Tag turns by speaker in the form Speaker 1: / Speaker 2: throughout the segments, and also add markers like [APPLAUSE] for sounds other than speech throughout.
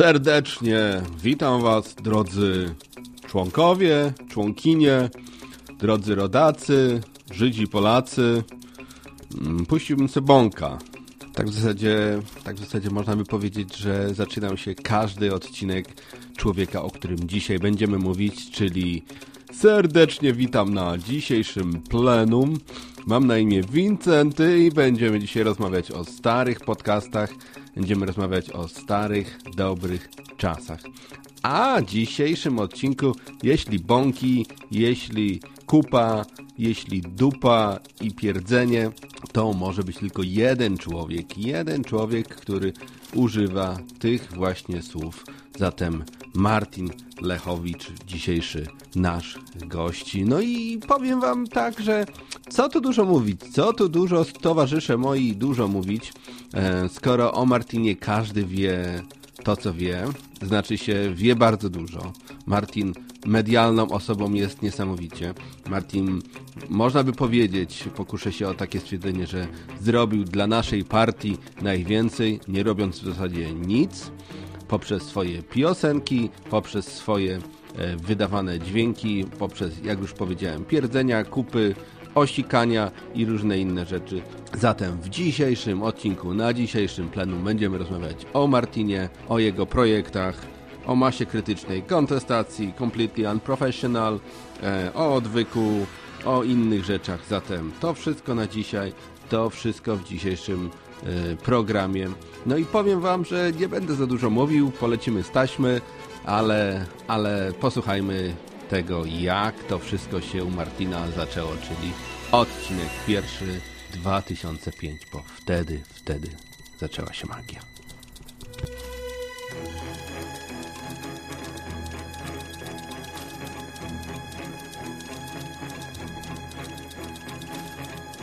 Speaker 1: Serdecznie witam Was, drodzy członkowie, członkinie, drodzy rodacy, Żydzi, Polacy. Mm, Puściłbym sobie bąka. Tak w, zasadzie, tak w zasadzie można by powiedzieć, że zaczynał się każdy odcinek człowieka, o którym dzisiaj będziemy mówić, czyli serdecznie witam na dzisiejszym plenum. Mam na imię Wincenty i będziemy dzisiaj rozmawiać o starych podcastach. Będziemy rozmawiać o starych, dobrych czasach. A w dzisiejszym odcinku, jeśli bąki, jeśli kupa, jeśli dupa i pierdzenie, to może być tylko jeden człowiek. Jeden człowiek, który używa tych właśnie słów. Zatem Martin Lechowicz, dzisiejszy nasz gości. No i powiem wam tak, że co tu dużo mówić, co tu dużo towarzysze moi dużo mówić, skoro o Martinie każdy wie to, co wie, znaczy się wie bardzo dużo. Martin medialną osobą jest niesamowicie. Martin, można by powiedzieć, pokuszę się o takie stwierdzenie, że zrobił dla naszej partii najwięcej, nie robiąc w zasadzie nic, poprzez swoje piosenki, poprzez swoje e, wydawane dźwięki, poprzez, jak już powiedziałem, pierdzenia, kupy, osikania i różne inne rzeczy. Zatem w dzisiejszym odcinku, na dzisiejszym plenum będziemy rozmawiać o Martinie, o jego projektach, o masie krytycznej kontestacji, completely unprofessional, e, o odwyku, o innych rzeczach. Zatem to wszystko na dzisiaj, to wszystko w dzisiejszym e, programie. No i powiem wam, że nie będę za dużo mówił, polecimy z taśmy, ale, ale posłuchajmy tego, jak to wszystko się u Martina zaczęło, czyli odcinek pierwszy 2005, bo wtedy, wtedy zaczęła się magia.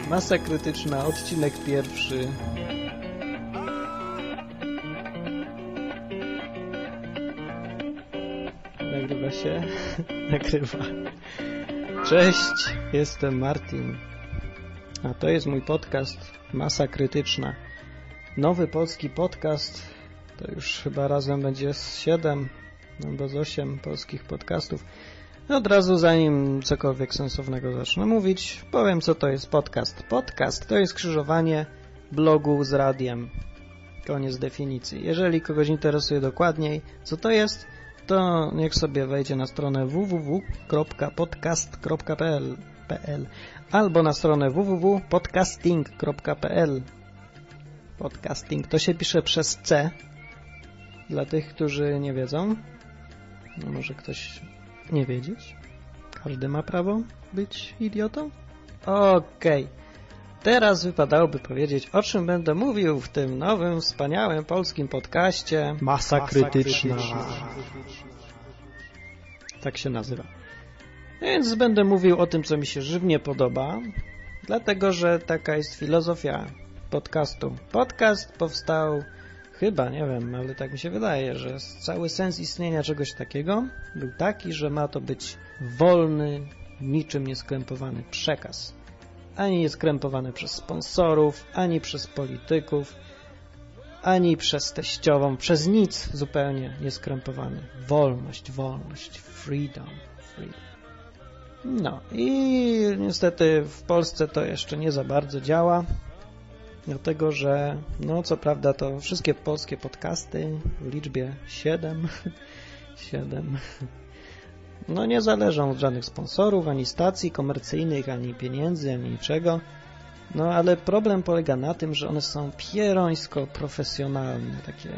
Speaker 2: Masa krytyczna, odcinek pierwszy. Nagrywa się? [LAUGHS] Nagrywa. Cześć, jestem Martin. A to jest mój podcast Masa Krytyczna. Nowy polski podcast. To już chyba razem będzie z 7 albo z 8 polskich podcastów. Od razu zanim cokolwiek sensownego zacznę mówić, powiem co to jest podcast. Podcast to jest skrzyżowanie blogu z radiem. Koniec definicji. Jeżeli kogoś interesuje dokładniej, co to jest, to niech sobie wejdzie na stronę www.podcast.pl albo na stronę www.podcasting.pl Podcasting to się pisze przez C dla tych, którzy nie wiedzą. No może ktoś nie wiedzieć. Każdy ma prawo być idiotą? Okej. Okay. Teraz wypadałoby powiedzieć, o czym będę mówił w tym nowym, wspaniałym polskim podcaście.
Speaker 3: Masa, Masa krytyczna. krytyczna.
Speaker 2: Tak się nazywa. Więc będę mówił o tym, co mi się żywnie podoba, dlatego, że taka jest filozofia podcastu. Podcast powstał Chyba, nie wiem, ale tak mi się wydaje, że cały sens istnienia czegoś takiego był taki, że ma to być wolny, niczym nieskrępowany przekaz. Ani nieskrępowany przez sponsorów, ani przez polityków, ani przez teściową, przez nic zupełnie nieskrępowany. Wolność, wolność, freedom, freedom. No i niestety w Polsce to jeszcze nie za bardzo działa. Dlatego, że no co prawda to wszystkie polskie podcasty w liczbie 7, 7 [LAUGHS] no nie zależą od żadnych sponsorów, ani stacji komercyjnych, ani pieniędzy, ani niczego. No ale problem polega na tym, że one są pierońsko profesjonalne, takie...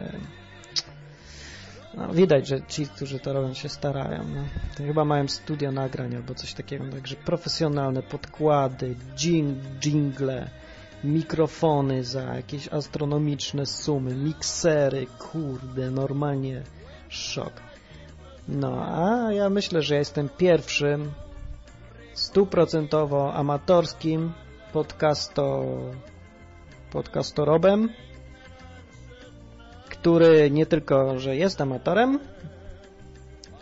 Speaker 2: No, widać, że ci, którzy to robią, się starają. No. To chyba mają studio nagrań albo coś takiego, także profesjonalne podkłady, jingle, mikrofony za jakieś astronomiczne sumy, miksery, kurde, normalnie szok. No, a ja myślę, że jestem pierwszym stuprocentowo amatorskim podcasto, podcastorobem, który nie tylko, że jest amatorem,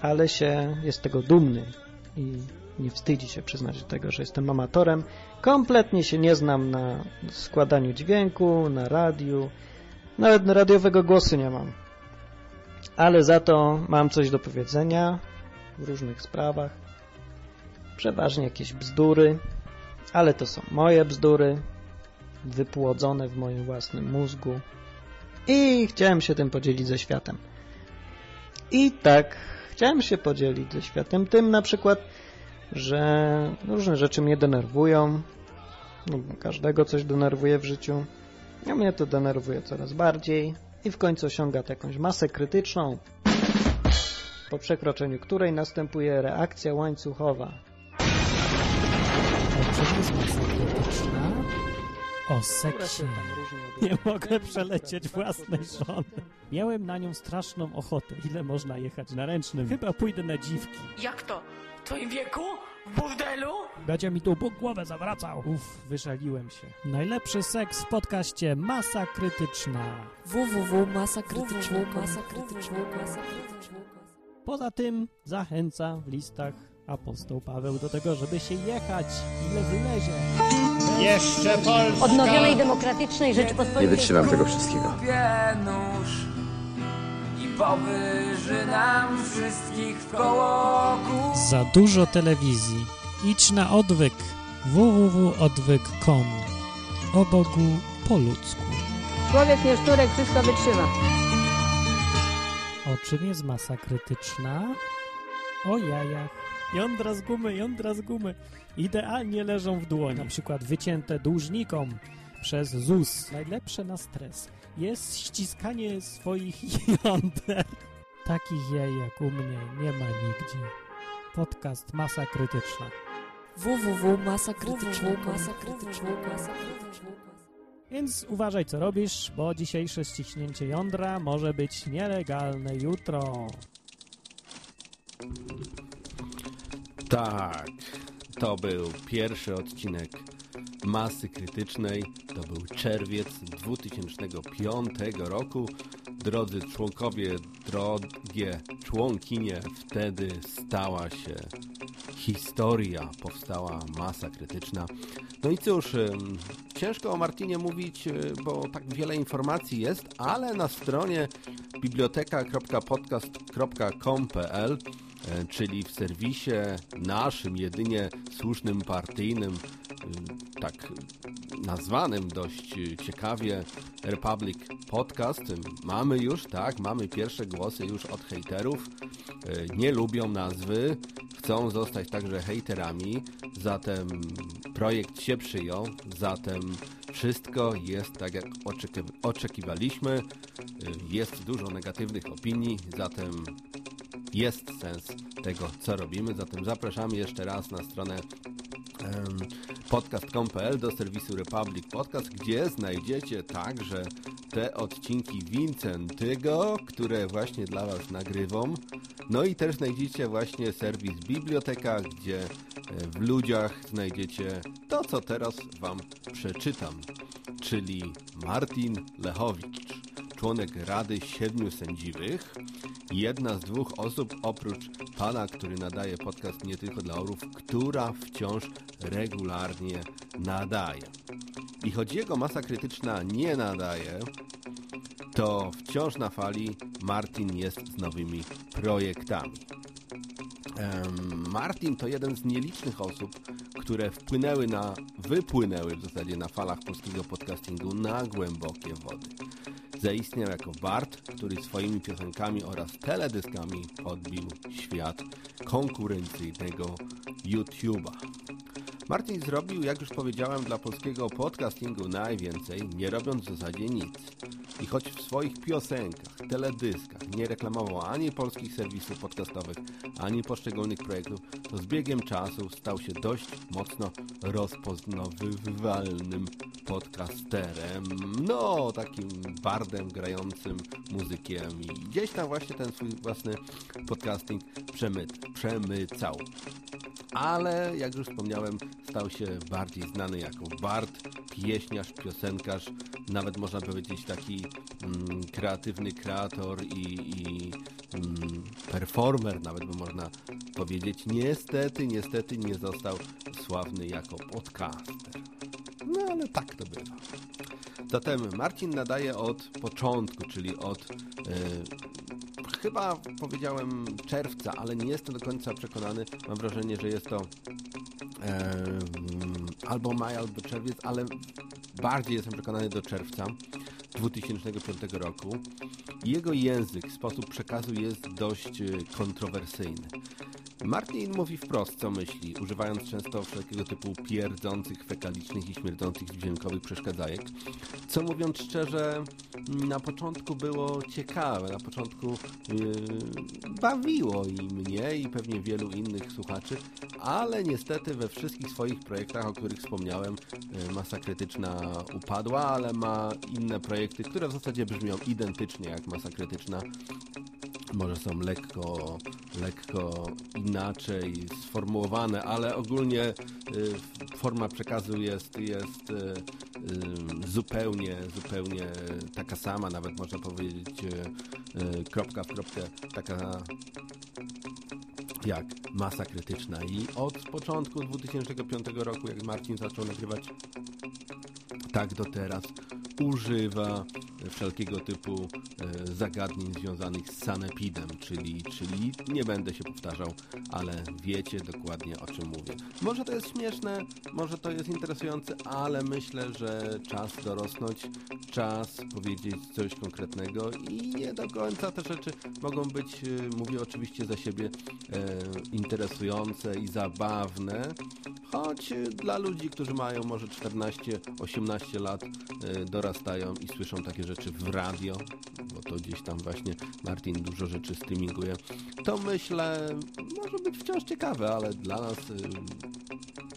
Speaker 2: ale się jest tego dumny i nie wstydzi się przyznać tego, że jestem amatorem. Kompletnie się nie znam na składaniu dźwięku, na radiu. Nawet radiowego głosu nie mam. Ale za to mam coś do powiedzenia w różnych sprawach. Przeważnie jakieś bzdury, ale to są moje bzdury, wypłodzone w moim własnym mózgu. I chciałem się tym podzielić ze światem. I tak, chciałem się podzielić ze światem tym na przykład, że różne rzeczy mnie denerwują. Każdego coś denerwuje w życiu. A mnie to denerwuje coraz bardziej i w końcu osiąga jakąś masę krytyczną, po przekroczeniu której następuje reakcja łańcuchowa.
Speaker 4: krytyczna o seksie. Nie mogę przelecieć własnej żony. Miałem na nią straszną ochotę. Ile można jechać na ręcznym? Chyba pójdę na dziwki.
Speaker 5: Jak to? W twoim wieku? W burdelu?
Speaker 4: Będzie mi tu Bóg głowę zawracał. Uff, wyżaliłem się. Najlepszy seks w podcaście Masa Krytyczna.
Speaker 6: www.masakrytyczna.com
Speaker 4: Poza tym zachęca w listach apostoł Paweł do tego, żeby się jechać, ile wlezie.
Speaker 7: Jeszcze Polska!
Speaker 6: Odnowionej Demokratycznej Rzeczypospolitej.
Speaker 8: Nie wytrzymam tego wszystkiego.
Speaker 5: Powyży nam wszystkich w koło
Speaker 4: Za dużo telewizji. Idź na odwyk. www.odwyk.com O Bogu po ludzku.
Speaker 6: Człowiek nie szturek, wszystko wytrzyma.
Speaker 4: O czym jest masa krytyczna? O jajach. Jądra z gumy, jądra z gumy. Idealnie leżą w dłoni. Na przykład wycięte dłużnikom przez ZUS. Najlepsze na stres jest ściskanie swoich [LAUGHS] jąder. Takich jaj jak u mnie nie ma nigdzie. Podcast Masa Krytyczna.
Speaker 6: www.masakrytyczna.com
Speaker 4: Więc uważaj co robisz, bo dzisiejsze ściśnięcie jądra może być nielegalne jutro.
Speaker 1: Tak, to był pierwszy odcinek Masy Krytycznej. To był czerwiec 2005 roku. Drodzy członkowie, drogie członkinie, wtedy stała się historia, powstała Masa Krytyczna. No i cóż, ciężko o Martinie mówić, y, bo tak wiele informacji jest, ale na stronie biblioteka.podcast.com.pl e, czyli w serwisie naszym, jedynie słusznym partyjnym, tak nazwanym dość ciekawie Republic Podcast. Mamy już, tak, mamy pierwsze głosy już od hejterów. Y, Nie lubią nazwy, chcą zostać także hejterami, zatem projekt się przyjął, zatem wszystko jest tak jak oczekiw- oczekiwaliśmy. Y, Jest dużo negatywnych opinii, zatem jest sens tego, co robimy. Zatem zapraszamy jeszcze raz na stronę podcast.com.pl do serwisu Republic Podcast, gdzie znajdziecie także te odcinki Wincentygo, które właśnie dla Was nagrywam. No i też znajdziecie właśnie serwis Biblioteka, gdzie e, w ludziach znajdziecie to, co teraz Wam przeczytam, czyli Martin Lechowicz, członek Rady Siedmiu Sędziwych, jedna z dwóch osób oprócz pana, który nadaje podcast nie tylko dla orów, która wciąż regularnie nadaje. I choć jego masa krytyczna nie nadaje, to wciąż na fali Martin jest z nowymi projektami. Martin to jeden z nielicznych osób, które wpłynęły na, wypłynęły w zasadzie na falach polskiego podcastingu na głębokie wody. Zaistniał jako Bart, który swoimi piosenkami oraz teledyskami podbił świat konkurencyjnego YouTube'a. Martin zrobił, jak już powiedziałem, dla polskiego podcastingu najwięcej, nie robiąc w zasadzie nic. I choć w swoich piosenkach, teledyskach nie reklamował ani polskich serwisów podcastowych, ani poszczególnych projektów, to z biegiem czasu stał się dość mocno rozpoznawalnym podcasterem. No, takim bardem grającym muzykiem i gdzieś tam właśnie ten swój własny podcasting przemy przemycał ale jak już wspomniałem, stał się bardziej znany jako bard, pieśniarz, piosenkarz, nawet można powiedzieć taki mm, kreatywny kreator i, i mm, performer, nawet by można powiedzieć. Niestety, niestety nie został sławny jako podcaster. No ale tak to bywa. Zatem Marcin nadaje od początku, czyli od e, chyba powiedziałem czerwca, ale nie jestem do końca przekonany. Mam wrażenie, że jest to e, albo maj, albo czerwiec, ale bardziej jestem przekonany do czerwca 2005 roku. Jego język, sposób przekazu jest dość e, kontrowersyjny. Martin mówi wprost, co myśli, używając często wszelkiego typu pierdzących, fekalicznych i śmierdzących dźwiękowych przeszkadzajek, co mówiąc szczerze, na początku było ciekawe, na początku yy, bawiło i mnie, i pewnie wielu innych słuchaczy, ale niestety we wszystkich swoich projektach, o których wspomniałem, yy, Masa Krytyczna upadła, ale ma inne projekty, które w zasadzie brzmią identycznie jak Masa Krytyczna, może są lekko, lekko inaczej sformułowane, ale ogólnie y, forma przekazu jest, jest y, y, zupełnie, zupełnie taka sama, nawet można powiedzieć kropka w kropkę taka jak masa krytyczna. I od początku 2005 roku, jak Marcin zaczął nagrywać tak do teraz używa wszelkiego typu e, zagadnień związanych z sanepidem, czyli, czyli nie będę się powtarzał, ale wiecie dokładnie o czym mówię. Może to jest śmieszne, może to jest interesujące, ale myślę, że czas dorosnąć, czas powiedzieć coś konkretnego i nie do końca te rzeczy mogą być, e, mówię oczywiście za siebie, e, interesujące i zabawne, choć dla ludzi, którzy mają może 14-18 lat, dorastają i słyszą takie rzeczy w radio, bo to gdzieś tam właśnie Martin dużo rzeczy streaminguje, to myślę, może być wciąż ciekawe, ale dla nas, y,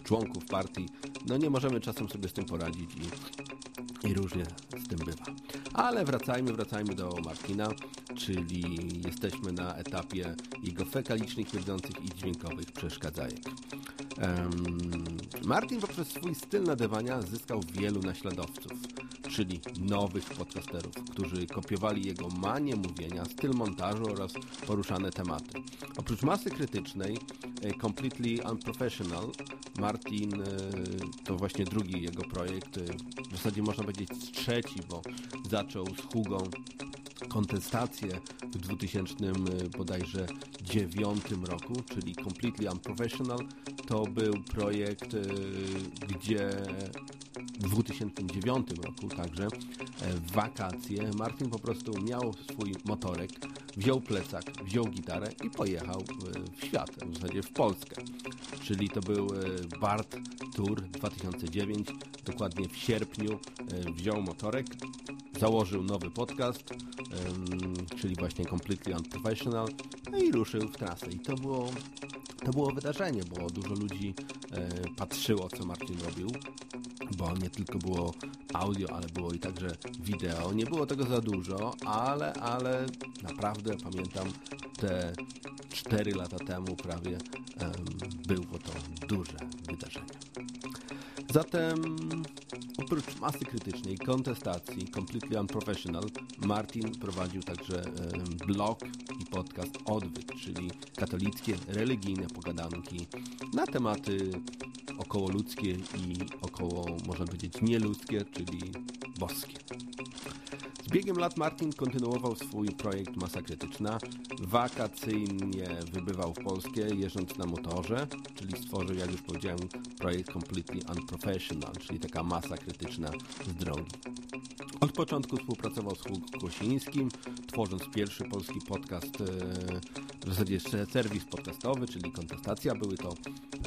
Speaker 1: członków partii, no nie możemy czasem sobie z tym poradzić i, i różnie z tym bywa. Ale wracajmy, wracajmy do Martina, czyli jesteśmy na etapie jego fekalicznych, mierdzących i dźwiękowych przeszkadzajek. Martin poprzez swój styl nadawania zyskał wielu naśladowców czyli nowych podcasterów, którzy kopiowali jego manię mówienia, styl montażu oraz poruszane tematy. Oprócz masy krytycznej, e, Completely Unprofessional, Martin e, to właśnie drugi jego projekt, e, w zasadzie można powiedzieć trzeci, bo zaczął z Hugą kontestację w 2000 bodajże 9 roku, czyli Completely Unprofessional. To był projekt, gdzie w 2009 roku także e, w wakacje Martin po prostu miał swój motorek, wziął plecak, wziął gitarę i pojechał e, w świat, w zasadzie w Polskę. Czyli to był e, Bart Tour 2009, dokładnie w sierpniu wziął motorek, założył nowy podcast, czyli właśnie Completely Unprofessional, no i ruszył w trasę. I to było, to było wydarzenie, bo dużo ludzi patrzyło, co Martin robił bo nie tylko było audio, ale było i także wideo. Nie było tego za dużo, ale, ale naprawdę pamiętam te 4 lata temu prawie um, było to duże wydarzenie. Zatem oprócz masy krytycznej, kontestacji, Completely Unprofessional, Martin prowadził także blog i podcast Odwyk, czyli katolickie, religijne pogadanki na tematy okołoludzkie i około, można powiedzieć, nieludzkie, czyli boskie. Z biegiem lat Martin kontynuował swój projekt Masa Krytyczna. Wakacyjnie wybywał w Polskę, jeżdżąc na motorze, czyli stworzył, jak już powiedziałem, projekt Completely Unprofessional, czyli taka masa krytyczna z drogi. Od początku współpracował z Hugh Kosińskim, tworząc pierwszy polski podcast, e, w zasadzie serwis podcastowy, czyli kontestacja. Były to,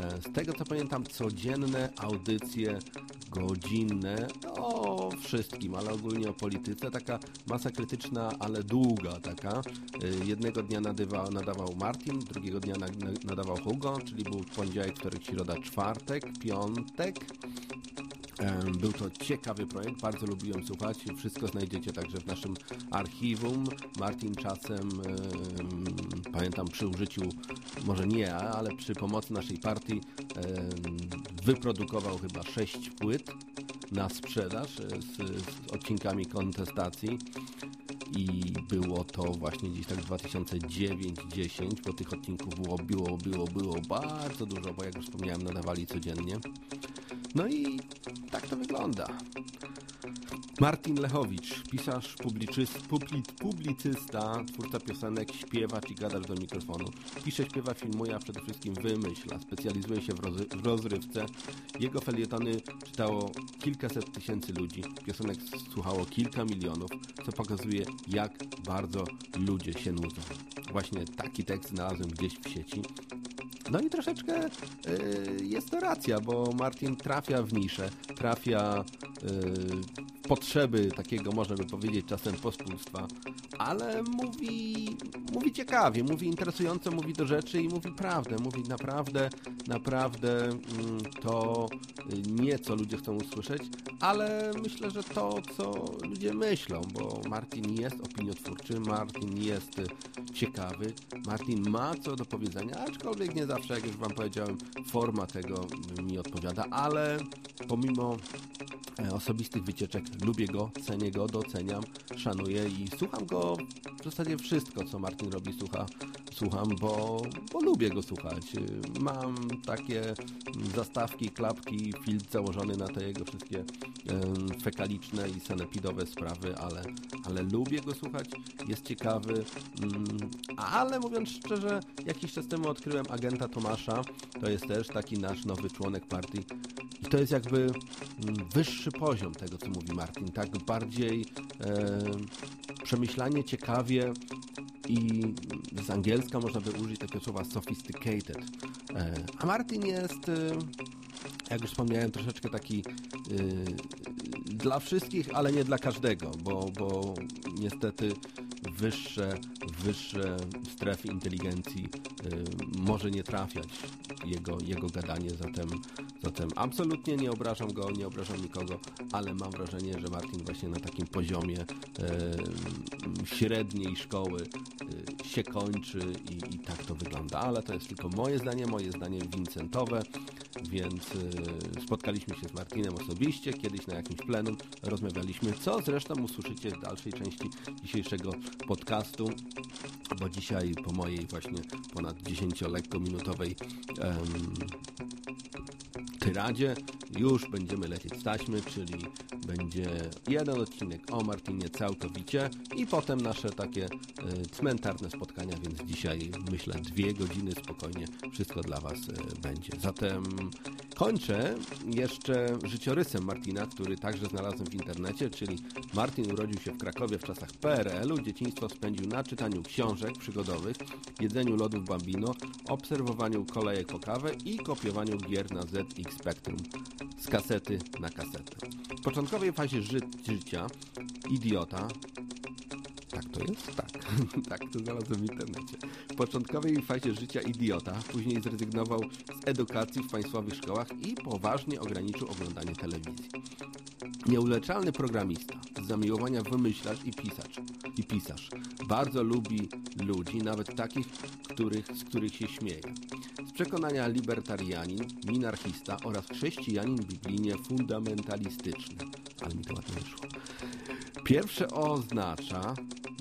Speaker 1: e, z tego co pamiętam, codzienne audycje godzinne o wszystkim, ale ogólnie o polityce. Taka masa krytyczna, ale długa taka. E, jednego dnia nadawał Martin, drugiego dnia nadawał Hugo, czyli był poniedziałek, wtorek, środa, czwartek, piątek. Był to ciekawy projekt, bardzo lubiłem słuchać. Wszystko znajdziecie także w naszym archiwum. Martin czasem, pamiętam przy użyciu, może nie, ale przy pomocy naszej partii wyprodukował chyba sześć płyt na sprzedaż z, z odcinkami kontestacji. i było to właśnie gdzieś tak 2009-10, bo tych odcinków było, było, było, było bardzo dużo, bo jak już wspomniałem, nadawali codziennie. No i tak to wygląda. Martin Lechowicz, pisarz, publicyst, publicysta, twórca piosenek, śpiewacz i gadacz do mikrofonu. Pisze, śpiewa, filmuje, a przede wszystkim wymyśla. Specjalizuje się w rozrywce. Jego felietony czytało kilkaset tysięcy ludzi. Piosenek słuchało kilka milionów, co pokazuje, jak bardzo ludzie się nudzą. Właśnie taki tekst znalazłem gdzieś w sieci. No i troszeczkę yy, jest to racja, bo Martin trafia w niszę, trafia yy, potrzeby takiego, można by powiedzieć, czasem pospólstwa, ale mówi, mówi ciekawie, mówi interesująco, mówi do rzeczy i mówi prawdę. Mówi naprawdę, naprawdę mm, to nie, co ludzie chcą usłyszeć, ale myślę, że to, co ludzie myślą, bo Martin jest opiniotwórczy, Martin jest ciekawy, Martin ma co do powiedzenia, aczkolwiek nie zawsze, jak już Wam powiedziałem, forma tego mi odpowiada, ale pomimo E, osobistych wycieczek. Lubię go, cenię go, doceniam, szanuję i słucham go w zasadzie wszystko, co Martin robi, słucha, słucham, bo, bo lubię go słuchać. Mam takie zastawki, klapki, filtr założony na te jego wszystkie fekaliczne i sanepidowe sprawy, ale, ale lubię go słuchać, jest ciekawy, mm, ale mówiąc szczerze, jakiś czas temu odkryłem agenta Tomasza, to jest też taki nasz nowy członek partii. I to jest jakby mm, wyższy poziom tego, co mówi Martin, tak bardziej e, przemyślanie ciekawie i z angielska można by użyć takiego słowa sophisticated. E, a Martin jest, e, jak już wspomniałem, troszeczkę taki e, dla wszystkich, ale nie dla każdego, bo, bo niestety wyższe, wyższe strefy inteligencji y, może nie trafiać jego, jego gadanie, zatem, zatem absolutnie nie obrażam go, nie obrażam nikogo, ale mam wrażenie, że Martin właśnie na takim poziomie y, średniej szkoły y, się kończy i, i tak to wygląda, ale to jest tylko moje zdanie, moje zdanie Vincentowe, więc spotkaliśmy się z Martinem osobiście, kiedyś na jakimś plenum, rozmawialiśmy, co zresztą usłyszycie w dalszej części dzisiejszego podcastu, bo dzisiaj po mojej właśnie ponad 10-lekko-minutowej um, tyradzie już będziemy lecieć z taśmy, czyli będzie jeden odcinek o Martinie całkowicie i potem nasze takie y, cmentarne spotkania, więc dzisiaj myślę dwie godziny spokojnie wszystko dla Was y, będzie. Zatem kończę jeszcze życiorysem Martina, który także znalazłem w internecie, czyli Martin urodził się w Krakowie w czasach PRL-u, dzieciństwo spędził na czytaniu książek przygodowych, jedzeniu lodów Bambino, obserwowaniu kolejek po kawę i kopiowaniu gier na ZX Spectrum z kasety na kasetę. W początkowej fazie ży życia idiota tak to jest? Tak. [LAUGHS] tak, to znalazłem w internecie. W początkowej fazie życia idiota, później zrezygnował z edukacji w państwowych szkołach i poważnie ograniczył oglądanie telewizji. Nieuleczalny programista, z zamiłowania wymyślacz i pisarz. I pisarz. Bardzo lubi ludzi, nawet takich, których, z których się śmieje. Z przekonania libertarianin, minarchista oraz chrześcijanin biblijnie fundamentalistyczny. Ale mi to ładnie wyszło. Pierwsze oznacza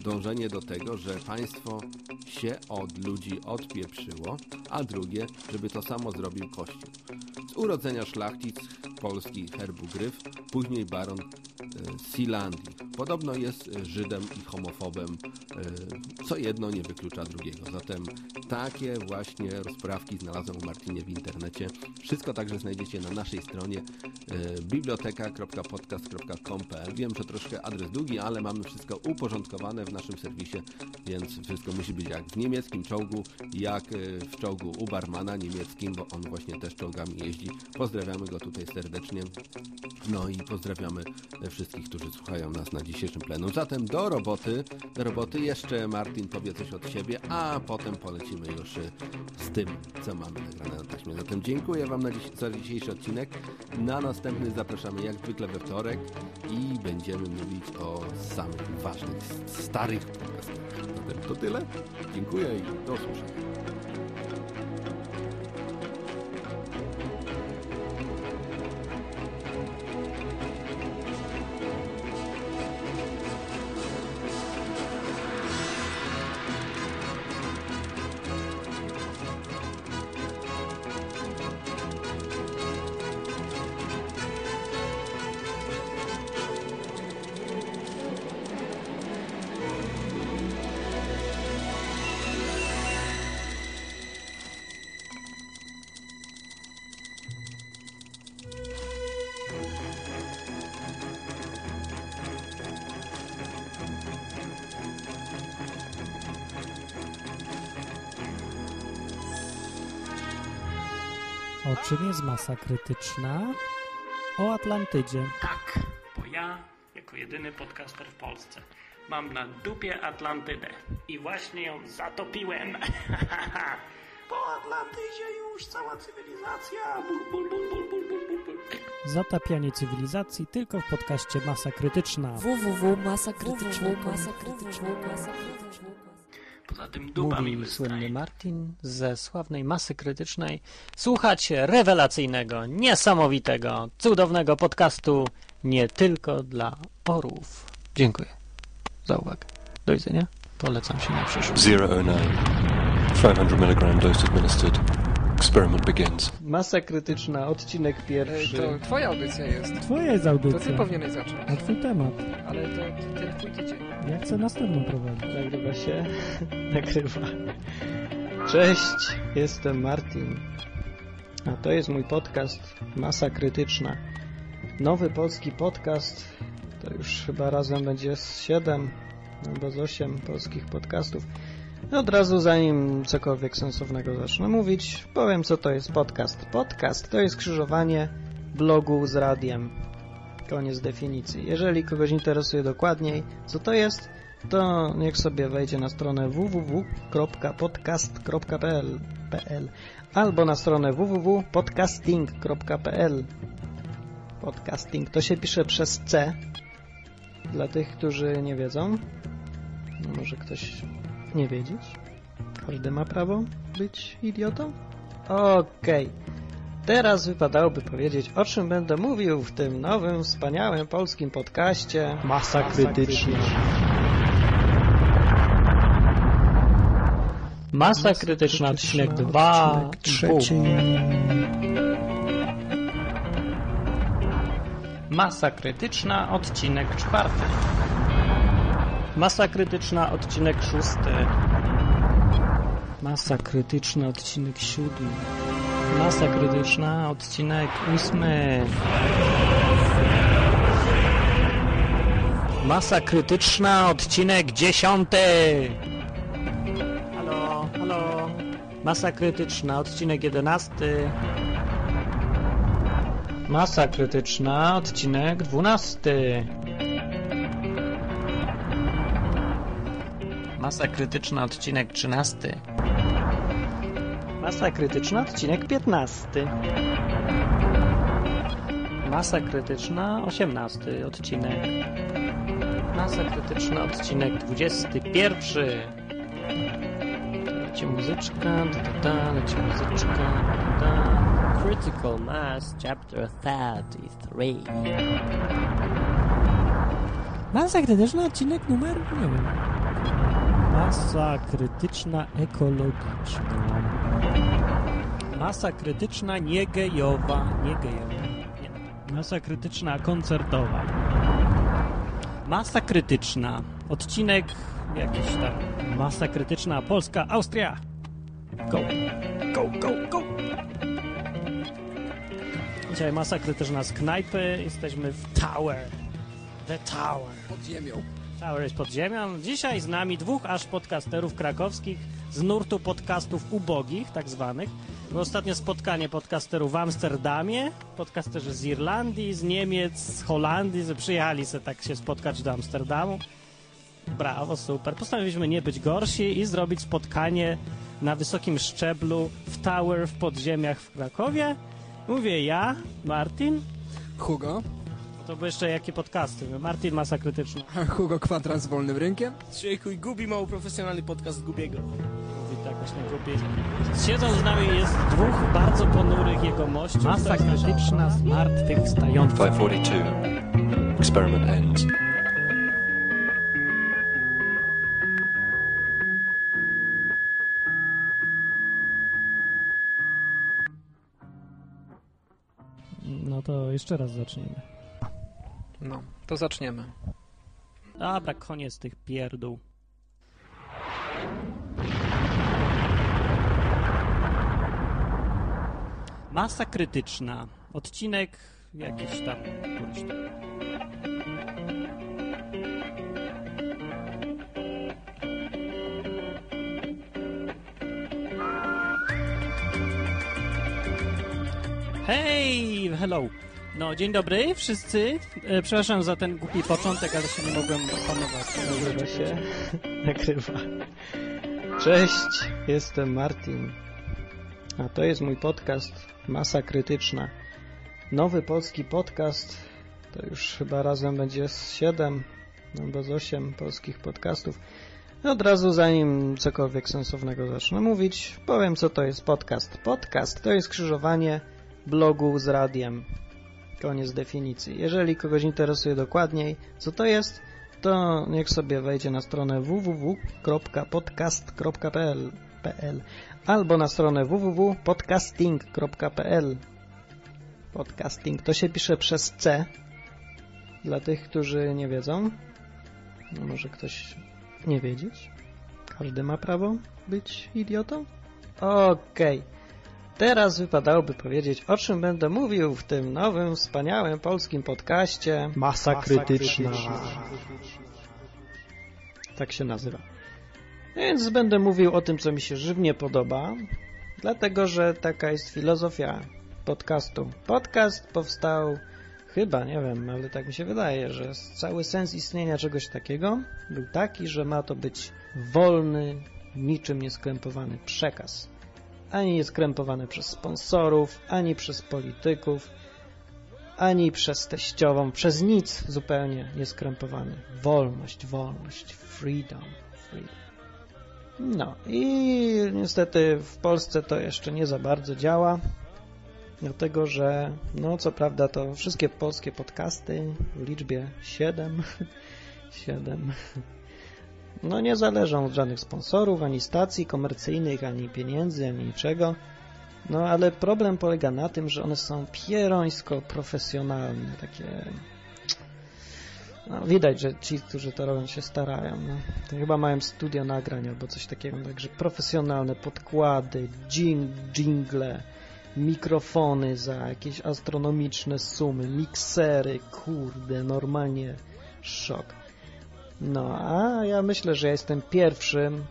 Speaker 1: dążenie do tego, że państwo się od ludzi odpieprzyło, a drugie, żeby to samo zrobił Kościół. Z urodzenia szlachcic polski herbu Gryf, później baron e, Silandii. Podobno jest Żydem i homofobem, e, co jedno nie wyklucza drugiego. Zatem takie właśnie rozprawki znalazłem u Martinie w internecie. Wszystko także znajdziecie na naszej stronie e, biblioteka.podcast.com.pl Wiem, że troszkę adres długi, ale mamy wszystko uporządkowane w naszym serwisie, więc wszystko musi być jak w niemieckim czołgu, jak w czołgu u barmana niemieckim, bo on właśnie też czołgami jeździ. Pozdrawiamy go tutaj serdecznie. No i pozdrawiamy wszystkich, którzy słuchają nas na dzisiejszym plenu. Zatem do roboty, do roboty jeszcze Martin powie coś od siebie, a potem polecimy już z tym, co mamy nagrane na taśmie. Zatem dziękuję Wam dziś za dzisiejszy odcinek. Na następny zapraszamy jak zwykle we wtorek i będziemy mówić o samych ważnych, starych podcastach. Zatem to tyle. Dziękuję i do usłyszenia.
Speaker 9: Jest masa krytyczna? O Atlantydzie.
Speaker 4: Tak, bo ja, jako jedyny podcaster w Polsce, mam na dupie Atlantydę i właśnie ją zatopiłem. [LAUGHS] po Atlantydzie już cała cywilizacja. Bul, bul, bul, bul, bul, bul, bul, bul.
Speaker 9: Zatapianie cywilizacji tylko w podcaście Masa Krytyczna.
Speaker 4: Poza tym dupa mi
Speaker 2: Mówił słynny. Martin ze sławnej masy krytycznej. Słuchacie rewelacyjnego, niesamowitego, cudownego podcastu nie tylko dla orłów. Dziękuję za uwagę. Do widzenia. Polecam się na przyszłość.
Speaker 10: 009. 500 milligram dose administered. Experiment begins.
Speaker 2: Masa krytyczna, odcinek pierwszy.
Speaker 11: To twoja audycja jest.
Speaker 9: Twoja jest
Speaker 11: To
Speaker 9: audycja.
Speaker 11: ty powinieneś zacząć.
Speaker 9: A twój temat.
Speaker 11: Ale to ten twój tydzień.
Speaker 9: Ja chcę następną prowadzić.
Speaker 2: Nagrywa się? [LAUGHS] Nagrywa. Cześć, jestem Martin. A to jest mój podcast Masa Krytyczna. Nowy polski podcast. To już chyba razem będzie z 7 albo z 8 polskich podcastów. I Od razu zanim cokolwiek sensownego zacznę mówić, powiem co to jest podcast. Podcast to jest skrzyżowanie blogu z radiem. Koniec definicji. Jeżeli kogoś interesuje dokładniej, co to jest, to niech sobie wejdzie na stronę www.podcast.pl PL, albo na stronę www.podcasting.pl Podcasting to się pisze przez C dla tych, którzy nie wiedzą. No może ktoś nie wiedzieć. Każdy ma prawo być idiotą? Okej. Teraz wypadałoby powiedzieć, o czym będę mówił w tym nowym, wspaniałym polskim podcaście
Speaker 12: Masa krytyczna.
Speaker 2: Masa krytyczna, odcinek 2,
Speaker 12: Trzeci.
Speaker 2: Masa krytyczna, odcinek czwarty. Masa krytyczna, odcinek szósty. Masa krytyczna, odcinek siódmy. Masa krytyczna, odcinek ósmy. Masa krytyczna, odcinek dziesiąty. Halo, halo. Masa krytyczna, odcinek jedenasty. Masa krytyczna, odcinek dwunasty. Masa krytyczna, odcinek trzynasty. Masa krytyczna, odcinek piętnasty. Masa krytyczna, osiemnasty odcinek. Masa krytyczna, odcinek dwudziesty pierwszy. Leci muzyczka, da, da, da, leci muzyczka, da, da.
Speaker 13: Critical Mass Chapter 33.
Speaker 9: Masa krytyczna, odcinek numer, nie wiem. Masa krytyczna ekologiczna. Masa krytyczna niegejowa. Niegejowa. Nie. Masa krytyczna koncertowa. Masa krytyczna. Odcinek jakiś tam. Masa krytyczna Polska, Austria. Go. Go, go, go. Dzisiaj masa krytyczna z knajpy. Jesteśmy w Tower. The Tower.
Speaker 11: Pod ziemią.
Speaker 9: Jest pod ziemią. Dzisiaj z nami dwóch aż podcasterów krakowskich z nurtu podcastów ubogich, tak zwanych. Ostatnie spotkanie podcasterów w Amsterdamie. Podcasterzy z Irlandii, z Niemiec, z Holandii, że przyjechali sobie tak się spotkać do Amsterdamu. Brawo, super. Postanowiliśmy nie być gorsi i zrobić spotkanie na wysokim szczeblu w Tower w podziemiach w Krakowie. Mówię ja, Martin.
Speaker 11: Hugo.
Speaker 9: To były jeszcze jakie podcasty? Martin Masa Krytyczna. [LAUGHS]
Speaker 11: Hugo Kwadrat z wolnym rynkiem.
Speaker 13: I Gubi mało profesjonalny podcast Gubiego.
Speaker 9: Mówi tak właśnie głupie. Siedzą z nami jest dwóch bardzo ponurych jego mościów. Masa krytyczna z martwych stających.
Speaker 10: 542. Experiment ends.
Speaker 9: No to jeszcze raz zaczniemy.
Speaker 11: No, to zaczniemy.
Speaker 9: Dobra, koniec tych pierdół. Masa krytyczna. Odcinek jakiś tam. Hej, hello. No, dzień dobry wszyscy. E, przepraszam za ten głupi początek, ale się nie mogłem opanować.
Speaker 2: Nagrywa się. [LAUGHS] Nagrywa. Cześć, jestem Martin. A to jest mój podcast Masa Krytyczna. Nowy polski podcast. To już chyba razem będzie z 7 albo z 8 polskich podcastów. Od razu zanim cokolwiek sensownego zacznę mówić, powiem co to jest podcast. Podcast to jest skrzyżowanie blogu z radiem. Koniec definicji. Jeżeli kogoś interesuje dokładniej, co to jest, to niech sobie wejdzie na stronę www.podcast.pl PL, albo na stronę www.podcasting.pl Podcasting to się pisze przez C dla tych, którzy nie wiedzą. No może ktoś nie wiedzieć. Każdy ma prawo być idiotą. Okej. Okay. Teraz wypadałoby powiedzieć, o czym będę mówił w tym nowym, wspaniałym polskim podcaście.
Speaker 4: Masa krytyczna.
Speaker 2: Tak się nazywa. Więc będę mówił o tym, co mi się żywnie podoba, dlatego, że taka jest filozofia podcastu. Podcast powstał chyba, nie wiem, ale tak mi się wydaje, że cały sens istnienia czegoś takiego był taki, że ma to być wolny, niczym nieskrępowany przekaz ani nie skrępowane przez sponsorów, ani przez polityków, ani przez teściową, przez nic zupełnie nie skrępowany. Wolność, wolność, freedom, freedom. No i niestety w Polsce to jeszcze nie za bardzo działa, dlatego że, no co prawda to wszystkie polskie podcasty w liczbie 7, 7 [LAUGHS] no nie zależą od żadnych sponsorów, ani stacji komercyjnych, ani pieniędzy, ani niczego. No ale problem polega na tym, że one są pierońsko profesjonalne, takie... No, widać, że ci, którzy to robią, się starają. No. To chyba mają studio nagrań albo coś takiego, także profesjonalne podkłady, jingle, mikrofony za jakieś astronomiczne sumy, miksery, kurde, normalnie szok. No, a ja myślę, że jestem pierwszym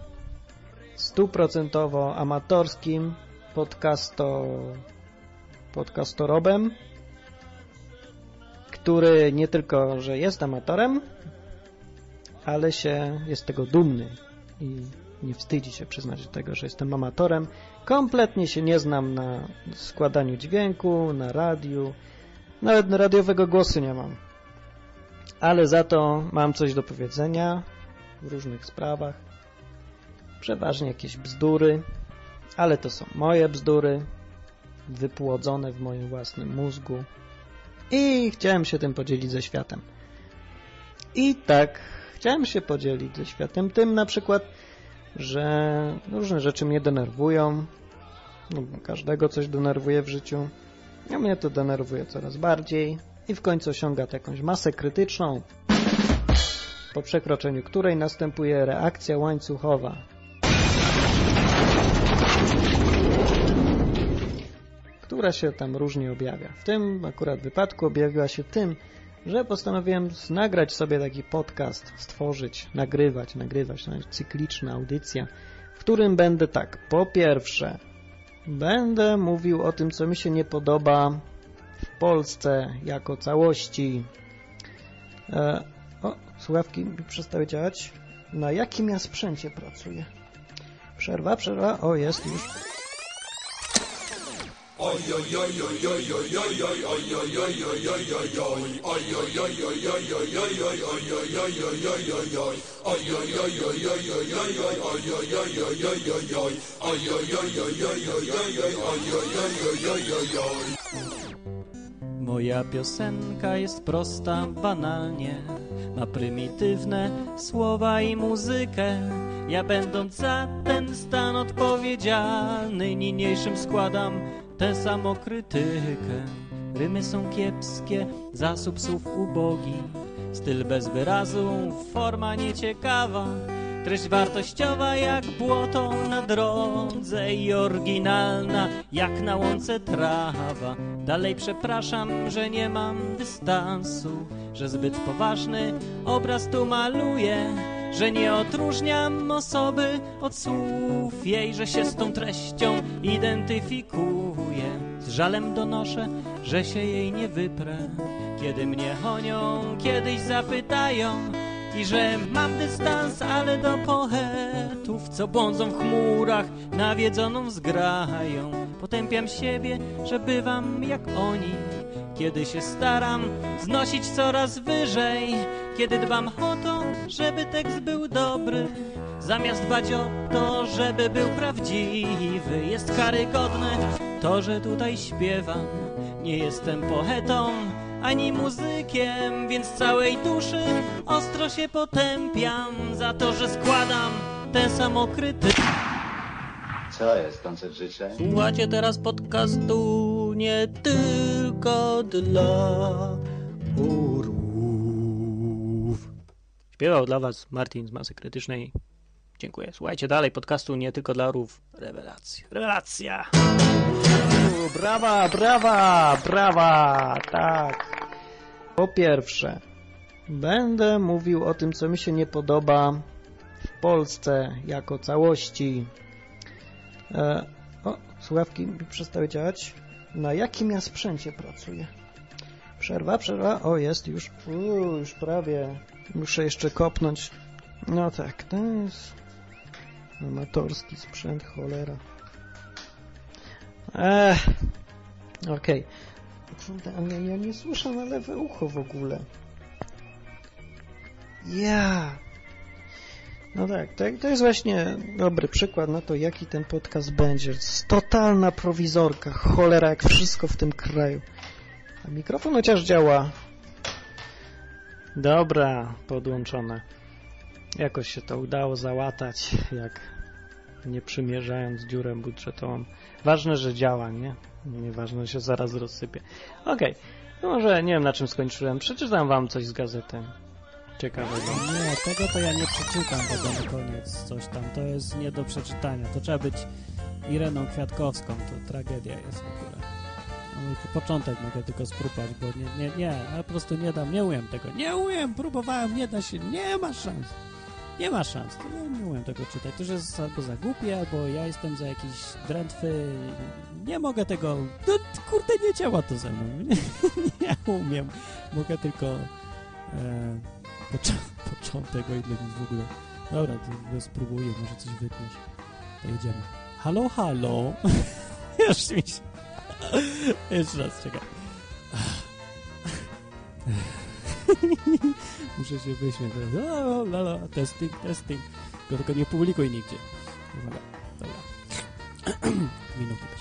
Speaker 2: stuprocentowo amatorskim podcasto, podcastorobem, który nie tylko, że jest amatorem, ale się jest tego dumny i nie wstydzi się przyznać do tego, że jestem amatorem. Kompletnie się nie znam na składaniu dźwięku, na radiu, nawet na radiowego głosu nie mam ale za to mam coś do powiedzenia w różnych sprawach. Przeważnie jakieś bzdury, ale to są moje bzdury, wypłodzone w moim własnym mózgu i chciałem się tym podzielić ze światem. I tak, chciałem się podzielić ze światem tym na przykład, że różne rzeczy mnie denerwują, każdego coś denerwuje w życiu, a mnie to denerwuje coraz bardziej, i w końcu osiąga jakąś masę krytyczną, po przekroczeniu której następuje reakcja łańcuchowa. która się tam różnie objawia. W tym akurat wypadku objawiła się tym, że postanowiłem nagrać sobie taki podcast, stworzyć, nagrywać, nagrywać, jest cykliczna audycja, w którym będę tak, po pierwsze, będę mówił o tym, co mi się nie podoba w Polsce jako całości. E, o, słuchawki przestały działać. Na jakim ja sprzęcie pracuję? Przerwa, przerwa. O, jest już.
Speaker 9: Moja piosenka jest prosta, banalnie. Ma prymitywne słowa i muzykę. Ja będąc za ten stan odpowiedzialny Niniejszym składam tę samokrytykę Rymy są kiepskie, zasób słów ubogi Styl bez wyrazu, forma nieciekawa Treść wartościowa jak błoto na drodze i oryginalna jak na łące trawa. Dalej przepraszam, że nie mam dystansu, że zbyt poważny obraz tu maluję, że nie odróżniam osoby od słów jej, że się z tą treścią identyfikuję.
Speaker 14: Z żalem donoszę, że się jej nie wyprę. Kiedy mnie honią, kiedyś zapytają i że mam dystans, ale do poetów, co błądzą w chmurach, nawiedzoną zgrają. Potępiam siebie, że bywam jak oni. Kiedy się staram znosić coraz wyżej, kiedy dbam o to, żeby tekst był dobry, zamiast dbać o to, żeby był prawdziwy, jest karygodne to, że tutaj śpiewam. Nie jestem poetą ani muzykiem, więc całej duszy ostro się potępiam za to, że składam tę samokryty.
Speaker 15: Co jest, koncert życzeń?
Speaker 14: Słuchacie teraz podcastu nie tylko dla orłów. Śpiewał dla was Martin z Masy Krytycznej. Dziękuję. Słuchajcie dalej podcastu nie tylko dla orłów. Rewelacja. Rewelacja!
Speaker 2: U, brawa, brawa, brawa, tak. Po pierwsze, będę mówił o tym, co mi się nie podoba w Polsce jako całości. E, o, słuchawki mi przestały działać. Na jakim ja sprzęcie pracuję? Przerwa, przerwa. O, jest już. Już prawie. Muszę jeszcze kopnąć. No tak, to jest amatorski sprzęt, cholera. Ech, okej. Ale ja nie słyszę na lewe ucho w ogóle. Ja. No tak, to, to jest właśnie dobry przykład na to, jaki ten podcast będzie. Totalna prowizorka, cholera, jak wszystko w tym kraju. A mikrofon chociaż działa. Dobra, podłączone. Jakoś się to udało załatać, jak nie przymierzając dziurę budżetową. Ważne, że działa, nie? Nieważne, że się zaraz rozsypie. Okej, no może nie wiem na czym skończyłem. Przeczytam wam coś z gazety. Ciekawego.
Speaker 4: Nie, tego to ja nie przeczytam tego na koniec, coś tam. To jest nie do przeczytania. To trzeba być Ireną Kwiatkowską, to tragedia jest w ogóle. Początek mogę tylko spróbować, bo nie, nie, nie, ja po prostu nie dam, nie umiem tego. Nie umiem, próbowałem, nie da się, nie ma szans. Nie ma szans, ja nie umiem tego czytać. To już jest albo za głupie, albo ja jestem za jakiś drętwy. Nie mogę tego. No, kurde, nie działa to ze mną. [LAUGHS] Nie, umiem. Mogę tylko e, pocz [LAUGHS] początek, o w ogóle. Dobra, to spróbuję, może coś wytniesz. To jedziemy. Halo, halo. [LAUGHS] Już mi się... Jeszcze raz, czekaj. [LAUGHS] Muszę się wyśmiać. La, la, la, testing, testing. Tylko, nie publikuj nigdzie. Uwaga, dobra. [CLEARS THROAT] Minuty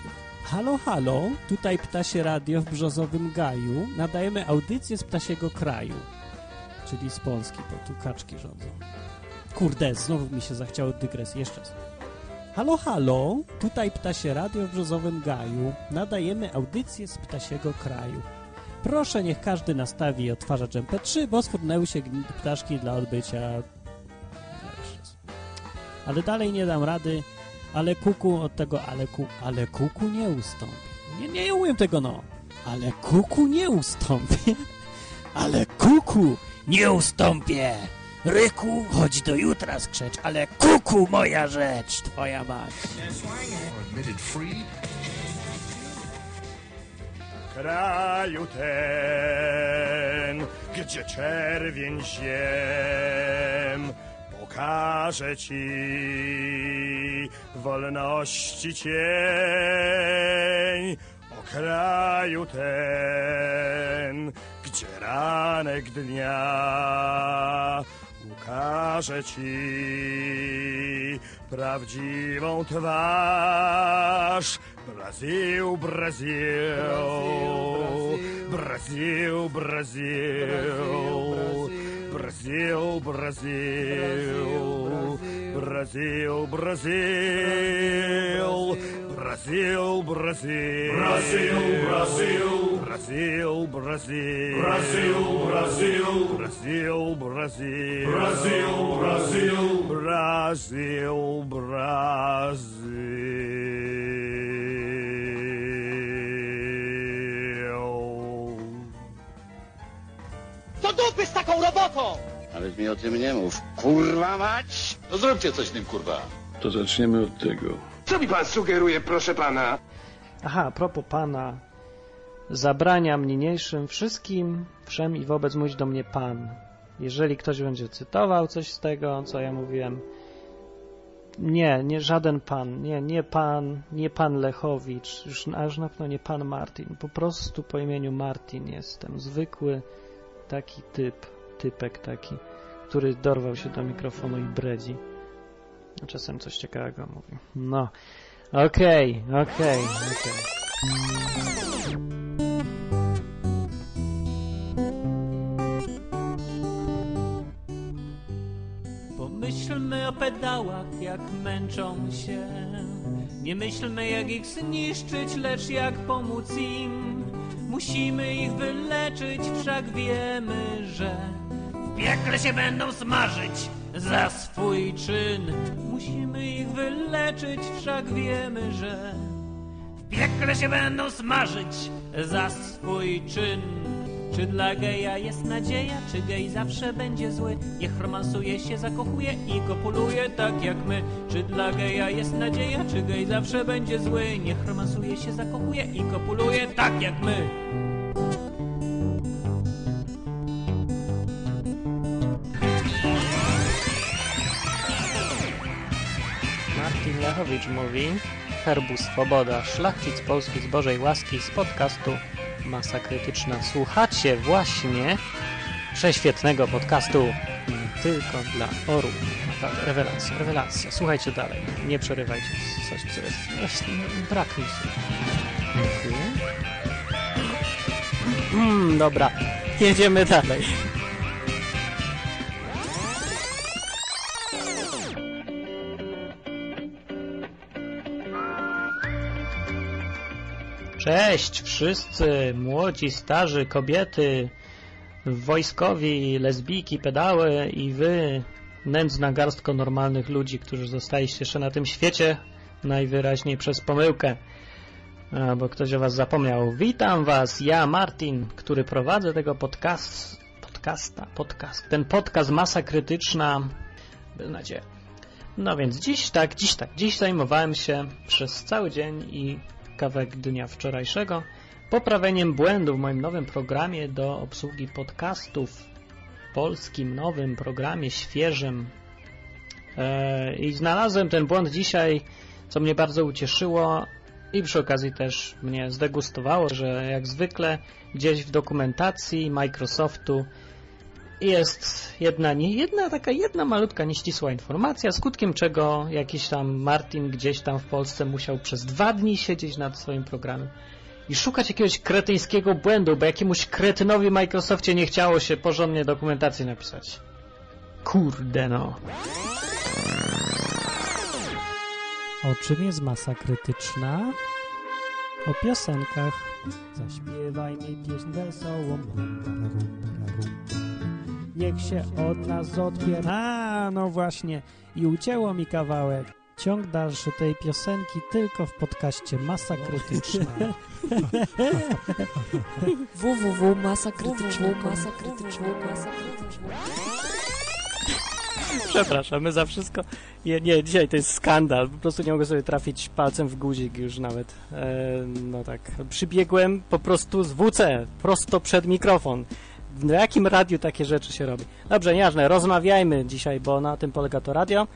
Speaker 4: Halo, halo, tutaj Ptasie Radio w Brzozowym Gaju. Nadajemy audycję z Ptasiego Kraju. Czyli z Polski, bo tu kaczki rządzą. Kurde, znowu mi się zachciało dygres. Jeszcze raz. Halo, halo, tutaj Ptasie Radio w Brzozowym Gaju. Nadajemy audycję z Ptasiego Kraju. Proszę, niech każdy nastawi odtwarzacz MP3, bo sfurnęły się ptaszki dla odbycia... Ale dalej nie dam rady, ale kuku od tego, ale, ku, ale kuku nie ustąpi. Nie, nie umiem tego, no. Ale kuku nie ustąpię. [LAUGHS] Ale kuku nie ustąpię. Ryku, chodź do jutra skrzecz, ale kuku moja rzecz, twoja mać.
Speaker 16: Kraju ten, gdzie czerwień ziem, pokażę ci wolności cień. O kraju ten, gdzie ranek dnia ukaże ci Prawdziwą twarz. Brazil, Brazil, Brasil, Brasil Brasil, Brasil. Brazil, Brazil, Brazil, Brazil, Brazil, Brazil, Brazil, Brazil, Brazil, Brazil, Brazil, Brazil, Brazil, Brazil, Brazil, Brazil, Brazil.
Speaker 17: Do dupy z taką robotą!
Speaker 15: Nawet mi o tym nie mów. Kurwa mać! No zróbcie coś z tym, kurwa.
Speaker 10: To zaczniemy od tego.
Speaker 18: Co mi pan sugeruje, proszę pana?
Speaker 2: Aha, a propos Pana, zabraniam niniejszym wszystkim, wszem i wobec mówić do mnie Pan. Jeżeli ktoś będzie cytował coś z tego, co ja mówiłem, nie, nie żaden Pan, nie, nie Pan, nie Pan Lechowicz, już, a już na pewno nie Pan Martin, po prostu po imieniu Martin jestem, zwykły taki typ, typek taki, który dorwał się do mikrofonu i bredzi. Czasem coś ciekawego mówi. No, okej, okej, okej. Okay.
Speaker 14: Pomyślmy o pedałach, jak męczą się. Nie myślmy, jak ich zniszczyć, lecz jak pomóc im. Musimy ich wyleczyć, wszak wiemy, że w piekle się będą smażyć za swój czyn. Musimy ich wyleczyć, wszak wiemy, że w piekle się będą smażyć za swój czyn. Czy dla geja jest nadzieja, czy gej zawsze będzie zły? Niech romansuje się, zakochuje i kopuluje tak jak my. Czy dla geja jest nadzieja, czy gej zawsze będzie zły? Niech romansuje się, zakochuje i kopuluje tak jak my.
Speaker 2: Martin Lechowicz mówi Herbu Swoboda, szlachcic polski z Bożej łaski z podcastu Masa Krytyczna. Słuchacie właśnie prześwietnego podcastu tylko dla orłów. Naprawdę, rewelacja, rewelacja. Słuchajcie dalej, nie przerywajcie coś, co jest, jest brak mi Dziękuję. Mm, dobra, jedziemy dalej. Cześć wszyscy, młodzi, starzy, kobiety, wojskowi, lesbijki, pedały i wy, nędzna garstka normalnych ludzi, którzy zostaliście jeszcze na tym świecie, najwyraźniej przez pomyłkę, bo ktoś o was zapomniał. Witam was, ja Martin, który prowadzę tego podcast, podcasta, podcast, ten podcast Masa Krytyczna, beznadzie. No więc dziś tak, dziś tak, dziś zajmowałem się przez cały dzień i kawałek dnia wczorajszego, poprawieniem błędu w moim nowym programie do obsługi podcastów, polskim nowym programie, świeżym. Eee, I znalazłem ten błąd dzisiaj, co mnie bardzo ucieszyło i przy okazji też mnie zdegustowało, że jak zwykle gdzieś w dokumentacji Microsoftu jest jedna, nie jedna, taka jedna malutka, nieścisła informacja, skutkiem czego jakiś tam Martin gdzieś tam w Polsce musiał przez dwa dni siedzieć nad swoim programem i szukać jakiegoś kretyńskiego błędu, bo jakiemuś kretynowi Microsoftie nie chciało się porządnie dokumentacji napisać. Kurde no.
Speaker 4: O czym jest masa krytyczna? O piosenkach. Zaśpiewaj mi pieśń wesołą. Niech się od nas odpier... A, no właśnie. I ucięło mi kawałek. Ciąg dalszy tej piosenki tylko w podcaście Masa Krytyczna. [LAUGHS] Przepraszam, my za wszystko. Nie, nie, dzisiaj to jest skandal. Po prostu nie mogę sobie trafić palcem w guzik już nawet. E, no tak. Przybiegłem po prostu z WC, prosto przed mikrofon. W jakim radiu takie rzeczy się robi? Dobrze, nieważne, rozmawiajmy dzisiaj, bo na tym polega to radio.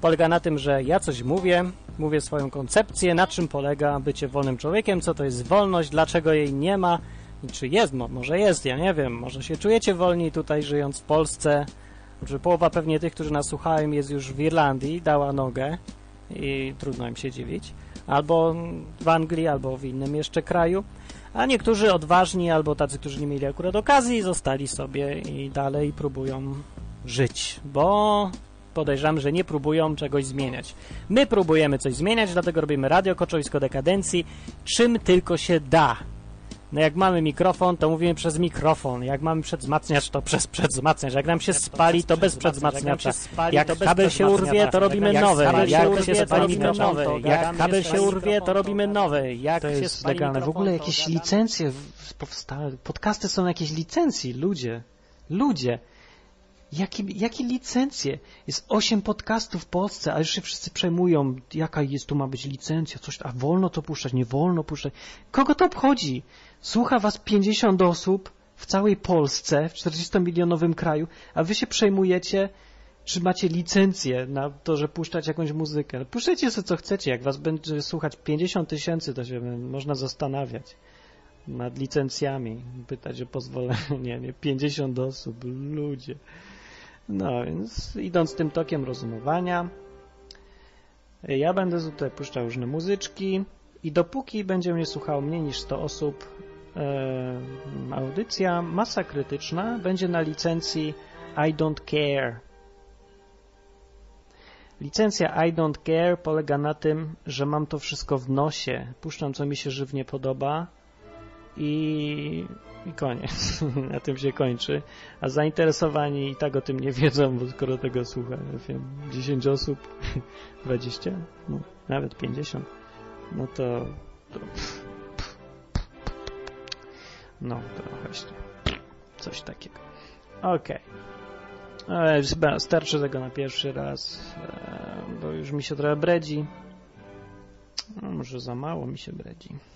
Speaker 4: Polega na tym, że ja coś mówię, mówię swoją koncepcję, na czym polega bycie wolnym człowiekiem, co to jest wolność, dlaczego jej nie ma, czy jest, może jest, ja nie wiem, może się czujecie wolni tutaj żyjąc w Polsce, że połowa pewnie tych, którzy nas słuchają jest już w Irlandii, dała nogę i trudno im się dziwić, albo w Anglii, albo w innym jeszcze kraju, a niektórzy odważni, albo tacy, którzy nie mieli akurat okazji, zostali sobie i dalej próbują żyć, bo podejrzewam, że nie próbują czegoś zmieniać. My próbujemy coś zmieniać, dlatego robimy radio Koczowisko Dekadencji, czym tylko się da. No jak mamy mikrofon, to mówimy przez mikrofon. Jak mamy przedwzmacniacz, to przez przedwzmacniacz. Jak nam się spali, to bez przedwzmacniacza. Jak kabel się urwie, to robimy nowe. Jak się spali. Jak kabel się urwie, to robimy nowe. Jak
Speaker 2: to jest legalne. W ogóle jakieś licencje powstały. Podcasty są jakieś licencji. Ludzie. Ludzie. Jakie, jakie licencje? Jest osiem podcastów w Polsce, a już się wszyscy przejmują, jaka jest, tu ma być licencja, coś, a wolno to puszczać, nie wolno puszczać. Kogo to obchodzi? Słucha was 50 osób w całej Polsce, w 40-milionowym kraju, a wy się przejmujecie, czy macie licencję na to, że puszczać jakąś muzykę. Puszczajcie sobie co chcecie, jak was będzie słuchać 50 tysięcy, to się można zastanawiać nad licencjami, pytać o pozwolenie, [LAUGHS] nie, 50 osób, ludzie. No więc idąc tym tokiem rozumowania, ja będę tutaj puszczał różne muzyczki i dopóki będzie mnie słuchało mniej niż 100 osób, e, audycja masa krytyczna będzie na licencji I don't care. Licencja I don't care polega na tym, że mam to wszystko w nosie, puszczam co mi się żywnie podoba i, i koniec. [LAUGHS] na tym się kończy. A zainteresowani i tak o tym nie wiedzą, bo skoro tego słucha, ja wiem, 10 osób, [LAUGHS] 20, no, nawet 50, no to, to [LAUGHS] no to właśnie coś takiego. Okej. Okay. Chyba starczy tego na pierwszy raz, e, bo już mi się trochę bredzi. No, może za mało mi się bredzi.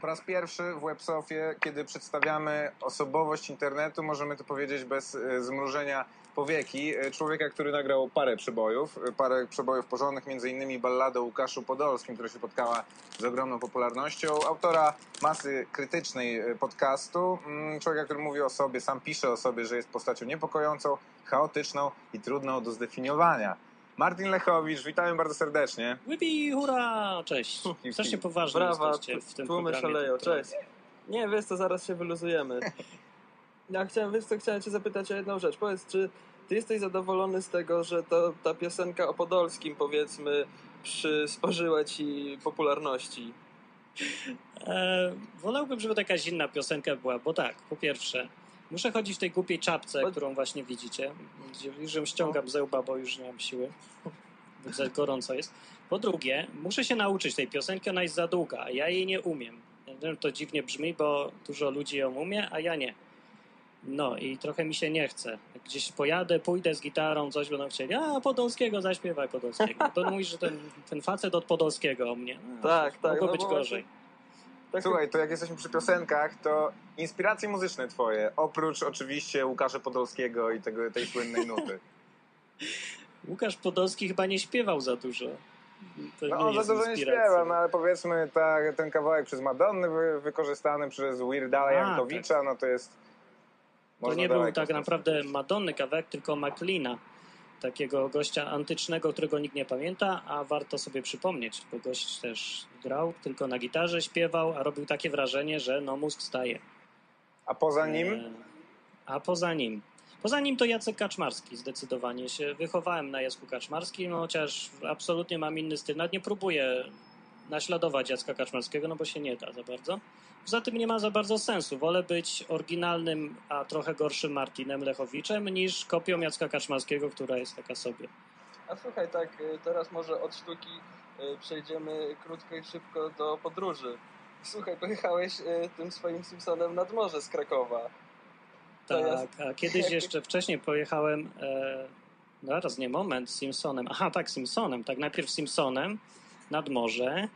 Speaker 19: Po raz pierwszy w WebSofie, kiedy przedstawiamy osobowość internetu, możemy to powiedzieć bez e, zmrużenia powieki, e, człowieka, który nagrał parę przebojów, e, parę przebojów porządnych, między innymi balladę Łukaszu Podolskim, która się spotkała z ogromną popularnością, autora masy krytycznej podcastu, mm, człowieka, który mówi o sobie, sam pisze o sobie, że jest postacią niepokojącą, chaotyczną i trudną do zdefiniowania. Martin Lechowicz, witamy bardzo serdecznie.
Speaker 9: Łybi, hurra! Cześć. Strasznie poważnie
Speaker 20: Brawa,
Speaker 9: jesteście w tym
Speaker 20: tłumy
Speaker 9: programie.
Speaker 20: szaleją, cześć. Nie, wiesz co, zaraz się wyluzujemy. [LAUGHS] Ja chciałem, wiesz co, chciałem cię zapytać o jedną rzecz. Powiedz, czy ty jesteś zadowolony z tego, że to, ta piosenka o Podolskim, powiedzmy, przysporzyła ci popularności?
Speaker 9: E, wolałbym, żeby taka inna piosenka była, bo tak, po pierwsze, muszę chodzić w tej głupiej czapce, którą właśnie widzicie, już ją ściągam ze łba, bo już nie mam siły, bo za gorąco jest. Po drugie, muszę się nauczyć tej piosenki, ona jest za długa, a ja jej nie umiem. Ja wiem, To dziwnie brzmi, bo dużo ludzi ją umie, a ja nie. No i trochę mi się nie chce. Gdzieś pojadę, pójdę z gitarą, coś będą chcieli, a Podolskiego zaśpiewaj Podolskiego. To [LAUGHS] mówisz, że ten, ten facet od Podolskiego o mnie. A,
Speaker 20: Tak, tak,
Speaker 9: Mogło
Speaker 20: no
Speaker 9: być
Speaker 20: bo
Speaker 9: gorzej.
Speaker 19: Słuchaj, to jak jesteśmy przy piosenkach, to inspiracje muzyczne twoje, oprócz oczywiście Łukasza Podolskiego i tego, tej słynnej nuty. [LAUGHS]
Speaker 9: Łukasz Podolski chyba nie śpiewał za dużo. To
Speaker 19: No on za dużo nie śpiewa, no ale powiedzmy ta, ten kawałek przez Madonny wy, wykorzystany przez Weird Al
Speaker 9: A,
Speaker 19: Jankowicza, no to jest...
Speaker 9: To nie był tak naprawdę Madonny kawałek, tylko McLeana, takiego gościa antycznego, którego nikt nie pamięta, a warto sobie przypomnieć, bo gość też grał tylko na gitarze, śpiewał, a robił takie wrażenie, że no mózg staje.
Speaker 19: A poza nim?
Speaker 9: E, A poza nim? Poza nim to Jacek Kaczmarski, zdecydowanie się wychowałem na Jacku Kaczmarskim, no chociaż absolutnie mam inny styl. Nawet nie próbuję naśladować Jacka Kaczmarskiego, no bo się nie da za bardzo. Poza tym nie ma za bardzo sensu. Wolę być oryginalnym, a trochę gorszym Martinem Lechowiczem niż kopią Jacka Kaczmarskiego, która jest taka sobie.
Speaker 20: A słuchaj, tak, y, teraz może od sztuki y, przejdziemy krótko i szybko do podróży. Słuchaj, pojechałeś y, tym swoim Simpsonem nad morze z Krakowa. To
Speaker 9: Tak,
Speaker 20: jest-
Speaker 9: a kiedyś [LAUGHS] jeszcze wcześniej pojechałem, e, no zaraz, nie moment, Simpsonem. Aha, tak, Simpsonem. Tak, najpierw Simpsonem nad morze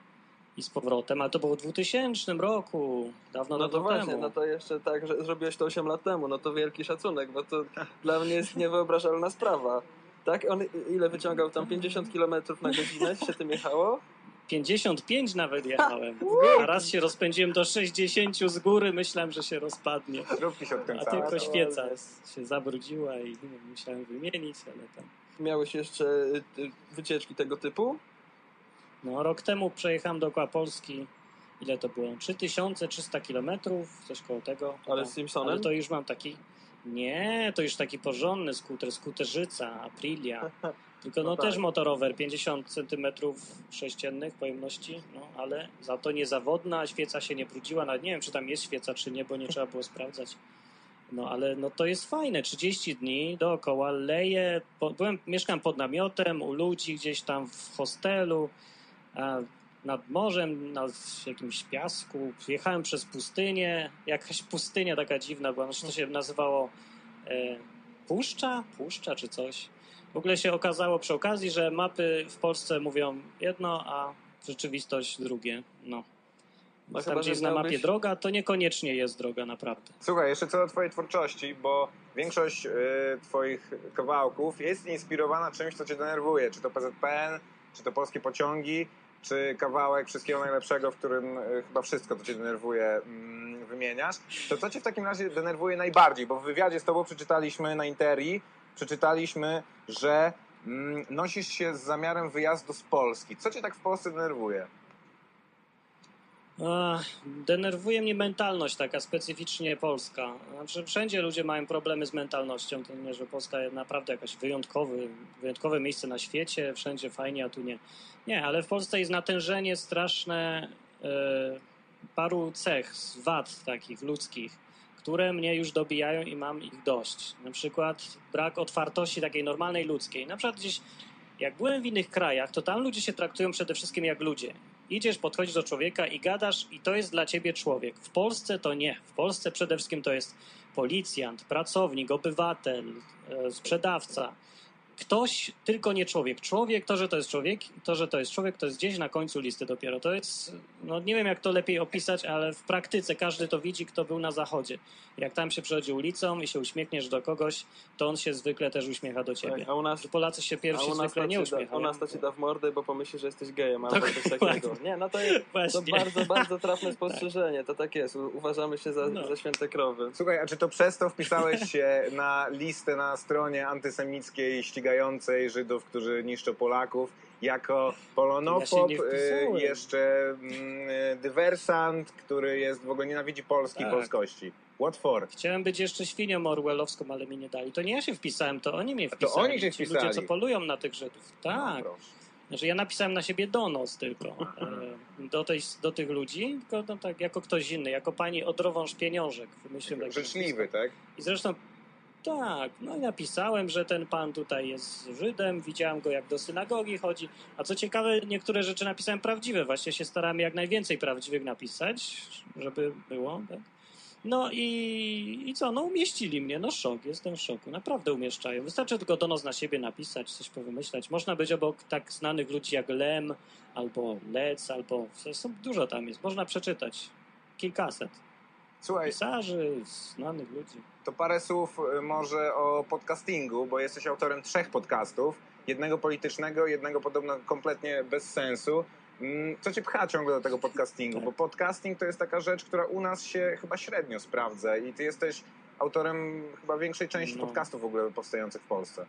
Speaker 9: i z powrotem, ale to było w 2000 roku, dawno,
Speaker 20: No to
Speaker 9: dawno
Speaker 20: właśnie,
Speaker 9: temu.
Speaker 20: no to jeszcze tak, że zrobiłeś to 8 lat temu, no to wielki szacunek, bo to [LAUGHS] dla mnie jest niewyobrażalna sprawa. Tak? On ile wyciągał tam 50 km na godzinę się tym jechało?
Speaker 9: 55 nawet jechałem. A raz się rozpędziłem do 60 z góry, myślałem, że się rozpadnie.
Speaker 19: Się
Speaker 9: A tylko
Speaker 20: to
Speaker 9: świeca się zabrudziła i nie wiem, musiałem wymienić, ale tam.
Speaker 20: Miałeś jeszcze y, y, wycieczki tego typu?
Speaker 9: No, rok temu przejechałem dookoła Polski. Ile to było? 3300 kilometrów, coś koło tego.
Speaker 20: Ale
Speaker 9: No,
Speaker 20: z Simpsonem?
Speaker 9: Ale to już mam taki. Nie, to już taki porządny skuter, skuterzyca, Aprilia. [LAUGHS] Tylko no,
Speaker 20: No tak.
Speaker 9: też motorower, 50 cm sześciennych pojemności, no ale za to niezawodna, świeca się nie brudziła, nawet nie wiem czy tam jest świeca czy nie, bo nie trzeba było sprawdzać. No ale no to jest fajne, 30 dni dookoła leję, po, byłem, mieszkam pod namiotem u ludzi gdzieś tam w hostelu, nad morzem, na jakimś piasku, jechałem przez pustynię, jakaś pustynia taka dziwna była, znaczy to się nazywało e, Puszcza? Puszcza czy coś. W ogóle się okazało przy okazji, że mapy w Polsce mówią jedno, a rzeczywistość drugie. No.
Speaker 20: No
Speaker 9: tam, na mapie droga, to niekoniecznie jest droga, naprawdę.
Speaker 19: Słuchaj, jeszcze co do twojej twórczości, bo większość y, twoich kawałków jest inspirowana czymś, co cię denerwuje. Czy to PZPN, czy to polskie pociągi, czy kawałek wszystkiego najlepszego, w którym y, chyba wszystko, co cię denerwuje, mm, wymieniasz. To co cię w takim razie denerwuje najbardziej? Bo w wywiadzie z tobą przeczytaliśmy na Interi, przeczytaliśmy, że mm, nosisz się z zamiarem wyjazdu z Polski. Co cię tak w Polsce denerwuje?
Speaker 9: Denerwuje mnie mentalność taka specyficznie polska. Znaczy, wszędzie ludzie mają problemy z mentalnością. To nie, że Polska jest naprawdę jakaś wyjątkowy, wyjątkowe miejsce na świecie, wszędzie fajnie, a tu nie. Nie, ale w Polsce jest natężenie straszne e, paru cech, wad takich ludzkich, które mnie już dobijają i mam ich dość. Na przykład brak otwartości takiej normalnej ludzkiej. Na przykład gdzieś, jak byłem w innych krajach, to tam ludzie się traktują przede wszystkim jak ludzie. Idziesz, podchodzisz do człowieka i gadasz i to jest dla ciebie człowiek. W Polsce to nie. W Polsce przede wszystkim to jest policjant, pracownik, obywatel, e, sprzedawca. Ktoś, tylko nie człowiek. Człowiek, to, że to jest człowiek, to, że to jest człowiek, to jest gdzieś na końcu listy dopiero. To jest, no nie wiem jak to lepiej opisać, ale w praktyce każdy to widzi, kto był na zachodzie. Jak tam się przechodzi ulicą i się uśmiechniesz do kogoś, to on się zwykle też uśmiecha do ciebie.
Speaker 20: Tak, a u nas,
Speaker 9: Polacy się pierwsi
Speaker 20: a u nas
Speaker 9: zwykle nie
Speaker 20: ci da,
Speaker 9: uśmiechają.
Speaker 20: U nas to ci da w mordę, bo pomyśli, że jesteś gejem albo coś
Speaker 9: Dokładnie.
Speaker 20: takiego. Nie, no to jest to bardzo, bardzo trafne spostrzeżenie. To tak jest. Uważamy się za,
Speaker 9: No.
Speaker 20: za święte krowy.
Speaker 19: Słuchaj, a czy to przez to wpisałeś się na listę na stronie antysemickiej ścigającej Żydów, którzy niszczą Polaków, jako
Speaker 9: Ja
Speaker 19: polonopop,
Speaker 9: się nie
Speaker 19: y, jeszcze mm, dywersant, który jest w ogóle nienawidzi Polski,
Speaker 9: Tak.
Speaker 19: polskości. What for?
Speaker 9: Chciałem być jeszcze świnią orwellowską, ale mi nie dali. To nie ja się wpisałem, to oni mnie
Speaker 19: to
Speaker 9: wpisali.
Speaker 19: oni cię
Speaker 9: Ci
Speaker 19: wpisali.
Speaker 9: ludzie, co polują na tych Żydów. Tak. Znaczy ja napisałem na siebie donos tylko e, do, tej, do tych ludzi, tylko no, tak, jako ktoś inny, jako pani odrowąż pieniążek. Takie
Speaker 19: Życzliwy, tak?
Speaker 9: I zresztą tak, no i napisałem, że ten pan tutaj jest Żydem, widziałem go jak do synagogi chodzi. A co ciekawe, niektóre rzeczy napisałem prawdziwe. Właśnie się starałem jak najwięcej prawdziwych napisać, żeby było. Tak? No i, i co, no umieścili mnie, no szok, jestem w szoku, naprawdę umieszczają. Wystarczy tylko donos na siebie napisać, coś powymyślać. Można być obok tak znanych ludzi jak Lem, albo Lec, albo są, dużo tam jest, można przeczytać. Kilkaset.
Speaker 19: Słuchaj,
Speaker 9: Pisarzy, znanych ludzi.
Speaker 19: to parę słów y, może o podcastingu, bo jesteś autorem trzech podcastów. Jednego politycznego, jednego podobno kompletnie bez sensu. Mm, Co cię pcha ciągle do tego podcastingu? [LAUGHS] Bo podcasting to jest taka rzecz, która u nas się chyba średnio sprawdza i ty jesteś autorem chyba większej części
Speaker 9: No.
Speaker 19: podcastów w ogóle powstających w Polsce.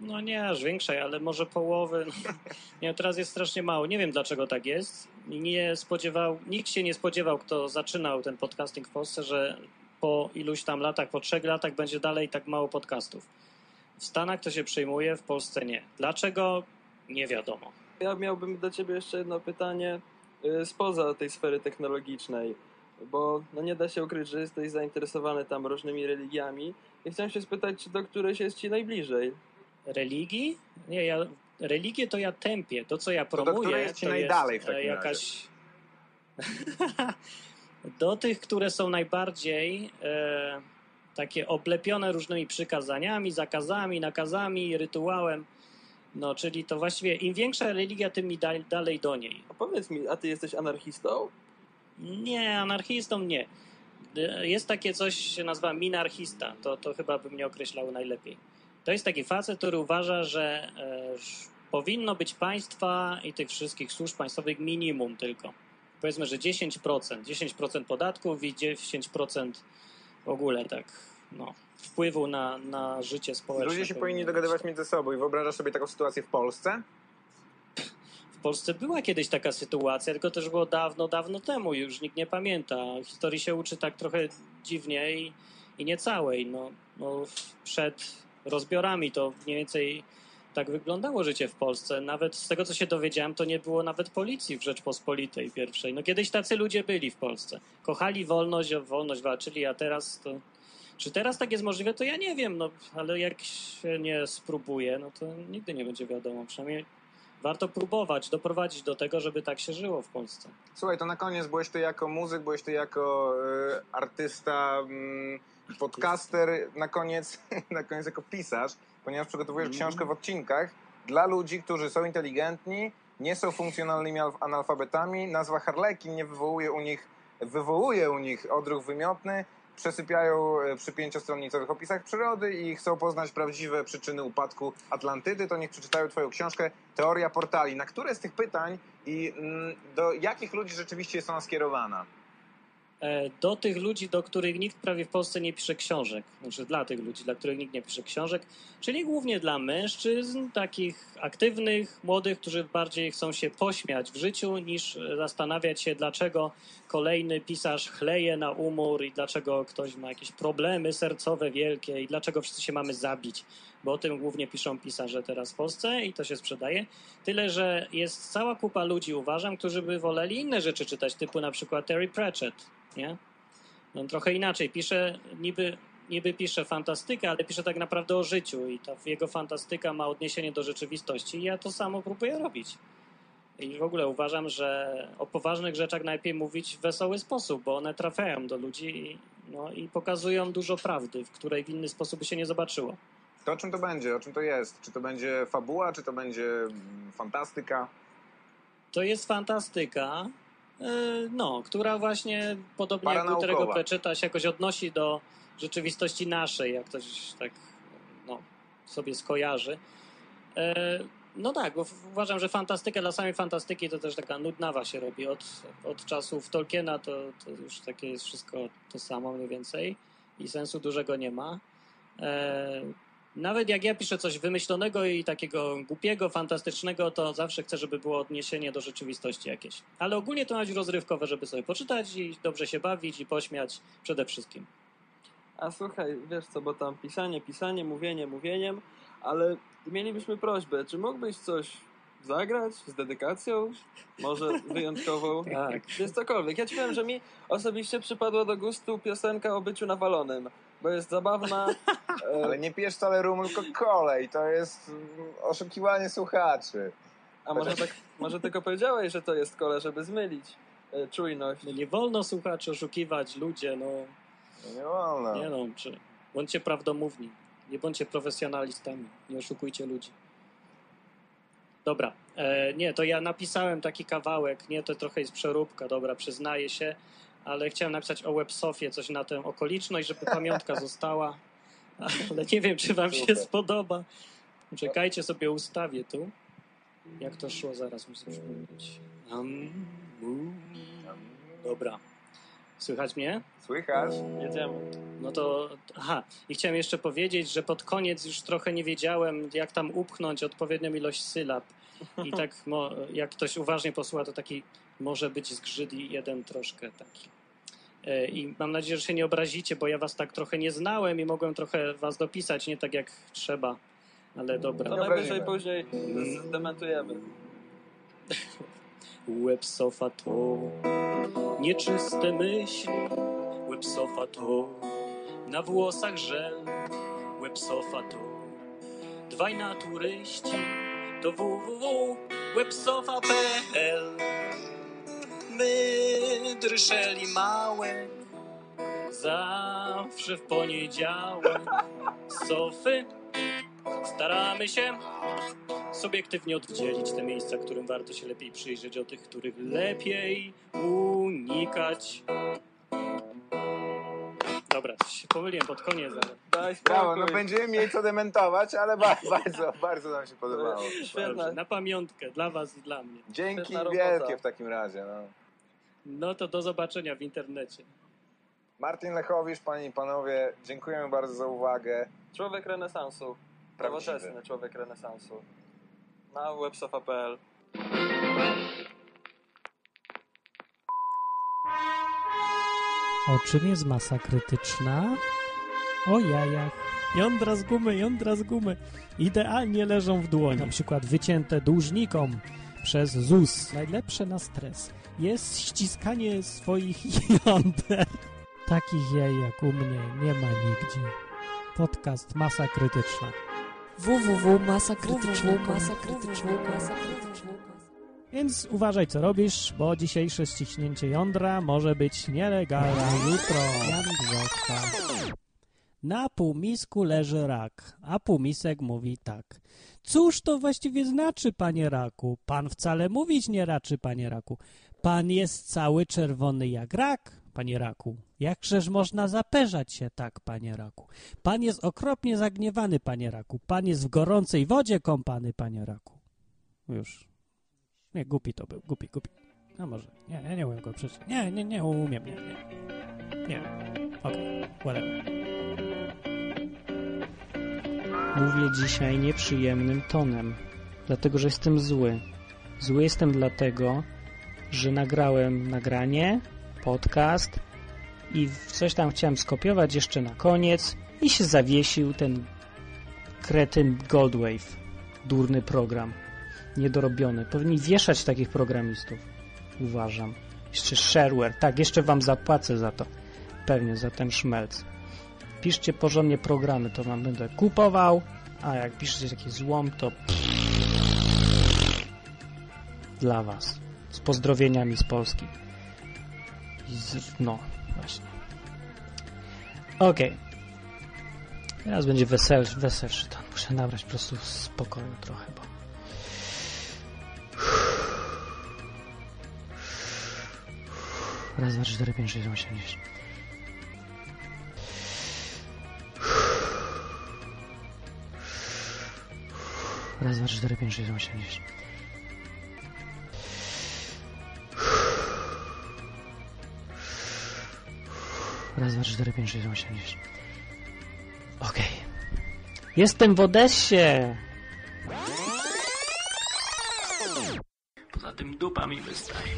Speaker 9: No nie aż większej, ale może połowy. [LAUGHS] Nie, teraz jest strasznie mało. Nie wiem dlaczego tak jest. Nie spodziewał, nikt się nie spodziewał, kto zaczynał ten podcasting w Polsce, że po iluś tam latach, po trzech latach będzie dalej tak mało podcastów. W Stanach to się przyjmuje, w Polsce nie. Dlaczego? Nie wiadomo.
Speaker 20: Ja miałbym do ciebie jeszcze jedno pytanie y, spoza tej sfery technologicznej, bo no nie da się ukryć, że jesteś zainteresowany tam różnymi religiami i chciałem się spytać, czy do którejś jest ci najbliżej?
Speaker 9: Religii? Nie, ja, religię to ja tępię. To, co ja promuję,
Speaker 19: ci
Speaker 9: to
Speaker 19: najdalej w
Speaker 9: jest e,
Speaker 19: takim
Speaker 9: jakaś... [LAUGHS] do tych, które są najbardziej e, takie oblepione różnymi przykazaniami, zakazami, nakazami, rytuałem. No, czyli to właściwie im większa religia, tym mi dal, dalej do niej.
Speaker 20: A powiedz mi, a ty jesteś anarchistą?
Speaker 9: Nie, anarchistą nie. E, Jest takie coś, się nazywa minarchista. To, to chyba by mnie określało najlepiej. To jest taki facet, który uważa, że e, powinno być państwa i tych wszystkich służb państwowych minimum tylko. Powiedzmy, że 10%. 10% podatków i 10% w ogóle tak no, wpływu na, na życie społeczne.
Speaker 19: Ludzie się powinni dogadywać między sobą i wyobrażasz sobie taką sytuację w Polsce?
Speaker 9: W Polsce była kiedyś taka sytuacja, tylko też było dawno, dawno temu, już nikt nie pamięta. Historii się uczy tak trochę dziwnie i, i nie całej. No, no, przed rozbiorami to mniej więcej tak wyglądało życie w Polsce. Nawet z tego, co się dowiedziałem, to nie było nawet policji w Rzeczpospolitej pierwszej. No kiedyś tacy ludzie byli w Polsce. Kochali wolność, o wolność walczyli, a teraz to... Czy teraz tak jest możliwe, to ja nie wiem, no, ale jak się nie spróbuje, no to nigdy nie będzie wiadomo. Przynajmniej warto próbować, doprowadzić do tego, żeby tak się żyło w Polsce.
Speaker 19: Słuchaj, to na koniec byłeś ty jako muzyk, byłeś ty jako y, artysta, mm, podcaster, na koniec, [LAUGHS] na koniec jako pisarz, ponieważ przygotowujesz książkę w odcinkach dla ludzi, którzy są inteligentni, nie są funkcjonalnymi alf- analfabetami. Nazwa Harlekin nie wywołuje u nich, wywołuje u nich odruch wymiotny, przesypiają e, przy pięciostronicowych opisach przyrody i chcą poznać prawdziwe przyczyny upadku Atlantydy, to niech przeczytają twoją książkę Teoria portali. Na które z tych pytań i mm, do jakich ludzi rzeczywiście jest ona skierowana?
Speaker 9: E, Do tych ludzi, do których nikt prawie w Polsce nie pisze książek, znaczy dla tych ludzi, dla których nikt nie pisze książek, czyli głównie dla mężczyzn, takich aktywnych, młodych, którzy bardziej chcą się pośmiać w życiu, niż zastanawiać się, dlaczego kolejny pisarz chleje na umór i dlaczego ktoś ma jakieś problemy sercowe wielkie i dlaczego wszyscy się mamy zabić, bo o tym głównie piszą pisarze teraz w Polsce i to się sprzedaje. Tyle, że jest cała kupa ludzi, uważam, którzy by woleli inne rzeczy czytać, typu na przykład Terry Pratchett, nie? On trochę inaczej pisze, niby, niby pisze fantastykę, ale pisze tak naprawdę o życiu i ta jego fantastyka ma odniesienie do rzeczywistości ja to samo próbuję robić. I w ogóle uważam, że o poważnych rzeczach najlepiej mówić w wesoły sposób, bo one trafiają do ludzi i, no, i pokazują dużo prawdy, w której w inny sposób by się nie zobaczyło.
Speaker 19: To o czym to będzie? O czym to jest? Czy to będzie fabuła, czy to będzie mm, fantastyka?
Speaker 9: To jest fantastyka, yy, no, która właśnie podobnie jak. Terego Pratchetta się jakoś odnosi do rzeczywistości naszej, jak ktoś tak no, sobie skojarzy. Yy, No tak, bo uważam, że fantastyka dla samej fantastyki to też taka nudnawa się robi. Od, od czasów Tolkiena to, to już takie jest wszystko to samo mniej więcej i sensu dużego nie ma. Nawet jak ja piszę coś wymyślonego i takiego głupiego, fantastycznego, to zawsze chcę, żeby było odniesienie do rzeczywistości jakieś. Ale ogólnie to ma być rozrywkowe, żeby sobie poczytać i dobrze się bawić i pośmiać przede wszystkim.
Speaker 20: A słuchaj, wiesz co, bo tam pisanie, pisanie, mówienie, mówieniem, ale mielibyśmy prośbę, czy mógłbyś coś zagrać z dedykacją? Może wyjątkową? [LAUGHS]
Speaker 9: Tak.
Speaker 20: Jest cokolwiek. Ja ci powiem, że mi osobiście przypadła do gustu piosenka o byciu nawalonym, bo jest zabawna. [LAUGHS] e,
Speaker 19: Ale nie pijesz wcale rumu, tylko kolej. To jest mm, oszukiwanie słuchaczy.
Speaker 20: A może, tak, może tylko powiedziałeś, że to jest kole, żeby zmylić e, czujność.
Speaker 9: No nie wolno słuchaczy oszukiwać, ludzie, no.
Speaker 19: Nie wolno.
Speaker 9: Nie no, czy bądźcie prawdomówni. Nie bądźcie profesjonalistami. Nie oszukujcie ludzi. Dobra, e, nie, to ja napisałem taki kawałek, nie, to trochę jest przeróbka, dobra, przyznaję się, ale chciałem napisać o WebSofie coś na tę okoliczność, żeby pamiątka została, ale nie wiem, czy wam się
Speaker 19: Super.
Speaker 9: spodoba. Czekajcie sobie, ustawię tu. Jak to szło, zaraz muszę przypomnieć. Um, um. Dobra. Słychać mnie?
Speaker 19: Słychać?
Speaker 20: Jedziemy.
Speaker 9: No to, aha, i chciałem jeszcze powiedzieć, że pod koniec już trochę nie wiedziałem, jak tam upchnąć odpowiednią ilość sylab. I tak, mo, jak ktoś uważnie posłucha, to taki może być zgrzyt i jeden troszkę taki. E, I mam nadzieję, że się nie obrazicie, bo ja was tak trochę nie znałem i mogłem trochę was dopisać, nie tak jak trzeba. Ale dobra.
Speaker 20: To najwyżej później zdementujemy. [LAUGHS]
Speaker 9: Websofa to nieczyste myśli, Websofa to na włosach żel, Websofa to dwaj naturyści, to www.websofa.pl My drżeli małe, zawsze w poniedziałek, sofy staramy się subiektywnie oddzielić te miejsca, którym warto się lepiej przyjrzeć, od tych, których lepiej unikać. Dobra, coś się pomyliłem pod koniec, ale...
Speaker 20: Daj
Speaker 19: Brawo, no będziemy mieli co dementować, ale ba- [LAUGHS] bardzo, bardzo nam się podobało.
Speaker 9: Dobrze, na pamiątkę, dla was i dla mnie.
Speaker 19: Dzięki
Speaker 20: Świetna robota.
Speaker 19: wielkie w takim razie. No.
Speaker 9: No to do zobaczenia w internecie.
Speaker 19: Martin Lechowicz, panie i panowie, dziękujemy bardzo za uwagę.
Speaker 20: Człowiek renesansu.
Speaker 19: Prawdziwy.
Speaker 20: Nowoczesny człowiek renesansu. Na websofa.pl
Speaker 4: O czym jest masa krytyczna? o jajach. Jądra z gumy, jądra z gumy. Idealnie leżą w dłoni. Na przykład wycięte dłużnikom przez ZUS. Najlepsze na stres jest ściskanie swoich [LAUGHS] jąder. Takich jaj jak u mnie nie ma nigdzie. Podcast Masa Krytyczna.
Speaker 6: www.masakrytyczna.com
Speaker 4: Więc uważaj co robisz, bo dzisiejsze ściśnięcie jądra może być nielegalne. Jutro Jan. Na półmisku leży rak, a półmisek mówi tak. Cóż to właściwie znaczy, panie raku? Pan wcale mówić nie raczy, panie raku. Pan jest cały czerwony jak rak, panie raku. Jakżeż można zaperzać się tak, panie raku? Pan jest okropnie zagniewany, panie raku. Pan jest w gorącej wodzie kąpany, panie raku. Już. Nie, głupi to był, głupi, głupi. No może, nie, ja nie umiem go przeczytać. Nie, nie, nie umiem, nie, nie. Nie, okej, whatever.
Speaker 2: Mówię dzisiaj nieprzyjemnym tonem, dlatego że jestem zły. Zły jestem dlatego, że nagrałem nagranie, podcast i coś tam chciałem skopiować jeszcze na koniec i się zawiesił ten kretyn Goldwave. Durny program. Niedorobiony. Powinni wieszać takich programistów. Uważam. Jeszcze shareware. Tak, jeszcze wam zapłacę za to. Pewnie za ten szmelc. Piszcie porządnie programy, to wam będę kupował, a jak piszecie taki złom, to dla was. Z pozdrowieniami z Polski. Z... No, właśnie. Okej. Teraz będzie weselszy, weselszy ton. Muszę nabrać po prostu spokoju trochę, bo... Raz, dwa, trzy, cztery, pięć, sześć, osiem, dziewięć. Raz, dwa, cztery, pięć, sześć, osiem, dziewięć. Raz, dwa, trzy, cztery, pięć, sześć, osiem, dziewięć. Okej. Jestem w Odessie!
Speaker 8: Poza tym dupa mi wystaje.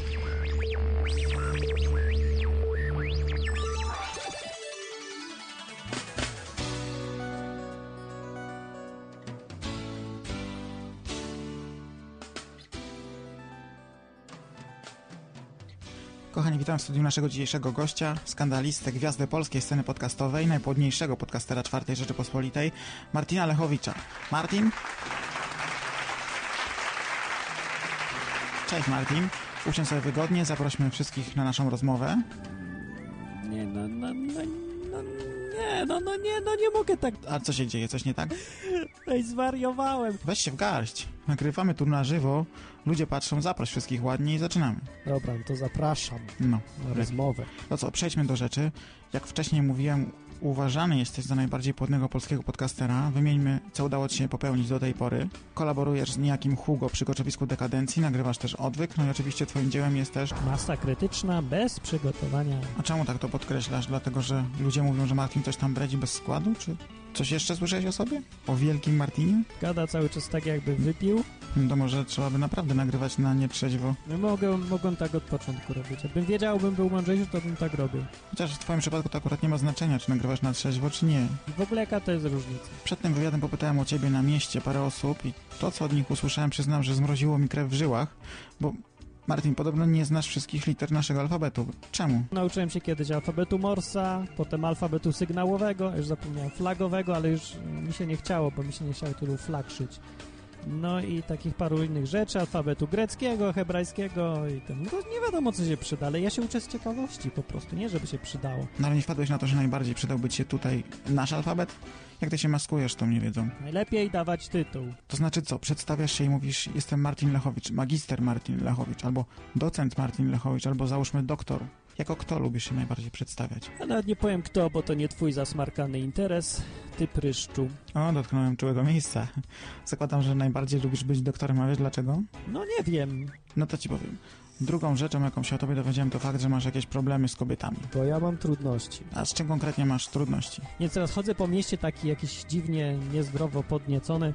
Speaker 21: Kochani, witam w studiu naszego dzisiejszego gościa, skandalistę, gwiazdę polskiej sceny podcastowej, najpłodniejszego podcastera czwartej Rzeczypospolitej, Martina Lechowicza. Martin? Cześć Martin, usiądź sobie wygodnie, zaprośmy wszystkich na naszą rozmowę.
Speaker 4: Nie, no, no, no, nie, no, no, nie, no, nie mogę tak...
Speaker 21: A co się dzieje, coś nie tak?
Speaker 4: Ej, zwariowałem.
Speaker 21: Weź się w garść, nagrywamy tu na żywo, ludzie patrzą, zaproś wszystkich ładnie i zaczynamy.
Speaker 4: Dobra, no to zapraszam
Speaker 21: No.
Speaker 4: na rozmowę.
Speaker 21: To co, przejdźmy do rzeczy. Jak wcześniej mówiłem, uważany jesteś za najbardziej płodnego polskiego podcastera. Wymieńmy, co udało ci się popełnić do tej pory. Kolaborujesz z niejakim Hugo przy Koczowisku Dekadencji, nagrywasz też Odwyk, no i oczywiście twoim dziełem jest też...
Speaker 4: Masa krytyczna bez przygotowania.
Speaker 21: A czemu tak to podkreślasz? Dlatego, że ludzie mówią, że Martin coś tam bredzi bez składu? Czy coś jeszcze słyszałeś o sobie? O wielkim Martinie?
Speaker 4: Gada cały czas tak, jakby wypił.
Speaker 21: No to może trzeba by naprawdę nagrywać na nietrzeźwo.
Speaker 4: No mogę, mogą tak od początku robić. Jakbym wiedział, bym był mądrzejszy, to bym tak robił.
Speaker 21: Chociaż w twoim przypadku to akurat nie ma znaczenia, czy nagrywasz na trzeźwo, czy nie.
Speaker 4: W ogóle jaka to jest różnica?
Speaker 21: Przed tym wywiadem popytałem o ciebie na mieście parę osób i to, co od nich usłyszałem, przyznam, że zmroziło mi krew w żyłach, bo Martin, podobno nie znasz wszystkich liter naszego alfabetu. Czemu?
Speaker 4: Nauczyłem się kiedyś alfabetu Morsa, potem alfabetu sygnałowego, już zapomniałem flagowego, ale już mi się nie chciało, bo mi się nie chciało tylu flag szyć. No i takich paru innych rzeczy, alfabetu greckiego, hebrajskiego i ten. No nie wiadomo, co się przyda, ale ja się uczę z ciekawości po prostu, nie żeby się przydało.
Speaker 21: No ale nie wpadłeś na to, że najbardziej przydałby ci się tutaj nasz alfabet? Jak ty się maskujesz, to nie wiedzą.
Speaker 4: Najlepiej dawać tytuł.
Speaker 21: To znaczy co? Przedstawiasz się i mówisz, jestem Martin Lechowicz, magister Martin Lechowicz, albo docent Martin Lechowicz, albo załóżmy doktor. Jako kto lubisz się najbardziej przedstawiać?
Speaker 4: Ja nawet nie powiem kto, bo to nie twój zasmarkany interes, ty pryszczu.
Speaker 21: O, dotknąłem czułego miejsca. Zakładam, że najbardziej lubisz być doktorem, a wiesz dlaczego?
Speaker 4: No nie wiem.
Speaker 21: No to ci powiem. Drugą rzeczą, jaką się o tobie dowiedziałem, to fakt, że masz jakieś problemy z kobietami.
Speaker 4: Bo ja mam trudności.
Speaker 21: A z czym konkretnie masz trudności?
Speaker 4: Nie, teraz chodzę po mieście taki jakiś dziwnie, niezdrowo podniecony,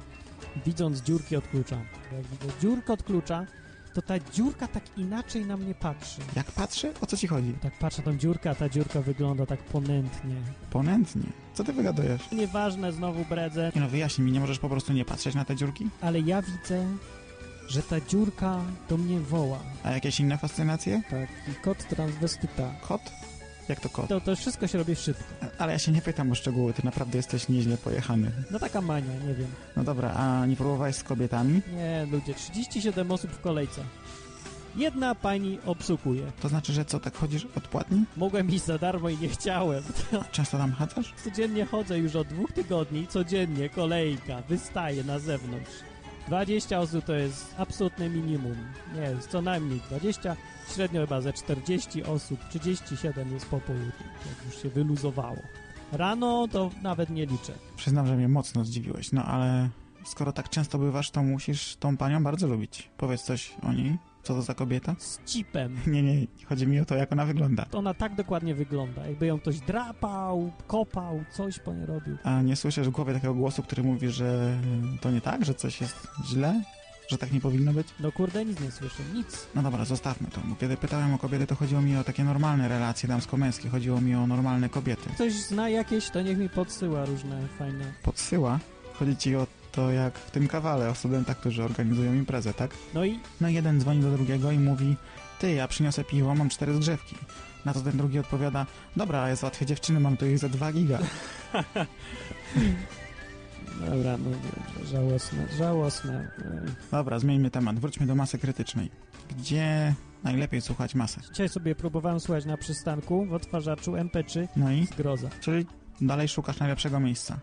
Speaker 4: widząc dziurki od klucza. Jak widzę dziurkę od klucza, to ta dziurka tak inaczej na mnie patrzy.
Speaker 21: Jak patrzy? O co ci chodzi?
Speaker 4: Tak patrzę tą dziurkę, a ta dziurka wygląda tak ponętnie.
Speaker 21: Ponętnie. Co ty wygadujesz?
Speaker 4: Nieważne, znowu bredzę,
Speaker 21: Nie no, wyjaśnij mi, nie możesz po prostu nie patrzeć na te dziurki?
Speaker 4: ale ja widzę, że ta dziurka do mnie woła.
Speaker 21: A jakieś inne fascynacje?
Speaker 4: Tak, i kot transwestyta.
Speaker 21: Kot? Jak to kot?
Speaker 4: To, to wszystko się robi szybko.
Speaker 21: Ale ja się nie pytam o szczegóły, ty naprawdę jesteś nieźle pojechany.
Speaker 4: No taka mania, nie wiem.
Speaker 21: No dobra, a nie próbowałeś z kobietami?
Speaker 4: Nie, ludzie, 37 osób w kolejce. Jedna pani obsługuje.
Speaker 21: To znaczy, że co, tak chodzisz odpłatnie?
Speaker 4: Mogłem iść za darmo i nie chciałem. [LAUGHS]
Speaker 21: Często tam chadzasz?
Speaker 4: Codziennie chodzę już od dwóch tygodni, codziennie kolejka, wystaje na zewnątrz. 20 osób to jest absolutne minimum. Nie, jest co najmniej 20, średnio chyba ze 40 osób, 37 jest po południu, jak już się wyluzowało. Rano to nawet nie liczę.
Speaker 21: Przyznam, że mnie mocno zdziwiłeś, no ale skoro tak często bywasz, to musisz tą panią bardzo lubić. Powiedz coś o niej. Co to za kobieta?
Speaker 4: Z cipem. [LAUGHS]
Speaker 21: Nie, nie, chodzi mi o to, jak ona wygląda.
Speaker 4: To ona tak dokładnie wygląda, jakby ją ktoś drapał, kopał, coś po nie robił.
Speaker 21: A nie słyszysz w głowie takiego głosu, który mówi, że to nie tak, że coś jest źle? Że tak nie powinno być?
Speaker 4: No kurde, nic nie słyszę, nic.
Speaker 21: No dobra, zostawmy to. Bo kiedy pytałem o kobiety, to chodziło mi o takie normalne relacje damsko-męskie. Chodziło mi o normalne kobiety.
Speaker 4: Ktoś zna jakieś, to niech mi podsyła różne fajne.
Speaker 21: Podsyła? Chodzi ci o to jak w tym kawale o studentach, którzy organizują imprezę, tak?
Speaker 4: No i?
Speaker 21: No jeden dzwoni do drugiego i mówi ty, ja przyniosę piwo, mam cztery zgrzewki. Na to ten drugi odpowiada dobra, ja załatwię dziewczyny, mam tu ich za dwa giga. [LAUGHS]
Speaker 4: Dobra, no żałosne, żałosne.
Speaker 21: Dobra, zmieńmy temat. Wróćmy do masy krytycznej. Gdzie najlepiej słuchać masy?
Speaker 4: Dzisiaj sobie próbowałem słuchać na przystanku w odtwarzaczu MP3
Speaker 21: no i?
Speaker 4: zgroza.
Speaker 21: Czyli dalej szukasz najlepszego miejsca.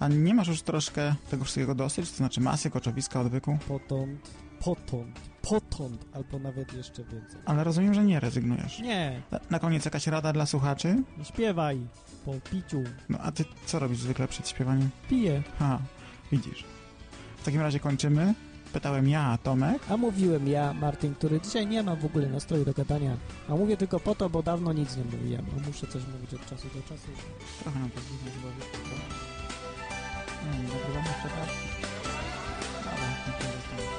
Speaker 21: A nie masz już troszkę tego wszystkiego dosyć? To znaczy masy, koczowiska, odwyku?
Speaker 4: Potąd, potąd, potąd, albo nawet jeszcze więcej.
Speaker 21: Ale rozumiem, że nie rezygnujesz.
Speaker 4: Nie.
Speaker 21: Na, na koniec jakaś rada dla słuchaczy?
Speaker 4: Śpiewaj po piciu.
Speaker 21: No a ty co robisz zwykle przed śpiewaniem?
Speaker 4: Piję.
Speaker 21: Ha, widzisz. W takim razie kończymy. Pytałem ja, Tomek.
Speaker 4: A mówiłem ja, Martin, który dzisiaj nie ma w ogóle nastroju do gadania. A mówię tylko po to, bo dawno nic nie mówiłem. A muszę coś mówić od czasu do czasu.
Speaker 21: Trochę nam to zbliżyć, bo Nie, nie nagrywamy jeszcze raz.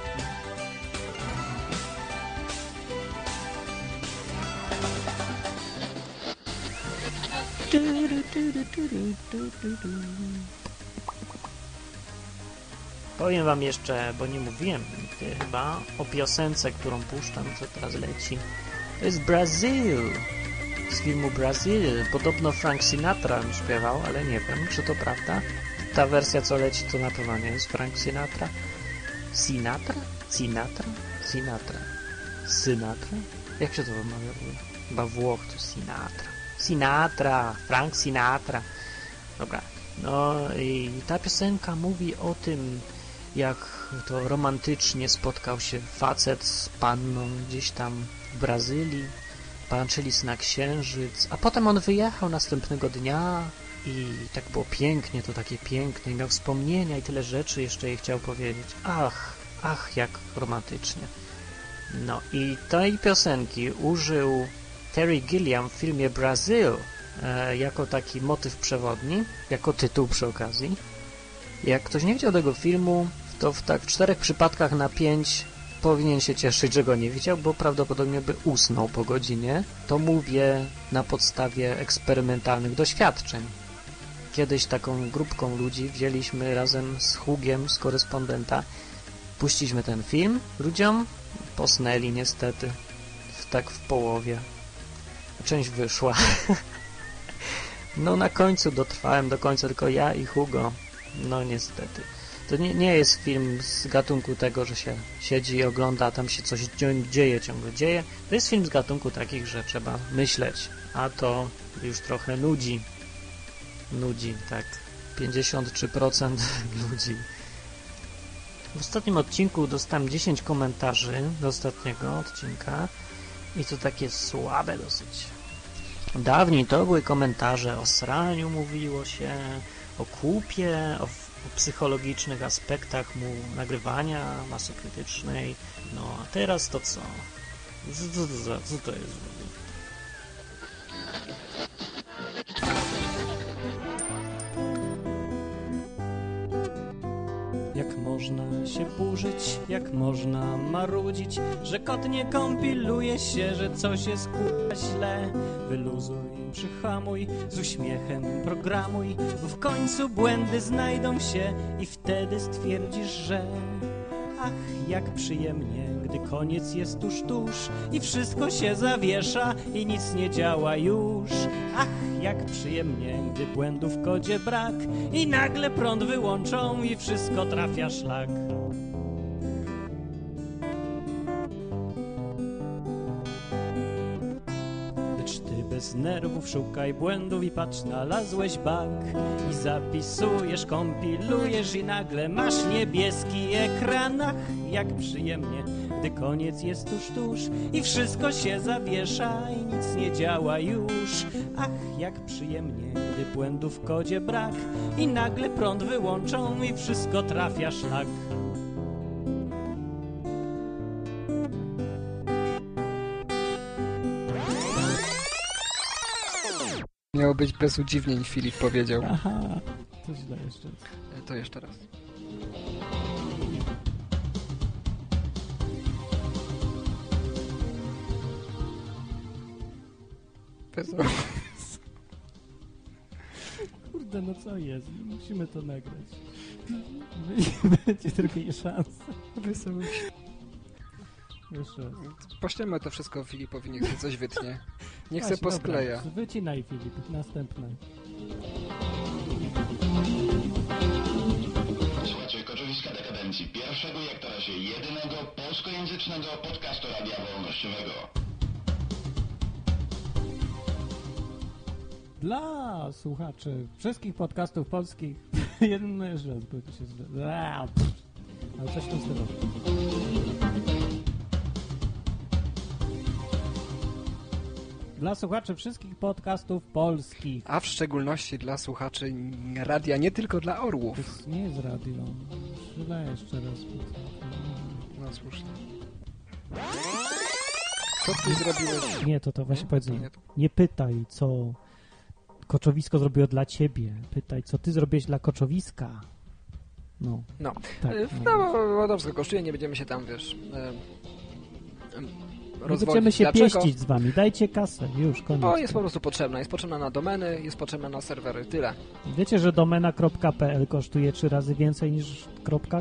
Speaker 9: Powiem wam jeszcze, bo nie mówiłem chyba o piosence, którą puszczam, co teraz leci. To jest Brazil. Z filmu Brazil. Podobno Frank Sinatra śpiewał, ale nie wiem, czy to prawda. Ta wersja, co leci, to na pewno nie jest Frank Sinatra. Sinatra? Sinatra? Sinatra. Sinatra? Jak się to wymawia? Chyba Włoch to Sinatra. Sinatra! Frank Sinatra. Dobra. No i ta piosenka mówi o tym, jak to romantycznie spotkał się facet z panną gdzieś tam w Brazylii, patrzyli na księżyc, a potem on wyjechał następnego dnia i tak było pięknie, to takie piękne i miał wspomnienia i tyle rzeczy jeszcze jej chciał powiedzieć. Ach, ach, jak romantycznie. No i tej piosenki użył Terry Gilliam w filmie Brazil e, jako taki motyw przewodni, jako tytuł przy okazji. Jak ktoś nie widział tego filmu, to w tak czterech przypadkach na pięć powinien się cieszyć, że go nie widział, bo prawdopodobnie by usnął po godzinie. To mówię na podstawie eksperymentalnych doświadczeń. Kiedyś taką grupką ludzi wzięliśmy razem z Hugiem, z korespondenta, puściliśmy ten film ludziom, posnęli niestety, tak w połowie. Część wyszła. [LAUGHS] no na końcu dotrwałem do końca, tylko ja i Hugo. No niestety. To nie, nie jest film z gatunku tego, że się siedzi i ogląda, a tam się coś dzieje, ciągle dzieje. To jest film z gatunku takich, że trzeba myśleć, a to już trochę nudzi. Nudzi, tak. 53% [LAUGHS] ludzi. W ostatnim odcinku dostałem 10 komentarzy do ostatniego odcinka i to takie słabe dosyć. Dawniej to były komentarze o sraniu, mówiło się, o kupie, o, o psychologicznych aspektach mu nagrywania masy krytycznej. No a teraz to co? Co, to jest?
Speaker 22: Jak można się burzyć, jak można marudzić, że kot nie kompiluje się, że coś jest kurwa źle. Wyluzuj, przyhamuj, z uśmiechem programuj, bo w końcu błędy znajdą się i wtedy stwierdzisz, że Ach, jak przyjemnie, gdy koniec jest tuż, tuż i wszystko się zawiesza i nic nie działa już. Ach, jak przyjemnie, gdy błędów w kodzie brak i nagle prąd wyłączą i wszystko trafia szlak. Bez nerwów szukaj błędów i patrz, znalazłeś bug i zapisujesz, kompilujesz i nagle masz niebieski ekran. Ach, jak przyjemnie, gdy koniec jest tuż, tuż i wszystko się zawiesza i nic nie działa już. Ach, jak przyjemnie, gdy błędów w kodzie brak i nagle prąd wyłączą i wszystko trafia szlak.
Speaker 11: Miało być bez udziwnień, Filip powiedział.
Speaker 4: Aha, to źle jeszcze.
Speaker 11: E, To jeszcze raz. Bez...
Speaker 4: Kurde, no co jest? Musimy to nagrać. [LAUGHS] Będzie drugiej szansy.
Speaker 11: Się.
Speaker 4: Jeszcze raz.
Speaker 11: Poślemy to wszystko Filipowi, niech sobie coś wytnie. [LAUGHS] Niech se
Speaker 4: Właśnie,
Speaker 11: poskleja.
Speaker 4: Dobra, wycinaj Filip, następne.
Speaker 15: Słuchajcie, Koczowiska Dekadencji, pierwszego, jak teraz się jedynego polskojęzycznego podcastu radia wolnościowego.
Speaker 4: Dla słuchaczy wszystkich podcastów polskich [LAUGHS] jeden jeszcze raz, bo to się. Ale coś w tym stylu. Dla słuchaczy wszystkich podcastów polskich.
Speaker 11: A w szczególności dla słuchaczy radia, nie tylko dla
Speaker 4: To
Speaker 11: orłów.
Speaker 4: jest, nie jest radio. Źle jeszcze raz.
Speaker 11: No słusznie. Co ty zrobiłeś?
Speaker 4: Nie, to to właśnie powiedz
Speaker 11: Nie,
Speaker 4: nie,
Speaker 11: to-
Speaker 4: nie pytaj, co koczowisko zrobiło dla ciebie. Pytaj, co ty zrobiłeś dla koczowiska. No.
Speaker 11: No,
Speaker 4: Tak,
Speaker 11: E,
Speaker 4: no.
Speaker 11: no Ładowsko kosztuje, nie będziemy się tam, wiesz, e,
Speaker 4: Nie będziemy się
Speaker 11: Dlaczego?
Speaker 4: pieścić z wami. Dajcie kasę. Już, koniec.
Speaker 11: Bo jest po prostu potrzebna. Jest potrzebna na domeny, jest potrzebna na serwery. Tyle.
Speaker 4: Wiecie, że domena.pl kosztuje trzy razy więcej niż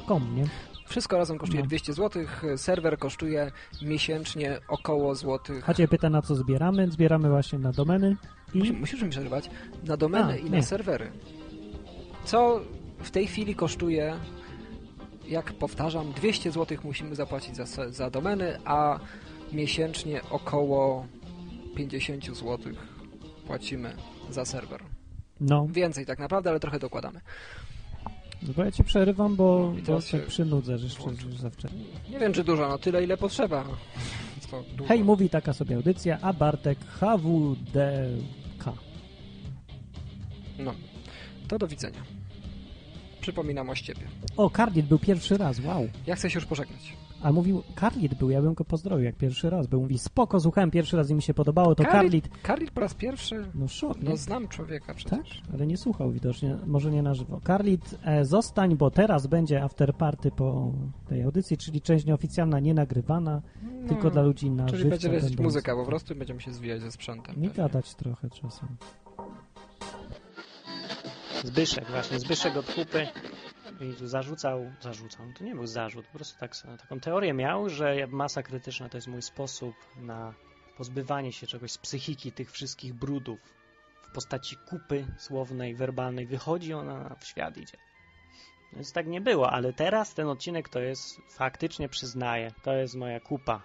Speaker 4: .com, nie?
Speaker 11: Wszystko razem kosztuje
Speaker 4: No.
Speaker 11: 200 zł, serwer kosztuje miesięcznie około złotych.
Speaker 4: A cię pyta, na co zbieramy? Zbieramy właśnie na domeny.
Speaker 11: Musi- Musisz mi przerywać. Na domeny
Speaker 4: A,
Speaker 11: i
Speaker 4: nie.
Speaker 11: na serwery. Co w tej chwili kosztuje, jak powtarzam, 200 zł musimy zapłacić za, za domeny, a miesięcznie około 50 zł płacimy za serwer.
Speaker 4: No,
Speaker 11: Więcej tak naprawdę, ale trochę dokładamy.
Speaker 4: no bo ja cię przerywam, bo,
Speaker 11: I
Speaker 4: bo tak
Speaker 11: się
Speaker 4: przynudzę, że jeszcze że za wcześnie.
Speaker 11: Nie wiem, czy dużo, no tyle, ile potrzeba.
Speaker 4: Hej, mówi taka sobie audycja, a Bartek HWDK.
Speaker 11: No, to do widzenia. Przypominam o ściepie.
Speaker 4: O, Carlit był pierwszy raz, wow.
Speaker 11: Ja chcę się już pożegnać.
Speaker 4: A mówił, Carlit był, ja bym go pozdrowił jak pierwszy raz, bo mówi, spoko, słuchałem pierwszy raz i mi się podobało, to Carlit...
Speaker 11: Carlit po raz pierwszy?
Speaker 4: No szok?
Speaker 11: No znam człowieka przecież.
Speaker 4: Tak, ale nie słuchał widocznie, może nie na żywo. Carlit, e, zostań, bo teraz będzie afterparty po tej audycji, czyli część nieoficjalna, nie nagrywana,
Speaker 11: No,
Speaker 4: tylko dla ludzi na
Speaker 11: Czyli
Speaker 4: żywca
Speaker 11: będzie lecieć muzyka po prostu i będziemy się zwijać ze sprzętem.
Speaker 4: Nie
Speaker 11: pewnie.
Speaker 4: gadać trochę czasem.
Speaker 9: Zbyszek, właśnie, Zbyszek od kupy i tu zarzucał, zarzucał, to nie był zarzut, po prostu tak, taką teorię miał, że masa krytyczna to jest mój sposób na pozbywanie się czegoś z psychiki tych wszystkich brudów w postaci kupy słownej, werbalnej. Wychodzi ona w świat, idzie. Więc tak nie było, ale teraz ten odcinek to jest, faktycznie przyznaję, to jest moja kupa.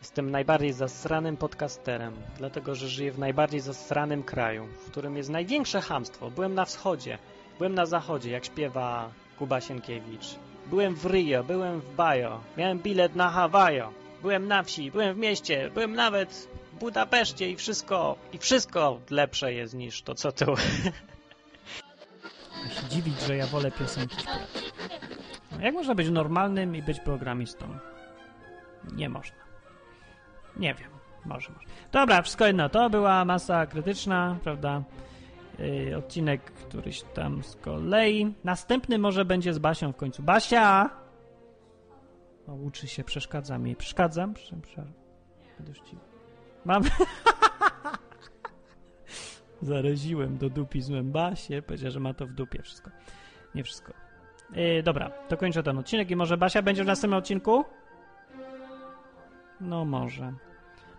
Speaker 9: Jestem najbardziej zasranym podcasterem, dlatego że żyję w najbardziej zasranym kraju, w którym jest największe hamstwo. Byłem na wschodzie, byłem na zachodzie, jak śpiewa Kuba Sienkiewicz. Byłem w Rio, byłem w Bajo, miałem bilet na Hawajo. Byłem na wsi, byłem w mieście, byłem nawet w Budapeszcie i wszystko, i wszystko lepsze jest niż to, co tu. [LAUGHS]
Speaker 4: Ja się dziwić, że ja wolę piosenki śpiewać. No, jak można być normalnym i być programistą? Nie można. Nie wiem. Może, może. Dobra, wszystko jedno. To była masa krytyczna, prawda? Yy, odcinek któryś tam z kolei. Następny może będzie z Basią w końcu. Basia! O, uczy się, przeszkadza mi. Przeszkadzam? Przepraszam. Mam... [LAUGHS] Zaraziłem do dupi złem Basię. Powiedział, że ma to w dupie wszystko. Nie wszystko. Yy, dobra, to kończę ten odcinek i może Basia będzie w następnym odcinku? No może.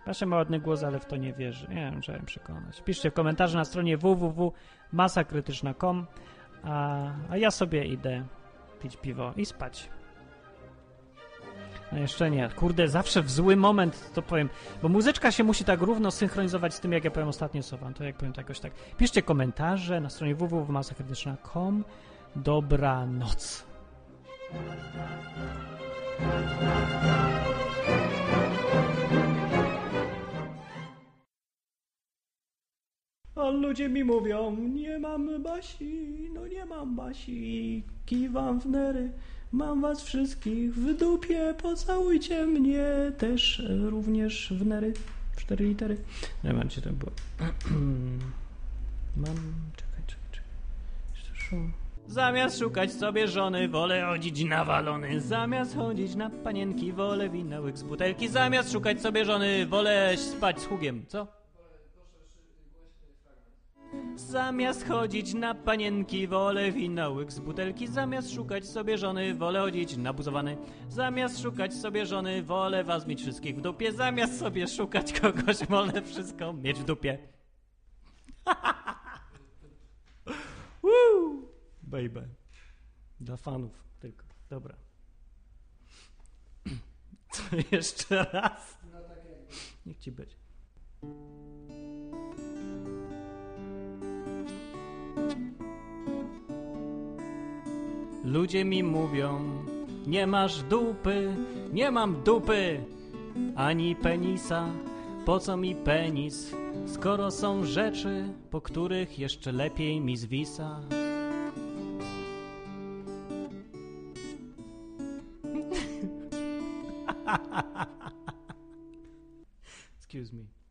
Speaker 4: Basia ma ładny głos, ale w to nie wierzy. Nie wiem, trzeba ją przekonać. Piszcie w komentarzu na stronie www.masakrytyczna.com a, a ja sobie idę pić piwo i spać. No jeszcze nie. Kurde, zawsze w zły moment to powiem, bo muzyczka się musi tak równo synchronizować z tym, jak ja powiem ostatnie słowa. To jak powiem to jakoś tak. Piszcie komentarze na stronie www.masakrytyczna.com Dobranoc. A ludzie mi mówią, nie mam Basi, no nie mam Basi, kiwam w nery, mam was wszystkich w dupie, pocałujcie mnie też również w nery, cztery litery. Nie wiem, gdzie to było. mam, czekaj, czekaj, czekaj. Jeszcze szum. Zamiast szukać sobie żony, wolę chodzić nawalony. Zamiast chodzić na panienki, wolę wina z butelki. Zamiast szukać sobie żony, wolę spać z hugiem. Co? Zamiast chodzić na panienki, wolę wina łyk z butelki. Zamiast szukać sobie żony, wolę chodzić nabuzowany. Zamiast szukać sobie żony, wolę was mieć wszystkich w dupie. Zamiast sobie szukać kogoś, [LAUGHS] wolę wszystko mieć w dupie. [LAUGHS] Woo! Baby. Dla fanów tylko. Dobra. [CLEARS THROAT] Co jeszcze raz? Niech ci być. Ludzie mi mówią, nie masz dupy, nie mam dupy, ani penisa. Po co mi penis, skoro są rzeczy, po których jeszcze lepiej mi zwisa? [LAUGHS] Excuse me.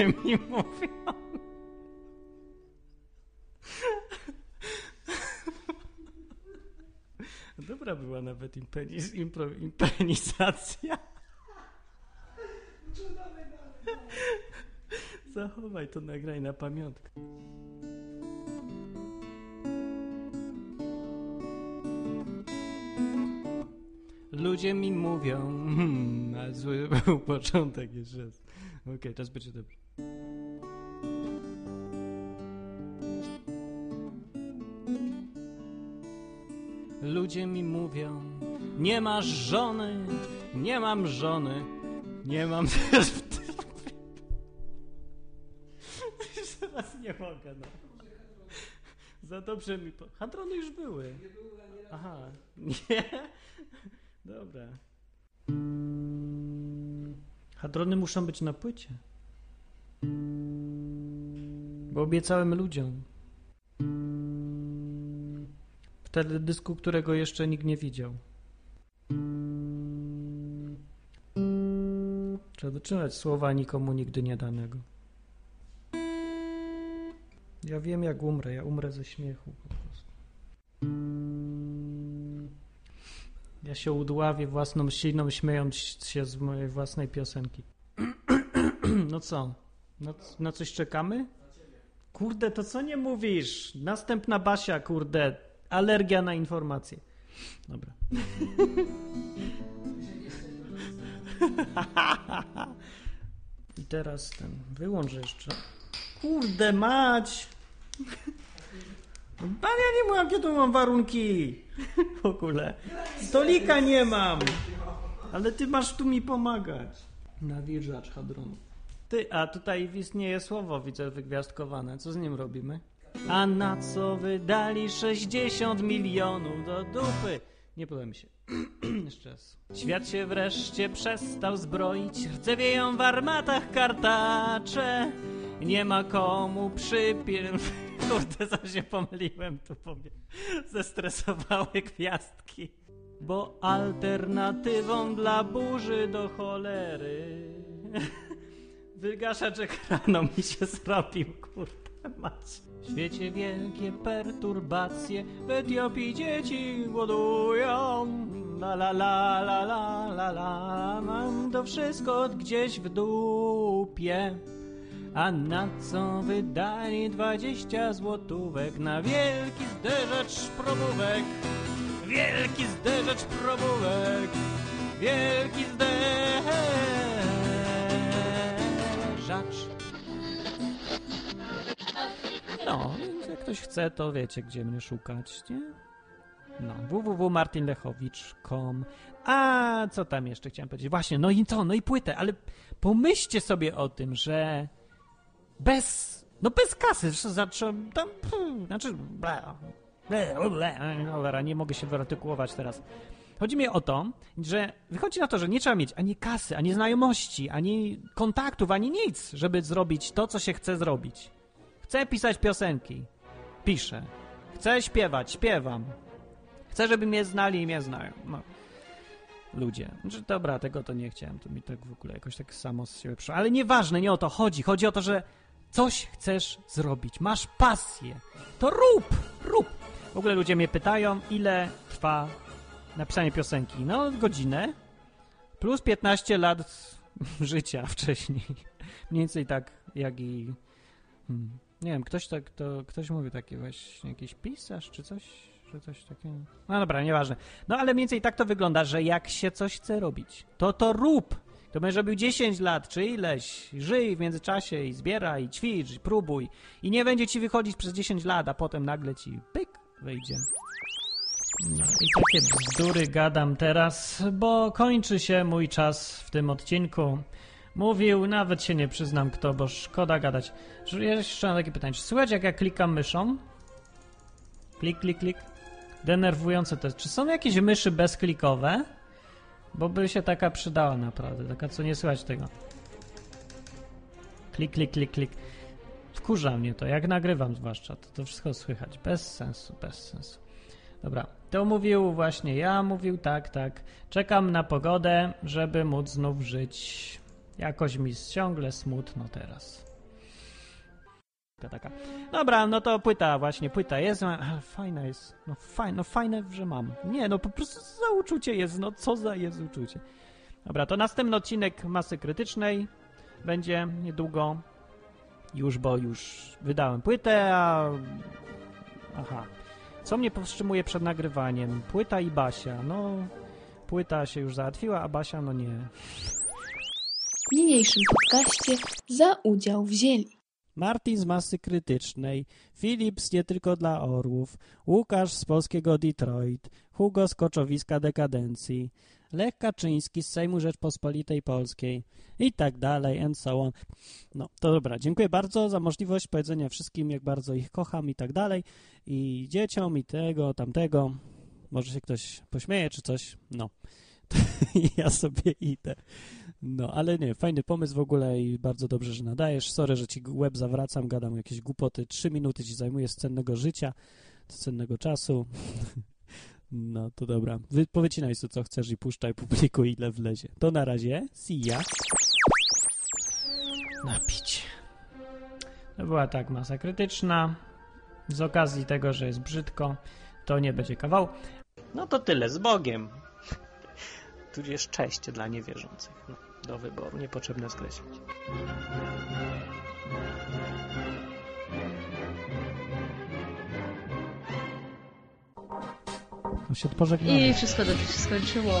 Speaker 4: Ludzie mi mówią. Dobra była nawet impenis, impro, impenizacja. Zachowaj to, nagraj na pamiątkę. Ludzie mi mówią, hmm, a zły był początek jeszcze raz. Okej, okay, teraz będzie dobrze. Ludzie mi mówią, nie masz żony, nie mam żony, nie mam też w raz nie mogę, no. Za dobrze mi po... Hadrony już były. Aha, nie? Dobra. Hadrony muszą być na płycie. Bo obiecałem ludziom. W teledysku, którego jeszcze nikt nie widział. Trzeba dotrzymać słowa nikomu nigdy nie danego. Ja wiem jak umrę, ja umrę ze śmiechu po prostu. Ja się udławię własną siną, śmiejąc się z mojej własnej piosenki. [CLEARS THROAT] No co? Na, coś czekamy? Kurde, to co nie mówisz? Następna Basia, kurde. Alergia na informacje. Dobra. I teraz ten, wyłącz jeszcze. Kurde mać! Pan ja nie wiem, jakie tu mam warunki. W ogóle. Stolika nie mam. Ale ty masz tu mi pomagać. Nawilżacz hadronu. Ty, a tutaj istnieje słowo, widzę, wygwiazdkowane. Co z nim robimy? A na co wydali 60 milionów do dupy? Nie powiem się. [CLEARS THROAT] Jeszcze raz. Świat się wreszcie przestał zbroić. Rdzewieją w armatach kartacze. Nie ma komu przypier... [LAUGHS] Kurde, co się pomyliłem tu powiem. Zestresowały gwiazdki. bo alternatywą dla burzy do cholery. [LAUGHS] Wygaszacz ekranu mi się zrobił, kurde mać. W świecie wielkie perturbacje, w Etiopii dzieci głodują. La la la la la la la, mam to wszystko gdzieś w dupie. A na co wydali 20 złotówek na wielki zderzacz probówek? Wielki zderzacz probówek, wielki zderzacz. No, więc jak ktoś chce, to wiecie, gdzie mnie szukać, nie? No, www.martinlechowicz.com A, co tam jeszcze chciałem powiedzieć? Właśnie, no i co? No i płytę, ale pomyślcie sobie o tym, że bez, no bez kasy, zacząłem tam, pff, znaczy, ble, ble, cholera, nie mogę się wyartykułować teraz. Chodzi mi o to, że wychodzi na to, że nie trzeba mieć ani kasy, ani znajomości, ani kontaktów, ani nic, żeby zrobić to, co się chce zrobić. Chcę pisać piosenki. Piszę. Chcę śpiewać. Śpiewam. Chcę, żeby mnie znali i mnie znają. No. Ludzie. Znaczy, dobra, tego to nie chciałem. To mi tak w ogóle jakoś tak samo z siebie przyszło. Ale nieważne, nie o to chodzi. Chodzi o to, że coś chcesz zrobić. Masz pasję. To rób! Rób! W ogóle ludzie mnie pytają, ile trwa napisanie piosenki. No, godzinę. Plus 15 lat [LAUGHS] życia wcześniej. [LAUGHS] Mniej więcej tak, jak i... Hmm. Nie wiem, ktoś tak, to, ktoś mówi taki właśnie, jakiś pisarz czy coś, że coś takiego. No dobra, nieważne. No ale mniej więcej tak to wygląda, że jak się coś chce robić, to to rób. To będziesz robił 10 lat, czy ileś, żyj w międzyczasie i zbieraj, i ćwicz, i próbuj. I nie będzie ci wychodzić przez 10 lat, a potem nagle ci pyk, wyjdzie. No i takie bzdury gadam teraz, bo kończy się mój czas w tym odcinku. Mówił, nawet się nie przyznam kto, bo szkoda gadać. Jeszcze mam takie pytanie, czy słychać jak ja klikam myszą? Klik, klik, klik. Denerwujące to jest. Czy są jakieś myszy bezklikowe? Bo by się taka przydała naprawdę, taka co nie słychać tego. Klik, klik, klik, klik. Wkurza mnie to, jak nagrywam zwłaszcza, to, to wszystko słychać. Bez sensu, bez sensu. Dobra, to mówił właśnie ja, mówił tak, tak. Czekam na pogodę, żeby móc znów żyć. Jakoś mi ciągle smutno teraz. Taka. Dobra, no to płyta właśnie, płyta jest, fajna jest, no fajne, no fajne, że mam. Nie, no po prostu za uczucie jest, no co za jest uczucie. Dobra, to następny odcinek Masy Krytycznej będzie niedługo, już, bo już wydałem płytę, a... Aha. Co mnie powstrzymuje przed nagrywaniem? Płyta i Basia, no... Płyta się już załatwiła, a Basia no nie.
Speaker 23: W niniejszym podcaście za udział wzięli
Speaker 24: Martin z Masy Krytycznej, Filip z Nie Tylko dla Orłów, Łukasz z Polskiego Detroit, Hugo z Koczowiska Dekadencji, Lech Kaczyński z Sejmu Rzeczpospolitej Polskiej i tak dalej, and so on. No, to dobra, dziękuję bardzo za możliwość powiedzenia wszystkim, jak bardzo ich kocham i tak dalej, i dzieciom, i tego, tamtego. Może się ktoś pośmieje czy coś, no. [LAUGHS] ja sobie idę. No, ale nie, fajny pomysł w ogóle i bardzo dobrze, że nadajesz. Sorry, że ci web zawracam, gadam jakieś głupoty. Trzy minuty ci zajmuje z cennego życia, z cennego czasu. [LAUGHS] No, to dobra. Wy powycinaj sobie, co chcesz i puszczaj, publikuj, ile wlezie. To na razie. See ya. Napić. To była tak masa krytyczna. Z okazji tego, że jest brzydko, to nie będzie kawał. No to tyle, z Bogiem tudzież cześć dla niewierzących. No, do wyboru, niepotrzebne skreślić. Się pożegnamy.
Speaker 5: I wszystko dobrze się skończyło.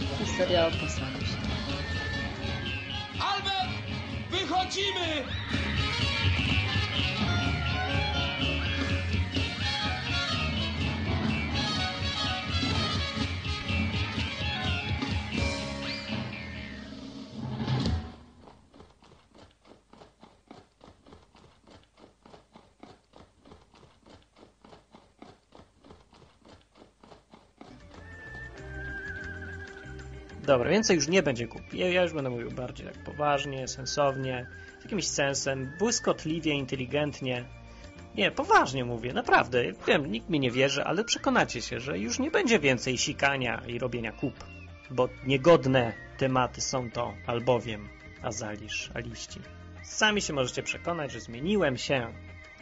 Speaker 5: No, historia posłana się.
Speaker 25: Albert! Wychodzimy!
Speaker 9: Dobra, więcej już nie będzie. Ja, ja już będę mówił bardziej tak poważnie, sensownie, z jakimś sensem, błyskotliwie, inteligentnie. Nie, poważnie mówię, naprawdę. Wiem, nikt mi nie wierzy, ale przekonacie się, że już nie będzie więcej sikania i robienia kup. Bo niegodne tematy są to albowiem azalisz, aliści. Sami się możecie przekonać, że zmieniłem się.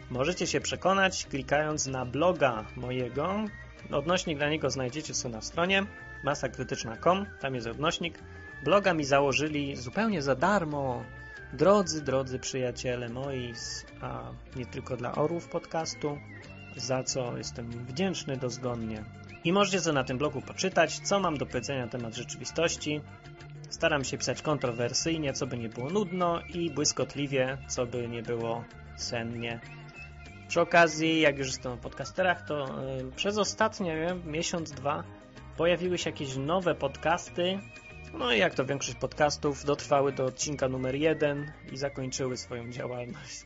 Speaker 9: Możecie się przekonać klikając na bloga mojego. Odnośnik dla niego znajdziecie sobie na stronie masakrytyczna.com, tam jest odnośnik. Bloga mi założyli zupełnie za darmo. Drodzy, drodzy przyjaciele moi, a nie tylko dla orłów podcastu, za co jestem wdzięczny dozgonnie. I możecie sobie na tym blogu poczytać, co mam do powiedzenia na temat rzeczywistości. Staram się pisać kontrowersyjnie, co by nie było nudno i błyskotliwie, co by nie było sennie. Przy okazji, jak już jestem o podcasterach, to y, przez ostatnie nie wiem, miesiąc, dwa pojawiły się jakieś nowe podcasty. No i jak to większość podcastów, dotrwały do odcinka numer jeden i zakończyły swoją działalność.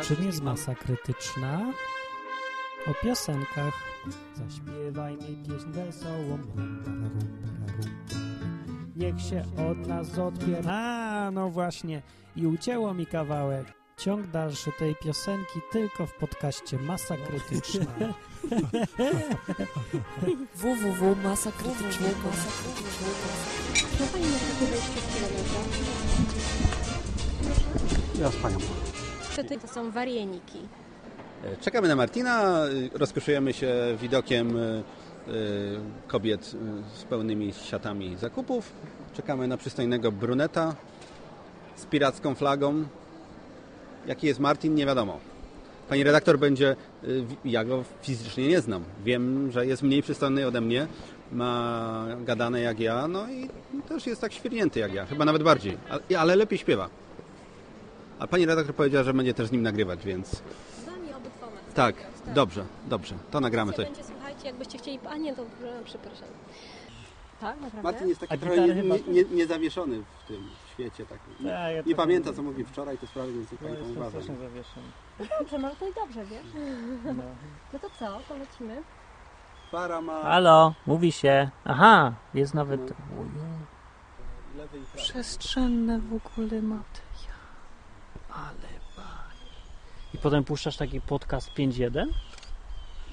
Speaker 4: O czym jest masa krytyczna? O piosenkach. Zaśpiewaj mi pieśń wesołą. Niech się od nas odpier... A, no właśnie. I ucięło mi kawałek. Ciąg dalszy tej piosenki tylko w podcaście Masa Krytyczna. [LAUGHS]
Speaker 26: www.masakrytyczna. Ma Pani na takie wejście w kilometra?
Speaker 1: Ja z panią.
Speaker 26: To są warieniki.
Speaker 1: Czekamy na Martina, y, rozkoszujemy się widokiem y, kobiet z pełnymi siatami zakupów. Czekamy na przystojnego bruneta z piracką flagą. Jaki jest Martin, nie wiadomo. Pani redaktor będzie, y, ja go fizycznie nie znam. Wiem, że jest mniej przystojny ode mnie, ma gadane jak ja, no i też jest tak świrnięty jak ja, chyba nawet bardziej, ale, ale lepiej śpiewa. A pani redaktor powiedziała, że będzie też z nim nagrywać, więc
Speaker 26: Z Wami obydwoma.
Speaker 1: tak, dobrze, dobrze, to nagramy to.
Speaker 26: Będzie, słuchajcie, jakbyście chcieli... A nie, to przepraszam. Tak, naprawdę?
Speaker 1: Martin jest taki trochę nie, niezawieszony w tym świecie. Tak.
Speaker 4: Ja, ja
Speaker 1: nie
Speaker 4: to-
Speaker 1: pamięta, co mówił wczoraj, te sprawy, więc niech pani tam uważa.
Speaker 4: zawieszony.
Speaker 26: No dobrze, no to i dobrze, wiesz? No to co, to lecimy?
Speaker 1: Para ma
Speaker 27: Halo, mówi się. Aha, jest nawet...
Speaker 1: lewy i prawy.
Speaker 27: Przestrzenne w ogóle materia. Ale baj. I potem puszczasz taki podcast 5.1?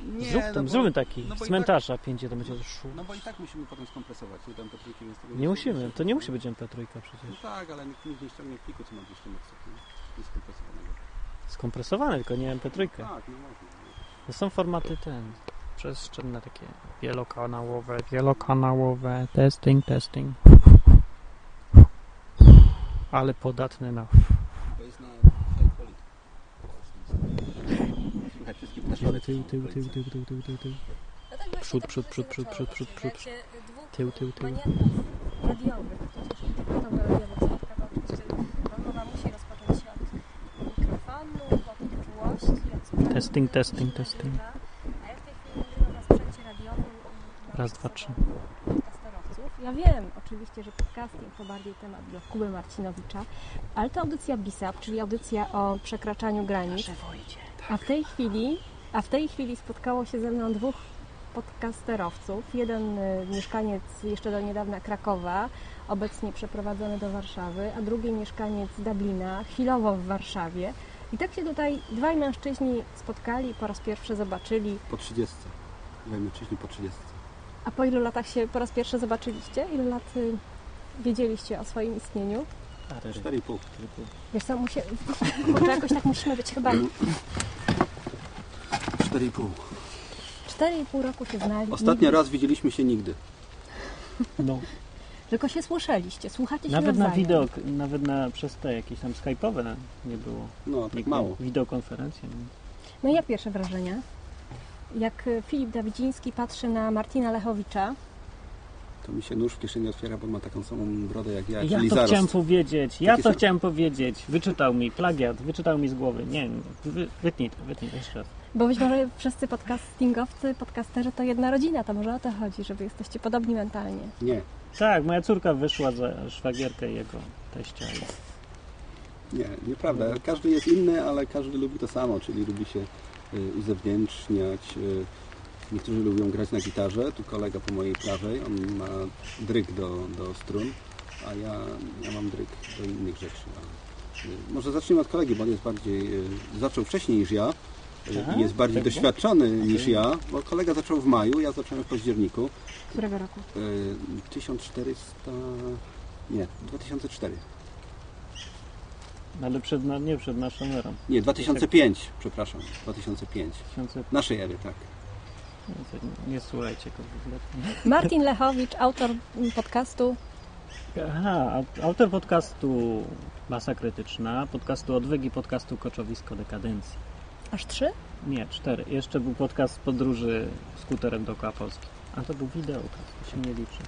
Speaker 1: Nie,
Speaker 27: Zrób
Speaker 1: no
Speaker 27: tam,
Speaker 1: bo-
Speaker 27: zróbmy taki.
Speaker 1: no bo i
Speaker 27: cmentarza 5.1 będzie szło.
Speaker 1: No bo i tak musimy potem skompresować, nie tam Petryki, więc tego
Speaker 27: Nie musimy, to nie musi być MP3
Speaker 1: No
Speaker 27: przecież.
Speaker 1: tak, ale nikt, nikt nie ściągnie pliku, co ma 200 metrów, nie skompresowanego.
Speaker 27: Skompresowane, tylko nie MP3.
Speaker 1: Tak, no można.
Speaker 27: To są formaty ten, przestrzenne takie wielokanałowe, wielokanałowe, testing, testing. Ale.
Speaker 1: To jest na Ptaszki.
Speaker 27: Tył, tył, tył, tył, tył, tył, tył, tył.
Speaker 26: No tak
Speaker 27: Przód,
Speaker 26: tak
Speaker 27: przód, przód, przód, przód, przód, przód.
Speaker 26: Dwóch
Speaker 27: Tył, tył, tył.
Speaker 26: to oczywiście rozmowa musi rozpocząć się od mikrofonu, od czułości,
Speaker 27: Testing, testing, testing.
Speaker 26: A ja w tej chwili na sprzęcie radiowym
Speaker 27: Raz, dwa, trzy.
Speaker 26: Ja wiem oczywiście, że podcasting to bardziej temat dla Kuby Marcinowicza, ale to audycja BISAP, czyli audycja o przekraczaniu granic. A w tej chwili, a w tej chwili spotkało się ze mną dwóch podcasterowców. Jeden y, mieszkaniec jeszcze do niedawna Krakowa, obecnie przeprowadzony do Warszawy, a drugi mieszkaniec Dublina, chwilowo w Warszawie. I tak się tutaj dwaj mężczyźni spotkali, po raz pierwszy zobaczyli.
Speaker 1: Po 30. Dwaj mężczyźni po 30.
Speaker 26: A po ilu latach się po raz pierwszy zobaczyliście? Ile lat y, wiedzieliście o swoim istnieniu?
Speaker 1: 4,5.
Speaker 26: Wiesz co, musi... Kurczę, jakoś tak musimy być chyba
Speaker 1: 4,5.
Speaker 26: 4,5 roku się znali.
Speaker 1: Ostatni
Speaker 26: Nigdy-
Speaker 1: raz widzieliśmy się nigdy.
Speaker 27: No.
Speaker 26: Tylko się słyszeliście, słuchacie się
Speaker 27: Nawet na
Speaker 26: nawzajem.
Speaker 27: wideo, nawet na, przez te jakieś tam skype'owe nie było.
Speaker 1: No, tak mało.
Speaker 27: Wideokonferencje. nie.
Speaker 26: No i jak pierwsze wrażenia? Jak y, Filip Dawidziński patrzy na Martina Lechowicza,
Speaker 1: To mi się nóż w kieszeni otwiera, bo ma taką samą brodę jak ja,
Speaker 27: Ja
Speaker 1: czyli
Speaker 27: to
Speaker 1: zarost.
Speaker 27: chciałem powiedzieć, ja
Speaker 1: Taki
Speaker 27: to
Speaker 1: sam.
Speaker 27: chciałem powiedzieć. Wyczytał mi, plagiat, wyczytał mi z głowy. Nie, nie, wy, wytnij to, wytnij to jeszcze raz.
Speaker 26: Bo być może wszyscy podcastingowcy, podcasterzy to jedna rodzina, to może o to chodzi, żeby jesteście podobni mentalnie.
Speaker 1: Nie,
Speaker 27: Tak, moja córka wyszła za szwagierkę jego teścia.
Speaker 1: nie, nieprawda. Każdy jest inny, ale każdy lubi to samo, czyli lubi się y, uzewnętrzniać. y, Niektórzy lubią grać na gitarze. Tu kolega po mojej prawej, on ma dryg do, do strun. a ja, ja mam dryg do innych rzeczy. Y, może zacznijmy od kolegi, bo on jest bardziej, zaczął wcześniej niż ja
Speaker 9: Aha,
Speaker 1: i jest bardziej
Speaker 9: tak,
Speaker 1: doświadczony
Speaker 9: tak.
Speaker 1: niż ja, bo kolega zaczął w maju, ja zacząłem w październiku.
Speaker 26: Którego roku?
Speaker 1: Y, 1400... nie, 2004.
Speaker 9: Ale przed, na- nie przed naszą erą.
Speaker 1: Nie, 2005, przepraszam, 2005.
Speaker 9: 2000
Speaker 1: Naszej ery, tak.
Speaker 9: Nie, Nie słuchajcie go w ogóle.
Speaker 26: Martin Lechowicz, autor podcastu.
Speaker 9: Aha, autor podcastu Masa Krytyczna, podcastu Odwygi, podcastu Koczowisko Dekadencji.
Speaker 26: Aż trzy?
Speaker 9: Nie, cztery. Jeszcze był podcast podróży skuterem dookoła Polski. A to był wideo, to się nie liczy.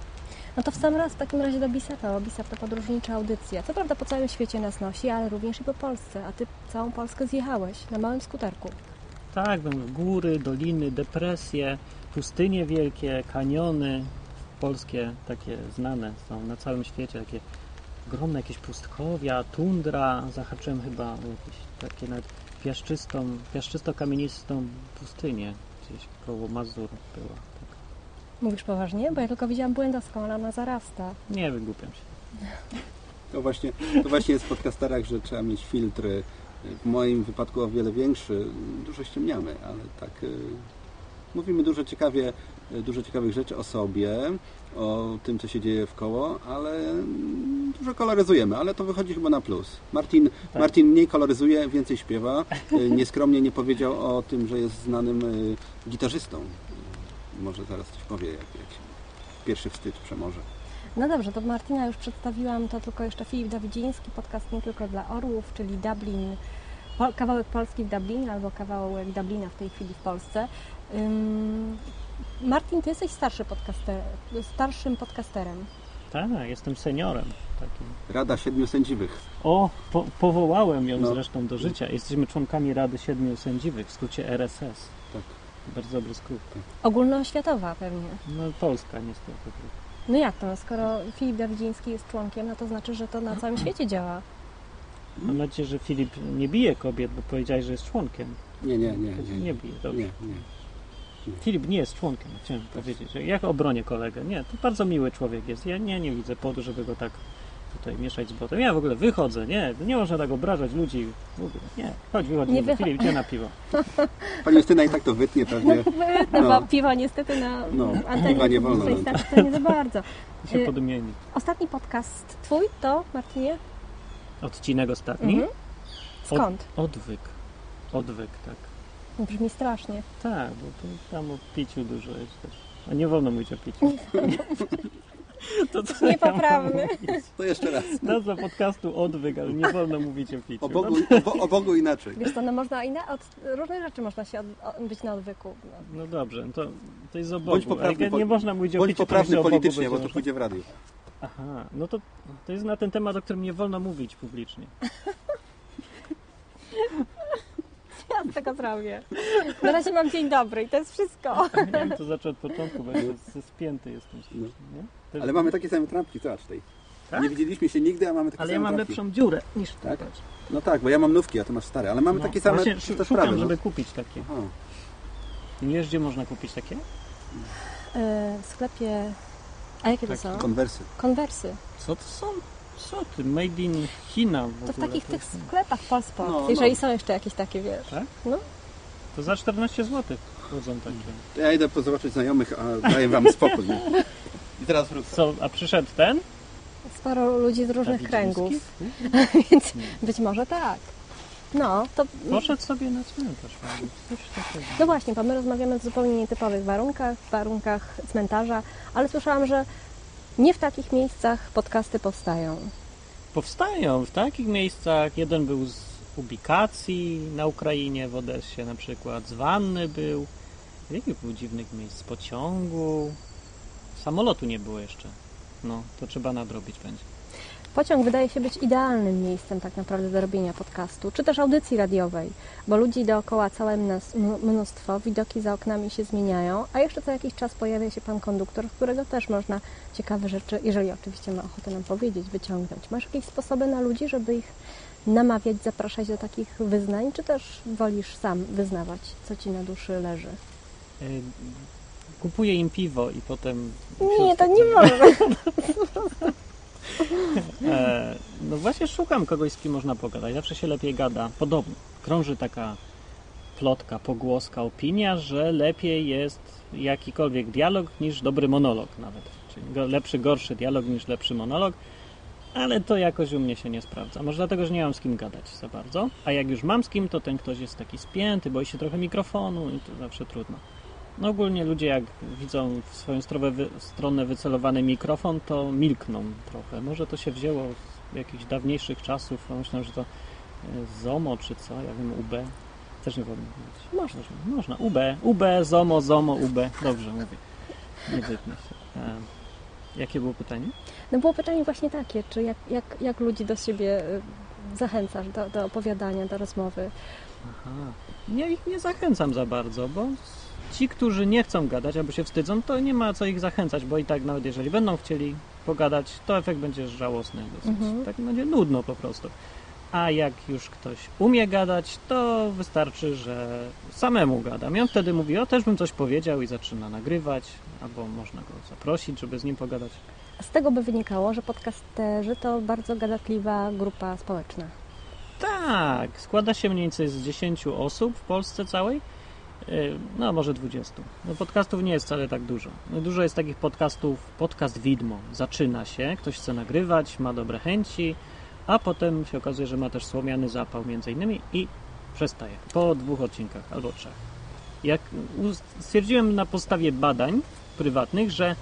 Speaker 26: No to w sam raz w takim razie do Bisapa, bo Bisap to podróżnicza audycja. Co prawda po całym świecie nas nosi, ale również i po Polsce. A ty całą Polskę zjechałeś na małym skuterku.
Speaker 9: Tak, będą góry, doliny, depresje, pustynie wielkie, kaniony polskie, takie znane są na całym świecie, takie ogromne jakieś pustkowia, tundra, zahaczyłem chyba jakieś takie nawet piaszczystą, piaszczysto-kamienistą pustynię gdzieś koło Mazur była. Tak.
Speaker 26: Mówisz poważnie? Bo ja tylko widziałam błędowską, ale ona zarasta.
Speaker 9: Nie wygłupiam się.
Speaker 1: To właśnie, to właśnie jest w podcasterach, że trzeba mieć filtry. W moim wypadku o wiele większy. Dużo ściemniamy, ale tak y, mówimy dużo ciekawie, dużo ciekawych rzeczy o sobie, o tym, co się dzieje w koło, ale dużo koloryzujemy, ale to wychodzi chyba na plus. Martin,
Speaker 9: Tak.
Speaker 1: Martin mniej koloryzuje, więcej śpiewa. Y, Nieskromnie nie powiedział o tym, że jest znanym y, gitarzystą. Może zaraz coś powie, jak, jak się pierwszy wstyd przemoże.
Speaker 26: No dobrze, to Martina już przedstawiłam, to tylko jeszcze Filip Dawidziński, podcast nie tylko dla orłów, czyli Dublin, po, kawałek Polski w Dublinie albo kawałek Dublina w tej chwili w Polsce. Martin, ty jesteś starszy podcaster, starszym podcasterem.
Speaker 9: Tak, jestem seniorem takim.
Speaker 1: Rada Siedmiu Sędziwych.
Speaker 9: O, po, powołałem ją
Speaker 1: No.
Speaker 9: zresztą do życia. Jesteśmy członkami Rady Siedmiu Sędziwych, w skrócie RSS.
Speaker 1: Tak.
Speaker 9: Bardzo dobry skrót.
Speaker 26: Ogólnoświatowa pewnie.
Speaker 9: No Polska niestety.
Speaker 26: No jak to, no, skoro Filip Dawidziński jest członkiem, no to znaczy, że to na całym świecie działa.
Speaker 9: Mam nadzieję, że Filip nie bije kobiet, bo powiedziałeś, że jest członkiem.
Speaker 1: Nie, nie, nie.
Speaker 9: Nie,
Speaker 1: Nie,
Speaker 9: bije, dobrze.
Speaker 1: nie, nie.
Speaker 9: Filip nie jest członkiem, chciałem powiedzieć. że Jak obronię kolegę? Nie, to bardzo miły człowiek jest. Ja nie, nie widzę powodu, żeby go tak tutaj mieszać z botem. Ja w ogóle wychodzę, nie, nie można tak obrażać ludzi. W ogóle, nie, chodź, wychodź,
Speaker 26: Nie
Speaker 9: Filip, gdzie na piwo? [LAUGHS]
Speaker 1: Pani Justyna i tak to wytnie pewnie.
Speaker 26: No,
Speaker 1: No.
Speaker 26: bo piwa niestety na
Speaker 1: No,
Speaker 26: antenie
Speaker 1: piwa nie wolno, no.
Speaker 26: to nie za bardzo.
Speaker 9: się
Speaker 26: Y,
Speaker 9: podmieni.
Speaker 26: Ostatni podcast twój to, Martinie?
Speaker 9: Odcinek ostatni?
Speaker 26: Mhm. Skąd?
Speaker 9: Od, odwyk. Odwyk, tak.
Speaker 26: Brzmi strasznie.
Speaker 9: Tak, bo to tam o piciu dużo jest też. A nie wolno mówić o piciu. [LAUGHS] To co
Speaker 26: Niepoprawny.
Speaker 9: Ja?
Speaker 1: To jeszcze raz.
Speaker 9: Nazwa podcastu Odwyk, ale nie wolno mówić o piciu.
Speaker 1: O Bogu,
Speaker 9: No,
Speaker 1: o, Bo- o Bogu inaczej.
Speaker 26: Wiesz co, no można inne, od różnych rzeczy można się od, o, być na odwyku. No.
Speaker 9: no dobrze, no to, to jest o Bogu.
Speaker 1: Bądź poprawny,
Speaker 9: nie można mówić o
Speaker 1: bądź
Speaker 9: piciu,
Speaker 1: poprawny
Speaker 9: myślę, o Bogu
Speaker 1: politycznie, bo to pójdzie w radiu.
Speaker 9: Aha, no to, to jest na ten temat, o którym nie wolno mówić publicznie. [LAUGHS]
Speaker 26: Ja tego zrobię. Na razie mam dzień dobry i to jest wszystko.
Speaker 9: Nie wiem, to zaczął od początku, bo jeszcze spięty jestem strasznie, nie? Też-
Speaker 1: No. Ale mamy takie same trampki, zobacz tej.
Speaker 9: Tak?
Speaker 1: Nie widzieliśmy się nigdy, a mamy takie
Speaker 9: Ale
Speaker 1: same
Speaker 9: ja mam
Speaker 1: trampki.
Speaker 9: lepszą dziurę niż
Speaker 1: Tak?
Speaker 9: tak?
Speaker 1: No tak, bo ja mam nówki, a ty masz stare, ale mamy
Speaker 9: No,
Speaker 1: takie same
Speaker 9: właśnie
Speaker 1: czyste
Speaker 9: szukam,
Speaker 1: sprawy.
Speaker 9: żeby
Speaker 1: No.
Speaker 9: kupić takie.
Speaker 1: Aha.
Speaker 9: Wiesz, gdzie można kupić takie?
Speaker 26: E, w sklepie... A jakie to
Speaker 9: Tak,
Speaker 26: są?
Speaker 1: Konwersy.
Speaker 26: Konwersy.
Speaker 9: Co to są? Co ty? Made in China w
Speaker 26: To w
Speaker 9: ogóle.
Speaker 26: takich
Speaker 9: to
Speaker 26: tych
Speaker 9: jest-
Speaker 26: sklepach Polsport,
Speaker 1: No,
Speaker 26: jeżeli
Speaker 1: no.
Speaker 26: są jeszcze jakieś takie, wiesz.
Speaker 9: Tak?
Speaker 26: No.
Speaker 9: To za 14 zł chodzą takie.
Speaker 1: To ja idę zobaczyć znajomych, a daję wam spokój. Nie? [LAUGHS] I teraz wrócę.
Speaker 9: Co, a przyszedł ten?
Speaker 26: Sporo ludzi z różnych kręgów. [LAUGHS] Więc być może tak. No, to...
Speaker 9: Poszedł sobie na cmentarz. Coś takiego.
Speaker 26: No właśnie, bo my rozmawiamy w zupełnie nietypowych warunkach, w warunkach cmentarza, ale słyszałam, że nie w takich miejscach podcasty powstają.
Speaker 9: Powstają w takich miejscach. Jeden był z ubikacji na Ukrainie, w Odessie na przykład. Z wanny był. Jakich był dziwnych miejsc? Z pociągu. Samolotu nie było jeszcze. No, to trzeba nadrobić będzie.
Speaker 26: Pociąg wydaje się być idealnym miejscem tak naprawdę do robienia podcastu, czy też audycji radiowej, bo ludzi dookoła całe mnóstwo, widoki za oknami się zmieniają, a jeszcze co jakiś czas pojawia się pan konduktor, z którego też można ciekawe rzeczy, jeżeli oczywiście ma ochotę nam powiedzieć, wyciągnąć. Masz jakieś sposoby na ludzi, żeby ich namawiać, zapraszać do takich wyznań, czy też wolisz sam wyznawać, co ci na duszy leży?
Speaker 9: Y, Kupuję im piwo i potem...
Speaker 26: Nie, to nie może. [LAUGHS] [LAUGHS]
Speaker 9: E, no właśnie szukam kogoś, z kim można pogadać. Zawsze się lepiej gada. Podobno. Krąży taka plotka, pogłoska, opinia, że lepiej jest jakikolwiek dialog niż dobry monolog nawet. Czyli lepszy, gorszy dialog niż lepszy monolog. Ale to jakoś u mnie się nie sprawdza. Może dlatego, że nie mam z kim gadać za bardzo. A jak już mam z kim, to ten ktoś jest taki spięty, boi się trochę mikrofonu i to zawsze trudno. No ogólnie ludzie jak widzą w swoją stronę, stronę wycelowany mikrofon, to milkną trochę. Może to się wzięło z jakichś dawniejszych czasów. a Myślę, że to e, ZOMO czy co, ja wiem, UB. Też nie powinno być.
Speaker 26: Można.
Speaker 9: Można. UB, UB, ZOMO, ZOMO, UB. Dobrze mówię. Nie wytnę się. E, jakie było pytanie?
Speaker 26: No było pytanie właśnie takie, czy jak, jak, jak ludzi do siebie y, zachęcasz do, do opowiadania, do rozmowy?
Speaker 9: Aha. Ja ich nie zachęcam za bardzo, bo ci, którzy nie chcą gadać albo się wstydzą, to nie ma co ich zachęcać, bo i tak nawet jeżeli będą chcieli pogadać, to efekt będzie żałosny dosyć.
Speaker 26: Mhm.
Speaker 9: Tak będzie nudno po prostu. A jak już ktoś umie gadać, to wystarczy, że samemu gadam. I on wtedy mówi, o też bym coś powiedział i zaczyna nagrywać, albo można go zaprosić, żeby z nim pogadać.
Speaker 26: Z tego by wynikało, że podcasterzy to bardzo gadatliwa grupa społeczna.
Speaker 9: Tak, składa się mniej więcej z 10 osób w Polsce całej. Yy, No, może 20. No, podcastów nie jest wcale tak dużo. No, dużo jest takich podcastów, podcast widmo. Zaczyna się, ktoś chce nagrywać, ma dobre chęci, a potem się okazuje, że ma też słomiany zapał między innymi i przestaje. Po dwóch odcinkach albo trzech. Jak stwierdziłem na podstawie badań prywatnych, że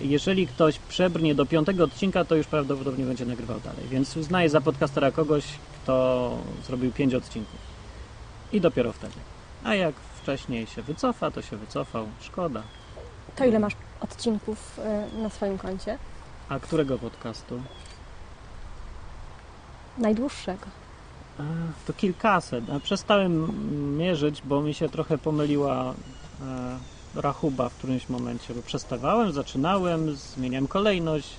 Speaker 9: jeżeli ktoś przebrnie do piątego odcinka, to już prawdopodobnie będzie nagrywał dalej. Więc uznaję za podcastera kogoś, kto zrobił pięć odcinków. I dopiero wtedy. A jak wcześniej się wycofa, to się wycofał. Szkoda.
Speaker 26: To ile masz odcinków y, na swoim koncie?
Speaker 9: A którego podcastu?
Speaker 26: Najdłuższego.
Speaker 9: A, to kilkaset. Przestałem mierzyć, bo mi się trochę pomyliła e, rachuba w którymś momencie, bo przestawałem, zaczynałem, zmieniałem kolejność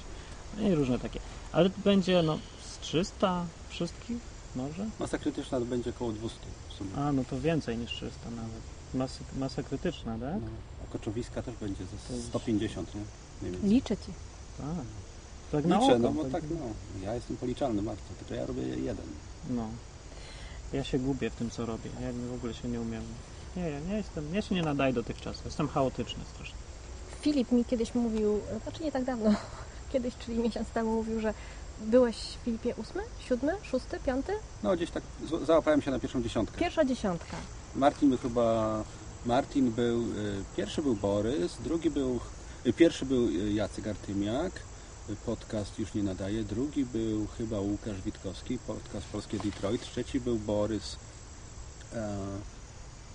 Speaker 9: no i różne takie. Ale będzie no z 300 wszystkich może?
Speaker 1: Masa krytyczna to będzie około 200 w sumie.
Speaker 9: A, no to więcej niż 300 nawet. Masa, masa krytyczna, tak?
Speaker 1: No, a koczowiska też będzie ze 150, nie? Mniej więcej.
Speaker 26: Liczę ci.
Speaker 9: Tak. Tak na
Speaker 1: Liczę,
Speaker 9: oko,
Speaker 1: no bo
Speaker 9: tak-
Speaker 1: tak, no. Ja jestem policzalny bardzo, tylko ja robię jeden.
Speaker 9: No. Ja się gubię w tym, co robię. Ja w ogóle się nie umiem. Nie, ja, nie jestem, ja się nie nadaję do tych czasów. Jestem chaotyczny strasznie.
Speaker 26: Filip mi kiedyś mówił, znaczy nie tak dawno, [LAUGHS] kiedyś, czyli miesiąc temu mówił, że byłeś w Filipie ósmy, siódmy, szósty, piąty?
Speaker 1: No gdzieś tak załapałem się na pierwszą dziesiątkę.
Speaker 26: Pierwsza dziesiątka.
Speaker 1: Martin był chyba... Martin był... y, Pierwszy był Borys, drugi był... y, Pierwszy był y, Jacek Artymiak, podcast już nie nadaje. Drugi był chyba Łukasz Witkowski, podcast Polskie Detroit. Trzeci był Borys... E,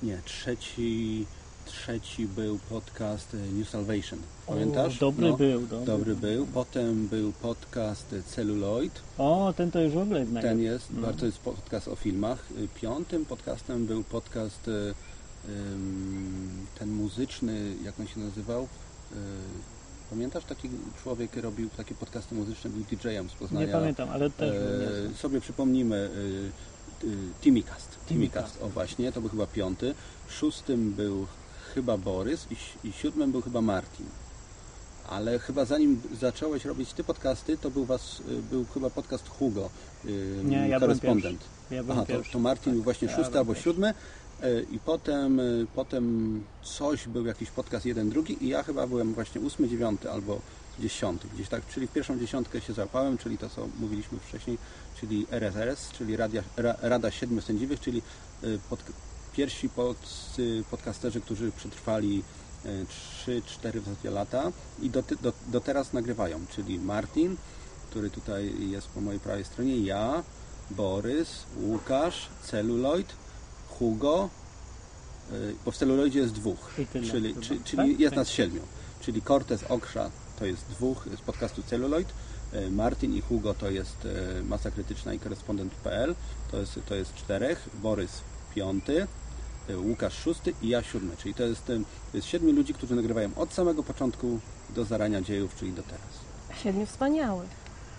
Speaker 1: nie, trzeci... Trzeci był podcast y, New Salvation. Pamiętasz? No,
Speaker 9: O, dobry był, dobry
Speaker 1: Dobry był. Potem był podcast y, Celluloid.
Speaker 9: O, ten to już w ogóle jest
Speaker 1: Ten jest,
Speaker 9: No.
Speaker 1: bardzo jest podcast o filmach. Y, Piątym podcastem był podcast ten muzyczny, jak on się nazywał? Pamiętasz, taki człowiek robił takie podcasty muzyczne, był DJ-em z Poznania.
Speaker 9: Nie pamiętam, ale też
Speaker 1: E, sobie przypomnimy Timicast. Timicast, o właśnie, to był chyba piąty. Szóstym był chyba Borys i, i siódmym był chyba Martin. Ale chyba zanim zacząłeś robić ty podcasty, to był was, y, był chyba podcast Hugo, y,
Speaker 9: Nie, ja byłem
Speaker 1: korespondent.
Speaker 9: pierwszy. Ja byłem
Speaker 1: Aha, to, to Martin był właśnie
Speaker 9: Ja
Speaker 1: szósty
Speaker 9: byłem
Speaker 1: albo
Speaker 9: pierwszy.
Speaker 1: siódmy. y, I potem, y, potem coś był jakiś podcast jeden, drugi i ja chyba byłem właśnie ósmy, dziewiąty albo dziesiąty, gdzieś tak, czyli w pierwszą dziesiątkę się załapałem, czyli to co mówiliśmy wcześniej, czyli RSRS, czyli Radia, Ra, Rada Siedmiu Sędziwych, czyli pod, pierwsi pod, y, podcasterzy, którzy przetrwali 3-4 w zasadzie lata i do, do, do teraz nagrywają, czyli Martin, który tutaj jest po mojej prawej stronie, ja, Borys, Łukasz, Celluloid, Hugo, y, bo w Celluloidzie jest dwóch, czyli, czy,
Speaker 9: Tak?
Speaker 1: czyli jest nas
Speaker 9: Tak.
Speaker 1: siedmiu, czyli Cortez, Okrza to jest dwóch z podcastu Celluloid, y, Martin i Hugo to jest Masa Krytyczna i Korespondent.pl, to jest, to jest czterech, Borys piąty, Łukasz szósty i ja siódmy, czyli to jest, to jest siedmiu ludzi, którzy nagrywają od samego początku do zarania dziejów, czyli do teraz.
Speaker 26: Siedmiu wspaniałych.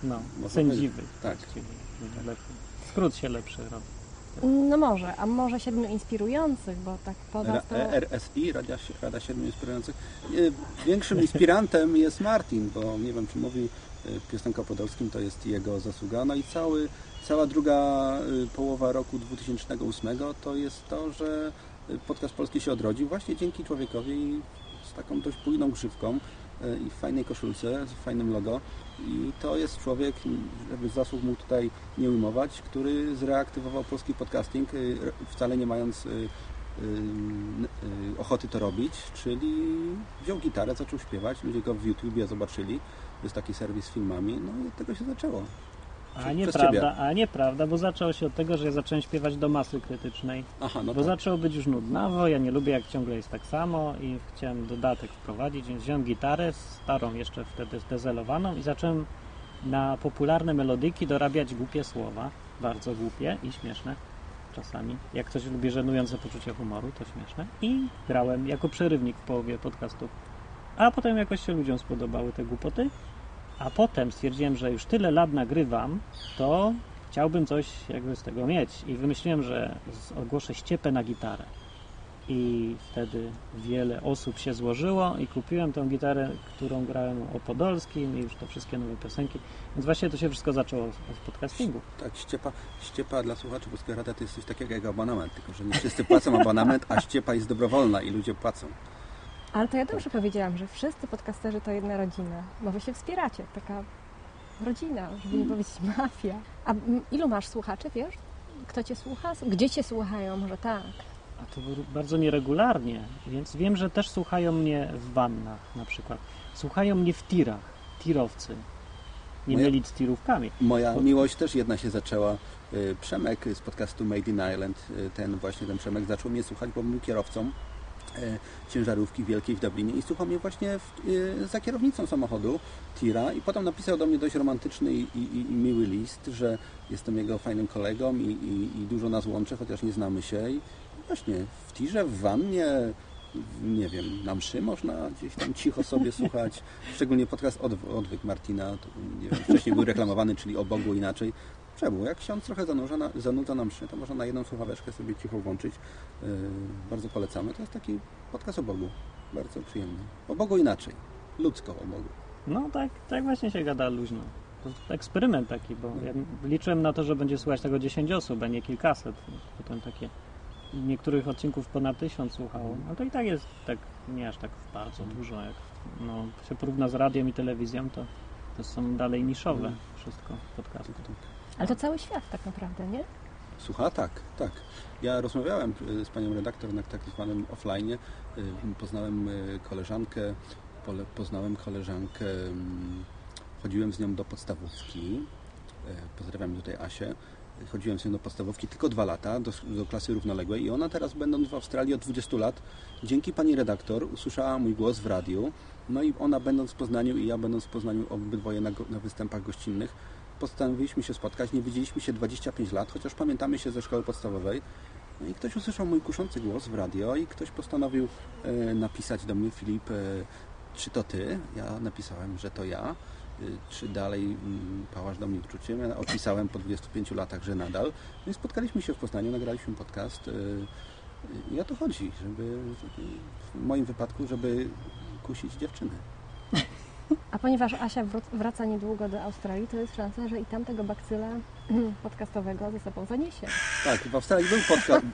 Speaker 9: No,
Speaker 1: Można
Speaker 9: sędziwy.
Speaker 1: powiedzieć, tak.
Speaker 9: Lepiej. Skrót się lepszy robi.
Speaker 26: No może, a może siedmiu inspirujących, bo tak poza to...
Speaker 1: RSI, Rada, Rada Siedmiu Inspirujących. E, Większym inspirantem jest Martin, bo nie wiem, czy mówił e, piosenka o Podolskim, to jest jego zasługa. No i cały, cała druga e, połowa roku 2008 to jest to, że e, podcast polski się odrodził właśnie dzięki człowiekowi z taką dość bujną grzywką e, i w fajnej koszulce, z fajnym logo. I to jest człowiek, żeby zasług mu tutaj nie ujmować, który zreaktywował polski podcasting, y, wcale nie mając y, y, y, ochoty to robić, czyli wziął gitarę, zaczął śpiewać, ludzie go w YouTubie zobaczyli, jest taki serwis z filmami, no i od tego się zaczęło.
Speaker 9: A nieprawda, a nieprawda, bo zaczęło się od tego, że ja zacząłem śpiewać do masy krytycznej.
Speaker 1: Aha, no
Speaker 9: bo
Speaker 1: tak.
Speaker 9: zaczęło być już nudnawo, ja nie lubię jak ciągle jest tak samo i chciałem dodatek wprowadzić, więc wziąłem gitarę, starą jeszcze wtedy zdezelowaną i zacząłem na popularne melodyki dorabiać głupie słowa, bardzo głupie i śmieszne czasami. Jak ktoś lubi żenujące poczucie humoru, to śmieszne. I grałem jako przerywnik w połowie podcastu. A potem jakoś się ludziom spodobały te głupoty. A potem stwierdziłem, że już tyle lat nagrywam, to chciałbym coś jakby z tego mieć. I wymyśliłem, że ogłoszę ściepę na gitarę. I wtedy wiele osób się złożyło i kupiłem tą gitarę, którą grałem o Podolskim i już te wszystkie nowe piosenki. Więc właśnie to się wszystko zaczęło z, podcastingu.
Speaker 1: Tak, ściepa, ściepa dla słuchaczy Polskiego Radia to jest coś takiego jak abonament, tylko że nie wszyscy płacą abonament, a ściepa jest dobrowolna i ludzie płacą.
Speaker 26: Ale to ja dobrze powiedziałam, że wszyscy podcasterzy to jedna rodzina, bo wy się wspieracie, taka rodzina, żeby nie powiedzieć mafia. A mm, ilu masz słuchaczy, wiesz? Kto cię słucha? Gdzie cię słuchają? Może tak.
Speaker 9: A to bardzo nieregularnie, więc wiem, że też słuchają mnie w wannach na przykład. Słuchają mnie w tirach, tirowcy. Nie
Speaker 1: Moja-
Speaker 9: mylić z tirówkami.
Speaker 1: Moja
Speaker 9: Bo-
Speaker 1: miłość też jedna się zaczęła. Y, Przemek z podcastu Made in Ireland, y, ten właśnie ten Przemek zaczął mnie słuchać, bo był kierowcą ciężarówki wielkiej w Dublinie. I słuchał mnie właśnie w, y, za kierownicą samochodu tira i potem napisał do mnie dość romantyczny i, i, i miły list, że jestem jego fajnym kolegą i, i, dużo nas łączy, chociaż nie znamy się. I właśnie w tirze, w wannie nie wiem, na mszy można gdzieś tam cicho sobie [LAUGHS] słuchać, szczególnie podcast Odw- Odwyk Martina, to, nie wiem, wcześniej był reklamowany, czyli o Bogu inaczej. Czemu? Jak ksiądz trochę zanurza na, zanudza na mszy, to można na jedną słuchaweczkę sobie cicho włączyć. Yy, bardzo polecamy. To jest taki podcast o Bogu. Bardzo przyjemny. O Bogu inaczej. Ludzko o Bogu.
Speaker 9: No tak, tak właśnie się gada luźno. To jest eksperyment taki, bo ja liczyłem na to, że będzie słuchać tego 10 osób, a nie kilkaset. Potem takie niektórych odcinków ponad tysiąc słuchało. No to i tak jest tak nie aż tak bardzo dużo. Jak no, się porówna z radiem i telewizją, to, to są dalej niszowe wszystko podcasty.
Speaker 26: Ale to cały świat tak naprawdę, nie?
Speaker 1: Słucha? Tak, tak. Ja rozmawiałem y, z panią redaktor na tak zwanym offline. y, Poznałem y, koleżankę, poznałem koleżankę, mm, chodziłem z nią do podstawówki. Pozdrawiam tutaj Asię. Chodziłem z nią do podstawówki tylko dwa lata, do, do klasy równoległej i ona teraz będąc w Australii od 20 lat, dzięki pani redaktor usłyszała mój głos w radiu. No i ona będąc w Poznaniu i ja będąc w Poznaniu obydwoje na, na występach gościnnych, postanowiliśmy się spotkać. Nie widzieliśmy się 25 lat, chociaż pamiętamy się ze szkoły podstawowej. No i ktoś usłyszał mój kuszący głos w radio i ktoś postanowił e, napisać do mnie, Filip, e, czy to ty? Ja napisałem, że to ja. E, czy dalej mm, pałasz do mnie uczuciem? Ja opisałem po 25 latach, że nadal. No i spotkaliśmy się w Poznaniu, nagraliśmy podcast. e, I o to chodzi, żeby w moim wypadku, żeby kusić dziewczyny. [LAUGHS]
Speaker 26: A ponieważ Asia wraca niedługo do Australii, to jest szansa, że i tamtego bakcyla [CLEARS THROAT] podcastowego ze sobą zaniesie.
Speaker 1: Tak, w Australii był podcast.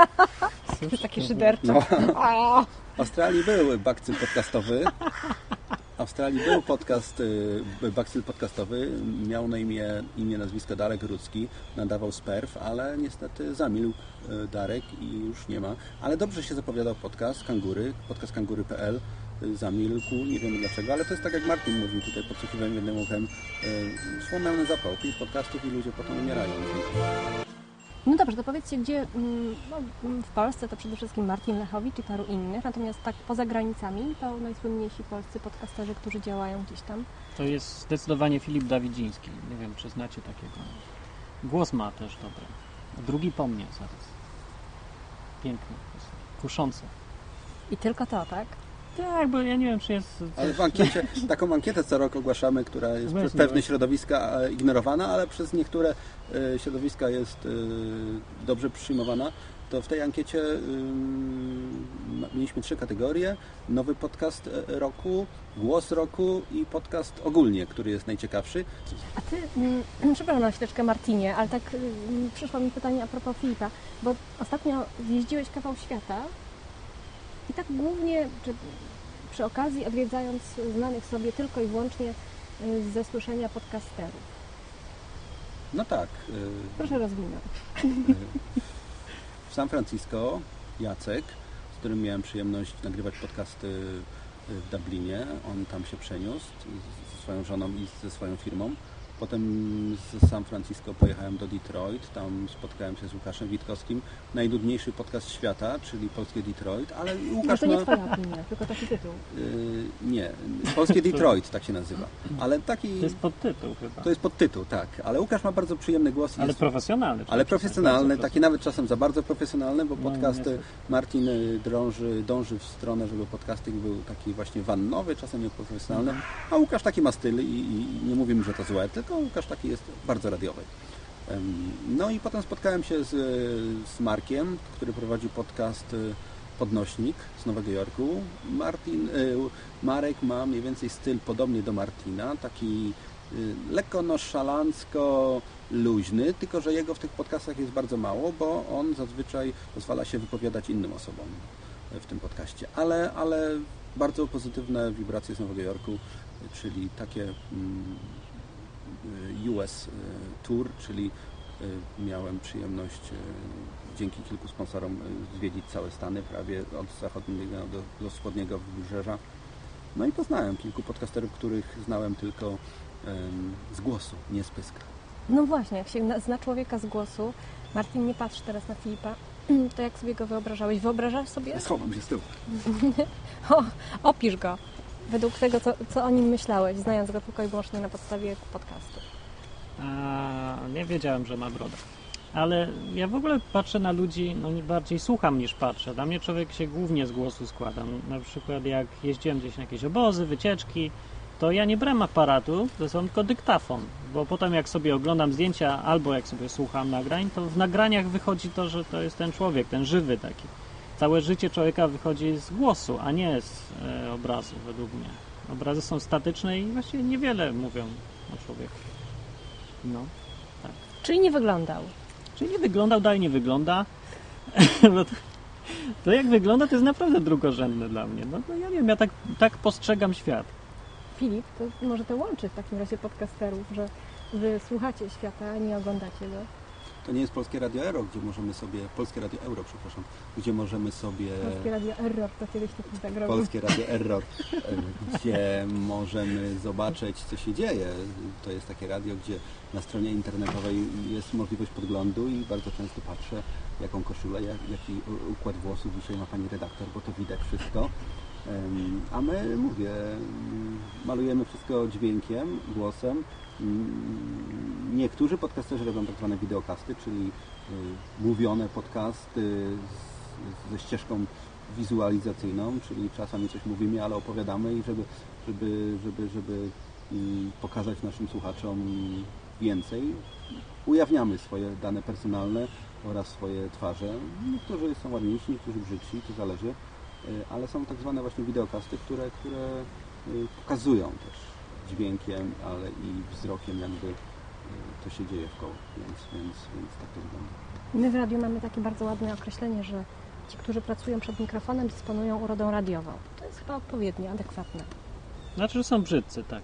Speaker 26: To [LAUGHS] jest takie szydercze.
Speaker 1: No. [LAUGHS] W Australii był bakcyl podcastowy. W Australii był podcast, y, bakcyl podcastowy. Miał na imię, imię, nazwisko Darek Rudzki. Nadawał sperw, ale niestety zamilkł y, Darek i już nie ma. Ale dobrze się zapowiadał podcast Kangury, podcast kangury.pl. Zamilkł, nie wiemy dlaczego, ale to jest tak jak Martin mówił tutaj, podsłuchiwałem jednym uchem. y, Słomiany zapał, pięć podcastów i ludzie potem umierają.
Speaker 26: No dobrze, to powiedzcie, gdzie mm, no, mm, w Polsce to przede wszystkim Martin Lechowicz i paru innych, natomiast tak poza granicami to najsłynniejsi polscy podcasterzy, którzy działają gdzieś tam.
Speaker 9: To jest zdecydowanie Filip Dawidziński. Nie wiem, czy znacie takiego. Głos ma też dobry. Drugi po mnie zaraz. Piękny. Kuszący.
Speaker 26: I tylko to, tak?
Speaker 9: Tak, bo ja nie wiem, czy jest...
Speaker 1: Ale w ankiecie, [LAUGHS] taką ankietę co rok ogłaszamy, która jest
Speaker 9: Właśnie,
Speaker 1: przez pewne
Speaker 9: właśnie.
Speaker 1: środowiska ignorowana, ale przez niektóre e, środowiska jest e, dobrze przyjmowana. To w tej ankiecie mieliśmy trzy kategorie. Nowy podcast e, roku, głos roku i podcast ogólnie, który jest najciekawszy.
Speaker 26: A ty, mm, [CLEARS THROAT] przepraszam na chwileczkę Martinie, ale tak mm, przyszło mi pytanie a propos Filipa, bo ostatnio zjeździłeś kawał świata i tak głównie, czy przy okazji odwiedzając znanych sobie tylko i wyłącznie y, ze słyszenia podcasterów.
Speaker 1: No tak. e,
Speaker 26: Proszę rozwinąć.
Speaker 1: w San Francisco Jacek, z którym miałem przyjemność nagrywać podcasty w Dublinie. On tam się przeniósł ze swoją żoną i ze swoją firmą. Potem z San Francisco pojechałem do Detroit, tam spotkałem się z Łukaszem Witkowskim. Najnudniejszy podcast świata, czyli Polskie Detroit, ale
Speaker 26: No
Speaker 1: Łukasz
Speaker 26: to nie
Speaker 1: ma...
Speaker 26: twoja opinia, tylko taki tytuł.
Speaker 1: Yy, nie, Polskie Detroit tak się nazywa. Ale taki...
Speaker 9: To jest podtytuł chyba.
Speaker 1: To jest podtytuł, tak. Ale Łukasz ma bardzo przyjemny głos. i
Speaker 9: Ale
Speaker 1: jest-
Speaker 9: profesjonalny.
Speaker 1: Ale profesjonalny, taki nawet czasem za bardzo profesjonalny, bo
Speaker 9: No,
Speaker 1: podcasty
Speaker 9: niestety.
Speaker 1: Martin y, drąży, dąży w stronę, żeby podcasting był taki właśnie wannowy, czasem nieprofesjonalny,
Speaker 9: Mhm.
Speaker 1: a Łukasz taki ma styl i, i nie mówimy, że to złe, tylko Łukasz taki jest bardzo radiowy. No i potem spotkałem się z, z Markiem, który prowadzi podcast y, Podnośnik z Nowego Jorku. Martin, y, Marek ma mniej więcej styl podobnie do Martina, taki y, lekko nonszalancko luźny, tylko że jego w tych podcastach jest bardzo mało, bo on zazwyczaj pozwala się wypowiadać innym osobom w tym podcaście. Ale, ale bardzo pozytywne wibracje z Nowego Jorku, czyli takie mm, US y, Tour, czyli y, miałem przyjemność y, dzięki kilku sponsorom y, zwiedzić całe Stany, prawie od zachodniego do, do wschodniego wybrzeża. No i poznałem kilku podcasterów, których znałem tylko z głosu, nie z pyska.
Speaker 26: No właśnie, jak się na- zna człowieka z głosu, Martin, nie patrz teraz na Filipa, to jak sobie go wyobrażałeś? Wyobrażasz sobie?
Speaker 1: Schowam się z tyłu. [LAUGHS]
Speaker 26: o, opisz go według tego, co, co o nim myślałeś, znając go tylko i wyłącznie na podstawie podcastu.
Speaker 9: A, nie wiedziałem, że ma brodę. Ale ja w ogóle patrzę na ludzi, no bardziej słucham niż patrzę. Dla mnie człowiek się głównie z głosu składa. Na przykład jak jeździłem gdzieś na jakieś obozy, wycieczki, to ja nie brałem aparatu, to są tylko dyktafon, bo potem jak sobie oglądam zdjęcia albo jak sobie słucham nagrań, to w nagraniach wychodzi to, że to jest ten człowiek, ten żywy taki. Całe życie człowieka wychodzi z głosu, a nie z e, obrazu, według mnie. Obrazy są statyczne i właściwie niewiele mówią o człowieku. No, tak.
Speaker 26: Czyli nie wyglądał.
Speaker 9: Czyli nie wyglądał, dalej nie wygląda. [LAUGHS] To, to jak wygląda, to jest naprawdę drugorzędne dla mnie. No, no ja wiem, ja tak, tak postrzegam świat.
Speaker 26: Filip, to może to łączy w takim razie podcasterów, że wy słuchacie świata, a nie oglądacie go.
Speaker 1: To nie jest Polskie Radio Euro, gdzie możemy sobie, Polskie Radio Euro, przepraszam, gdzie możemy sobie...
Speaker 26: Polskie Radio Error to kiedyś taki tak robił.
Speaker 1: Polskie Radio Error, gdzie możemy zobaczyć, co się dzieje. To jest takie radio, gdzie na stronie internetowej jest możliwość podglądu i bardzo często patrzę, jaką koszulę, jak, jaki układ włosów dzisiaj ma pani redaktor, bo to widać wszystko. A my, mówię, malujemy wszystko dźwiękiem, głosem. Mm, Niektórzy podcasterzy robią tak zwane wideokasty, czyli y, mówione podcasty ze ścieżką wizualizacyjną, czyli czasami coś mówimy, ale opowiadamy i żeby, żeby, żeby, żeby mm, pokazać naszym słuchaczom więcej, ujawniamy swoje dane personalne oraz swoje twarze. Niektórzy są ładniejsi, niektórzy brzydsi, to zależy, y, ale są tak zwane właśnie wideokasty, które, które y, pokazują też dźwiękiem, ale i wzrokiem jakby y, to się dzieje w koło, więc, więc, więc tak to wygląda.
Speaker 26: My w radiu mamy takie bardzo ładne określenie, że ci, którzy pracują przed mikrofonem, dysponują urodą radiową. To jest chyba odpowiednie, adekwatne.
Speaker 9: Znaczy, że są brzydcy, tak.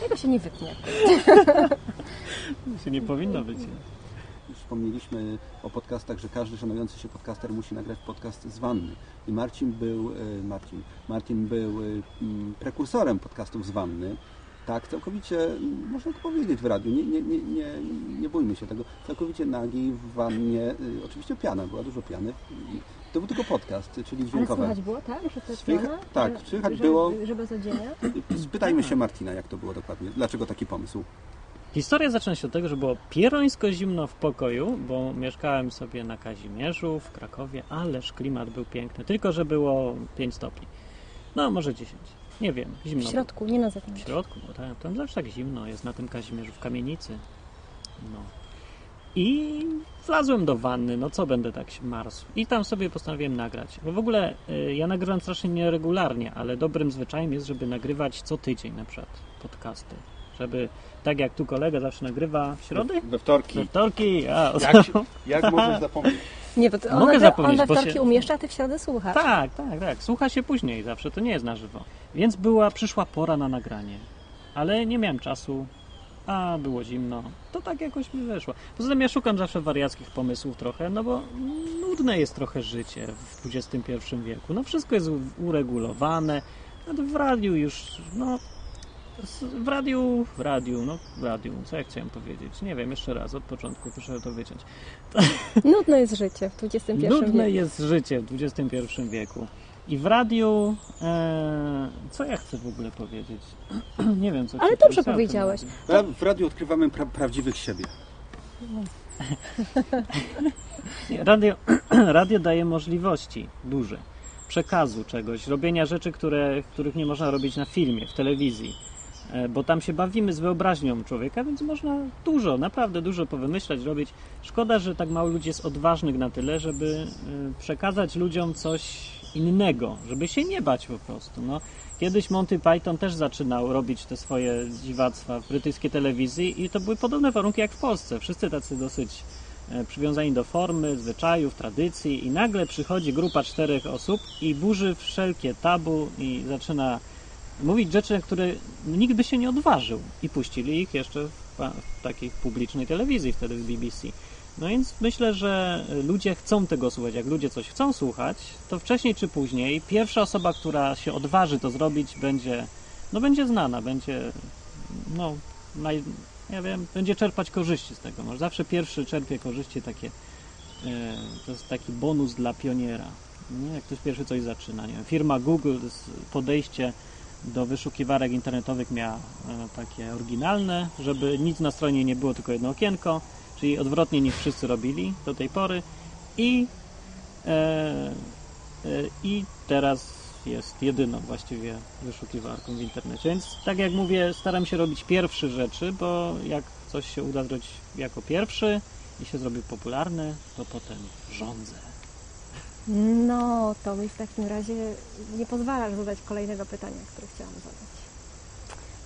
Speaker 26: Tego się nie wytnie. [LAUGHS]
Speaker 9: To się nie powinno być.
Speaker 1: Wspomnieliśmy o podcastach, że każdy szanujący się podcaster musi nagrać podcast z wanny. I Marcin był, e, Marcin, Martin był e, prekursorem podcastów z wanny. Tak, całkowicie, można to powiedzieć w radiu, nie, nie, nie, nie, nie bójmy się tego, całkowicie nagi w wannie, e, oczywiście piana, była dużo piany. To był tylko podcast, czyli
Speaker 26: Ale
Speaker 1: dźwiękowe.
Speaker 26: słychać było, tak? Że to
Speaker 1: Słycha- tak,
Speaker 26: Że-
Speaker 1: słychać
Speaker 26: że,
Speaker 1: było.
Speaker 26: Że bez odzienia?
Speaker 1: Spytajmy się Martina, jak to było dokładnie. Dlaczego taki pomysł?
Speaker 9: Historia zaczyna się od tego, że było pierońsko zimno w pokoju, bo mieszkałem sobie na Kazimierzu w Krakowie, ależ klimat był piękny, tylko że było 5 stopni. No, może 10. Nie wiem,
Speaker 26: W
Speaker 9: zimno.
Speaker 26: środku, nie na
Speaker 9: W
Speaker 26: zewnątrz.
Speaker 9: środku, bo tam, tam zawsze tak zimno jest na tym Kazimierzu w kamienicy. No. I wlazłem do wanny, no co będę tak się marsł. I tam sobie postanowiłem nagrać. Bo w ogóle y, ja nagrywam strasznie nieregularnie, ale dobrym zwyczajem jest, żeby nagrywać co tydzień na przykład podcasty. Żeby, tak jak tu kolega zawsze nagrywa w środę?
Speaker 1: We wtorki.
Speaker 9: We wtorki, a,
Speaker 1: Jak się- jak możesz [LAUGHS] zapomnieć?
Speaker 26: Nie, bo to on,
Speaker 9: Mogę
Speaker 26: we-
Speaker 9: zapomnieć,
Speaker 26: on we wtorki
Speaker 9: się-
Speaker 26: umieszcza, a ty w środę słuchasz.
Speaker 9: Tak, tak, tak. Słucha się później zawsze, to nie jest na żywo. Więc była, przyszła pora na nagranie. Ale nie miałem czasu, a było zimno. To tak jakoś mi wyszło. Poza tym ja szukam zawsze wariackich pomysłów trochę, no bo nudne jest trochę życie w XXI wieku. No wszystko jest uregulowane. W radiu już, no w radiu, w radiu, no w radiu, co ja chciałem powiedzieć? Nie wiem, jeszcze raz, od początku proszę to wyciąć. [LAUGHS]
Speaker 26: Nudne jest życie w XXI
Speaker 9: Nudne
Speaker 26: wieku.
Speaker 9: jest życie w XXI wieku. I w radiu. E, co ja chcę w ogóle powiedzieć? [CLEARS THROAT] nie wiem, co
Speaker 26: Ale dobrze powiedziałeś.
Speaker 1: W radiu odkrywamy pra prawdziwych siebie.
Speaker 9: Radio, [CLEARS THROAT] radio daje możliwości duże. Przekazu czegoś, robienia rzeczy, które, których nie można robić na filmie, w telewizji. E, Bo tam się bawimy z wyobraźnią człowieka, więc można dużo, naprawdę dużo powymyślać, robić. Szkoda, że tak mało ludzi jest odważnych na tyle, żeby e, przekazać ludziom coś innego, żeby się nie bać po prostu. No, kiedyś Monty Python też zaczynał robić te swoje dziwactwa w brytyjskiej telewizji i to były podobne warunki jak w Polsce. Wszyscy tacy dosyć e, przywiązani do formy, zwyczajów, tradycji i nagle przychodzi grupa czterech osób i burzy wszelkie tabu i zaczyna mówić rzeczy, które nikt by się nie odważył i puścili ich jeszcze w, w takiej publicznej telewizji wtedy w BBC. No więc myślę, że ludzie chcą tego słuchać. Jak ludzie coś chcą słuchać, to wcześniej czy później pierwsza osoba, która się odważy to zrobić, będzie, no będzie znana, będzie, no, naj, ja wiem, będzie czerpać korzyści z tego. Może zawsze pierwszy czerpie korzyści takie, e, to jest taki bonus dla pioniera. Nie? Jak ktoś pierwszy coś zaczyna. Nie? wiem, Firma Google, podejście do wyszukiwarek internetowych miała e, takie oryginalne, żeby nic na stronie nie było, tylko jedno okienko, czyli odwrotnie niż wszyscy robili do tej pory i, e, e, i teraz jest jedyną właściwie wyszukiwarką w internecie. Więc tak jak mówię, staram się robić pierwsze rzeczy, bo jak coś się uda zrobić jako pierwszy i się zrobi popularny, to potem rządzę.
Speaker 26: No, to mi w takim razie nie pozwalasz zadać kolejnego pytania, które chciałam zadać.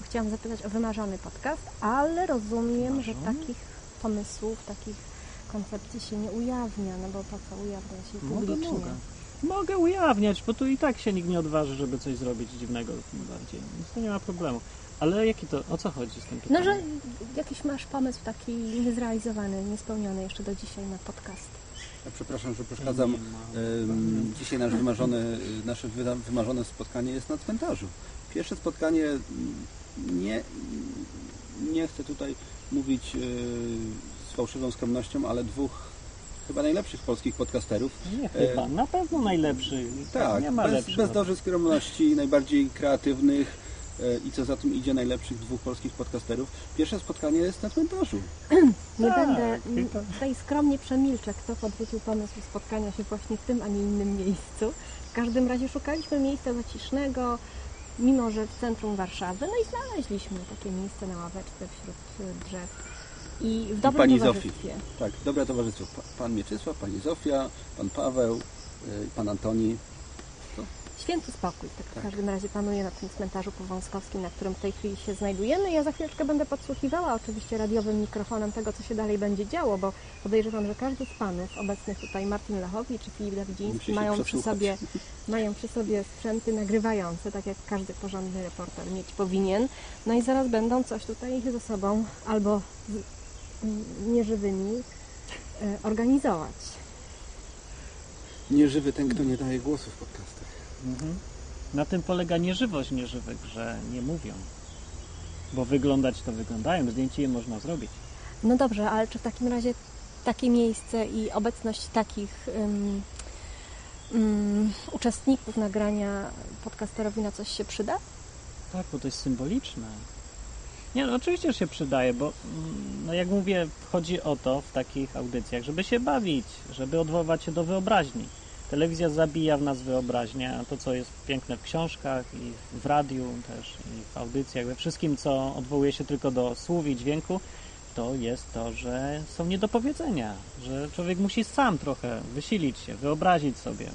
Speaker 26: Chciałam zapytać o wymarzony podcast, ale rozumiem, że takich pomysłów, takich koncepcji się nie ujawnia, no bo po co ujawniać je
Speaker 9: Mogę,
Speaker 26: publicznie?
Speaker 9: mogę. Mogę ujawniać, bo tu i tak się nikt nie odważy, żeby coś zrobić dziwnego tym bardziej, więc to nie ma problemu. Ale jaki to, o co chodzi z tym
Speaker 26: No,
Speaker 9: pytaniem?
Speaker 26: że jakiś masz pomysł taki niezrealizowany, niespełniony jeszcze do dzisiaj na podcast.
Speaker 1: Ja przepraszam, że przeszkadzam. Dzisiaj nasz wymarzony, nasze wymarzone spotkanie jest na cmentarzu. Pierwsze spotkanie, mm, nie, nie chcę tutaj mówić yy, z fałszywą skromnością, ale dwóch chyba najlepszych polskich podcasterów.
Speaker 9: Nie chyba, na pewno najlepszy.
Speaker 1: Tak,
Speaker 9: nie ma
Speaker 1: bez,
Speaker 9: lepszych.
Speaker 1: bez doży skromności, najbardziej kreatywnych e, i co za tym idzie najlepszych dwóch polskich podcasterów. Pierwsze spotkanie jest na cmentarzu. [CLEARS THROAT]
Speaker 26: Nie
Speaker 1: Tak,
Speaker 26: będę
Speaker 1: i
Speaker 26: tutaj skromnie przemilczę, kto podrzucił pomysł spotkania się właśnie w tym, a nie innym miejscu. W każdym razie szukaliśmy miejsca zacisznego, mimo że w centrum Warszawy, no i znaleźliśmy takie miejsce na ławeczce wśród y, drzew. I w
Speaker 1: I
Speaker 26: dobrym
Speaker 1: pani Zofii.
Speaker 26: towarzystwie.
Speaker 1: Tak, dobre towarzystwo. Pa- Pan Mieczysław, pani Zofia, pan Paweł, y, pan Antoni.
Speaker 26: Święty spokój, tak w
Speaker 1: Tak.
Speaker 26: każdym razie panuje na tym cmentarzu powązkowskim, na którym w tej chwili się znajdujemy. Ja za chwileczkę będę podsłuchiwała oczywiście radiowym mikrofonem tego, co się dalej będzie działo, bo podejrzewam, że każdy z panów obecnych tutaj, Martin Lachowicz czy Filip Dawidziński, mają przy, sobie, mają przy sobie sprzęty nagrywające, tak jak każdy porządny reporter mieć powinien. No i zaraz będą coś tutaj ze sobą albo z m, nieżywymi e, organizować.
Speaker 1: nieżywy ten, kto nie daje głosu w podcastach.
Speaker 9: Mhm. Na tym polega nieżywość nieżywych, że nie mówią. Bo wyglądać to wyglądają, zdjęcie je można zrobić.
Speaker 26: No dobrze, ale czy w takim razie takie miejsce i obecność takich ym, ym, uczestników nagrania podcasterowi na coś się przyda?
Speaker 9: Tak, bo to jest symboliczne. Nie, no oczywiście się przydaje, bo mm, no jak mówię, chodzi o to w takich audycjach, żeby się bawić, żeby odwoływać się do wyobraźni. Telewizja zabija w nas wyobraźnię, a to, co jest piękne w książkach i w radiu też, i w audycjach, we wszystkim, co odwołuje się tylko do słów i dźwięku, to jest to, że są nie do powiedzenia, że człowiek musi sam trochę wysilić się, wyobrazić sobie,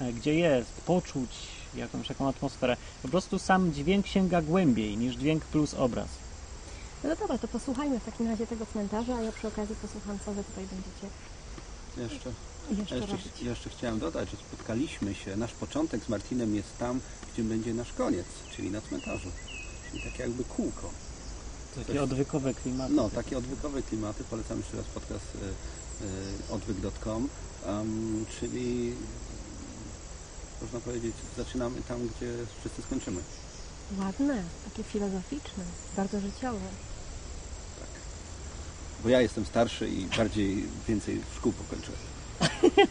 Speaker 9: e, gdzie jest, poczuć jakąś taką atmosferę. Po prostu sam dźwięk sięga głębiej niż dźwięk plus obraz.
Speaker 26: No dobra, to posłuchajmy w takim razie tego cmentarza, a ja przy okazji posłucham, co wy tutaj będziecie
Speaker 1: Jeszcze,
Speaker 26: jeszcze
Speaker 1: jeszcze,
Speaker 26: robić.
Speaker 1: jeszcze chciałem dodać, że spotkaliśmy się, nasz początek z Martinem jest tam, gdzie będzie nasz koniec, czyli na cmentarzu. Czyli takie jakby kółko.
Speaker 9: Takie
Speaker 1: Coś-
Speaker 9: odwykowe klimaty.
Speaker 1: No, takie odwykowe klimaty. Polecam jeszcze raz podcast y, y, odwyk.com, um, czyli można powiedzieć, zaczynamy tam, gdzie wszyscy skończymy.
Speaker 26: Ładne, takie filozoficzne, bardzo życiowe.
Speaker 1: Bo ja jestem starszy i bardziej, więcej szkół pokończyłem. [LAUGHS]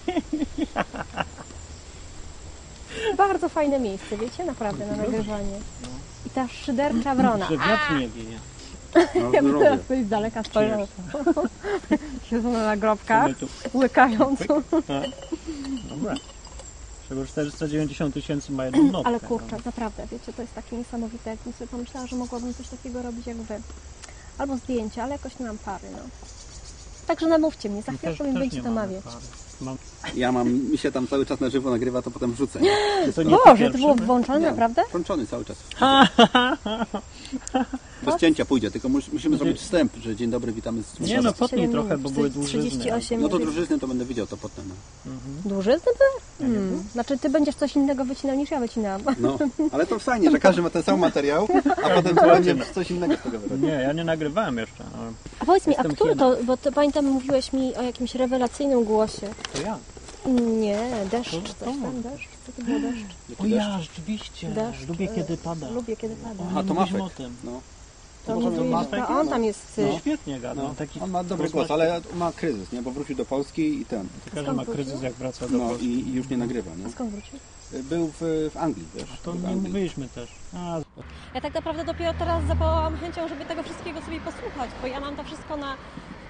Speaker 26: Bardzo fajne miejsce, wiecie, naprawdę na nagrywanie. I ta szydercza wrona. [LAUGHS]
Speaker 9: Że wiatr nie wieje.
Speaker 1: No,
Speaker 26: Jak
Speaker 1: zdrowie.
Speaker 26: teraz ktoś z daleka spojrzał. [LAUGHS] Siedzą na
Speaker 9: My tu.
Speaker 26: łykając.
Speaker 9: A, Dobra. Czego 490 tysięcy ma jedną notkę.
Speaker 26: Ale kurczę, naprawdę, wiecie, to jest takie niesamowite, jak bym sobie pomyślała, że mogłabym coś takiego robić jak wy. Albo zdjęcia, ale jakoś nie mam pary, no. Także namówcie mnie, za mi
Speaker 9: też
Speaker 26: będziecie to mawiać.
Speaker 9: pary.
Speaker 1: Ja mam, mi się tam cały czas na żywo nagrywa, to potem wrzucę. nie? Wszystko.
Speaker 9: nie
Speaker 26: Boże, to było włączone,
Speaker 1: Nie,
Speaker 26: naprawdę?
Speaker 1: Włączony cały czas. Bez cięcia pójdzie, tylko mus, musimy zrobić wstęp, że dzień dobry, witamy z
Speaker 9: Nie no, potnij trochę, bo były dłużyzny.
Speaker 26: 38
Speaker 1: No to drużyzny to będę widział, to potem. No.
Speaker 26: Dłużyzny by? Hmm. Znaczy, ty będziesz coś innego wycinał niż ja wycinałam.
Speaker 1: No, ale to fajnie, że każdy ma ten sam materiał, a potem to [LAUGHS] będzie coś innego z tego.
Speaker 9: Nie, ja nie nagrywałem jeszcze. ale
Speaker 26: A powiedz mi, a
Speaker 9: jestem
Speaker 26: który to, bo to pamiętam, mówiłeś mi o jakimś rewelacyjnym głosie.
Speaker 9: To ja.
Speaker 26: Nie, deszcz,
Speaker 9: To-
Speaker 26: coś tam, deszcz. Co to było deszcz?
Speaker 9: O ja, rzeczywiście.
Speaker 26: Deszcz,
Speaker 9: Lubię
Speaker 26: e,
Speaker 9: kiedy pada.
Speaker 26: Lubię kiedy pada.
Speaker 1: Aha, to
Speaker 9: Mówiliśmy
Speaker 1: Mafek.
Speaker 9: o tym.
Speaker 1: No.
Speaker 26: To
Speaker 1: możemy-
Speaker 26: on tam jest...
Speaker 1: No.
Speaker 9: Świetnie gada.
Speaker 1: No.
Speaker 9: Taki
Speaker 1: On ma dobry głos, ale ma kryzys, nie? Bo wrócił do Polski i ten.
Speaker 9: Każdy ma kryzys jak wraca do
Speaker 1: No
Speaker 9: Polski.
Speaker 1: i, i już nie nagrywa, nie?
Speaker 26: A skąd wrócił?
Speaker 1: Był w, w Anglii, wiesz?
Speaker 9: To
Speaker 1: w
Speaker 9: nie
Speaker 1: Anglii.
Speaker 9: mówiliśmy też. A,
Speaker 26: Ja tak naprawdę dopiero teraz zapałałam chęcią, żeby tego wszystkiego sobie posłuchać, bo ja mam to wszystko na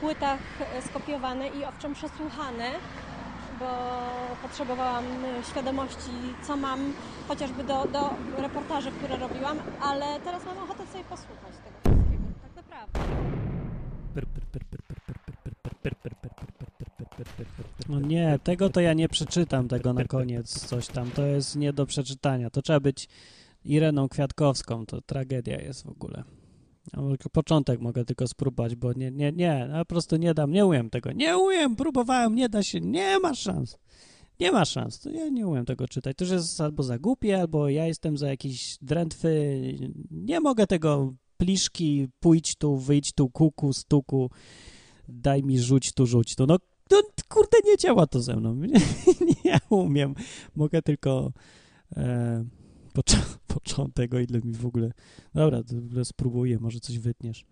Speaker 26: płytach e, skopiowane i owczem przesłuchane, bo potrzebowałam e, świadomości, co mam chociażby do, do reportaży, które robiłam, ale teraz mam ochotę sobie posłuchać tego wszystkiego, tak naprawdę.
Speaker 4: No nie, tego to ja nie przeczytam, tego na koniec, coś tam. To jest nie do przeczytania. To trzeba być Ireną Kwiatkowską, to tragedia jest w ogóle. Ja tylko początek mogę tylko spróbować, bo nie, nie, nie, no po prostu nie dam, nie umiem tego. Nie umiem, próbowałem, nie da się, nie ma szans. Nie ma szans, to ja nie umiem tego czytać. To już jest albo za głupie, albo ja jestem za jakiś drętwy. Nie mogę tego pliszki, pójdź tu, wyjdź tu, kuku, stuku, daj mi rzuć tu, rzuć tu. No, no kurde, nie działa to ze mną. Nie, [LAUGHS] nie umiem. Mogę tylko e, pocz- [LAUGHS] początek, o ile mi w ogóle... Dobra, to w ogóle spróbuję, może coś wytniesz.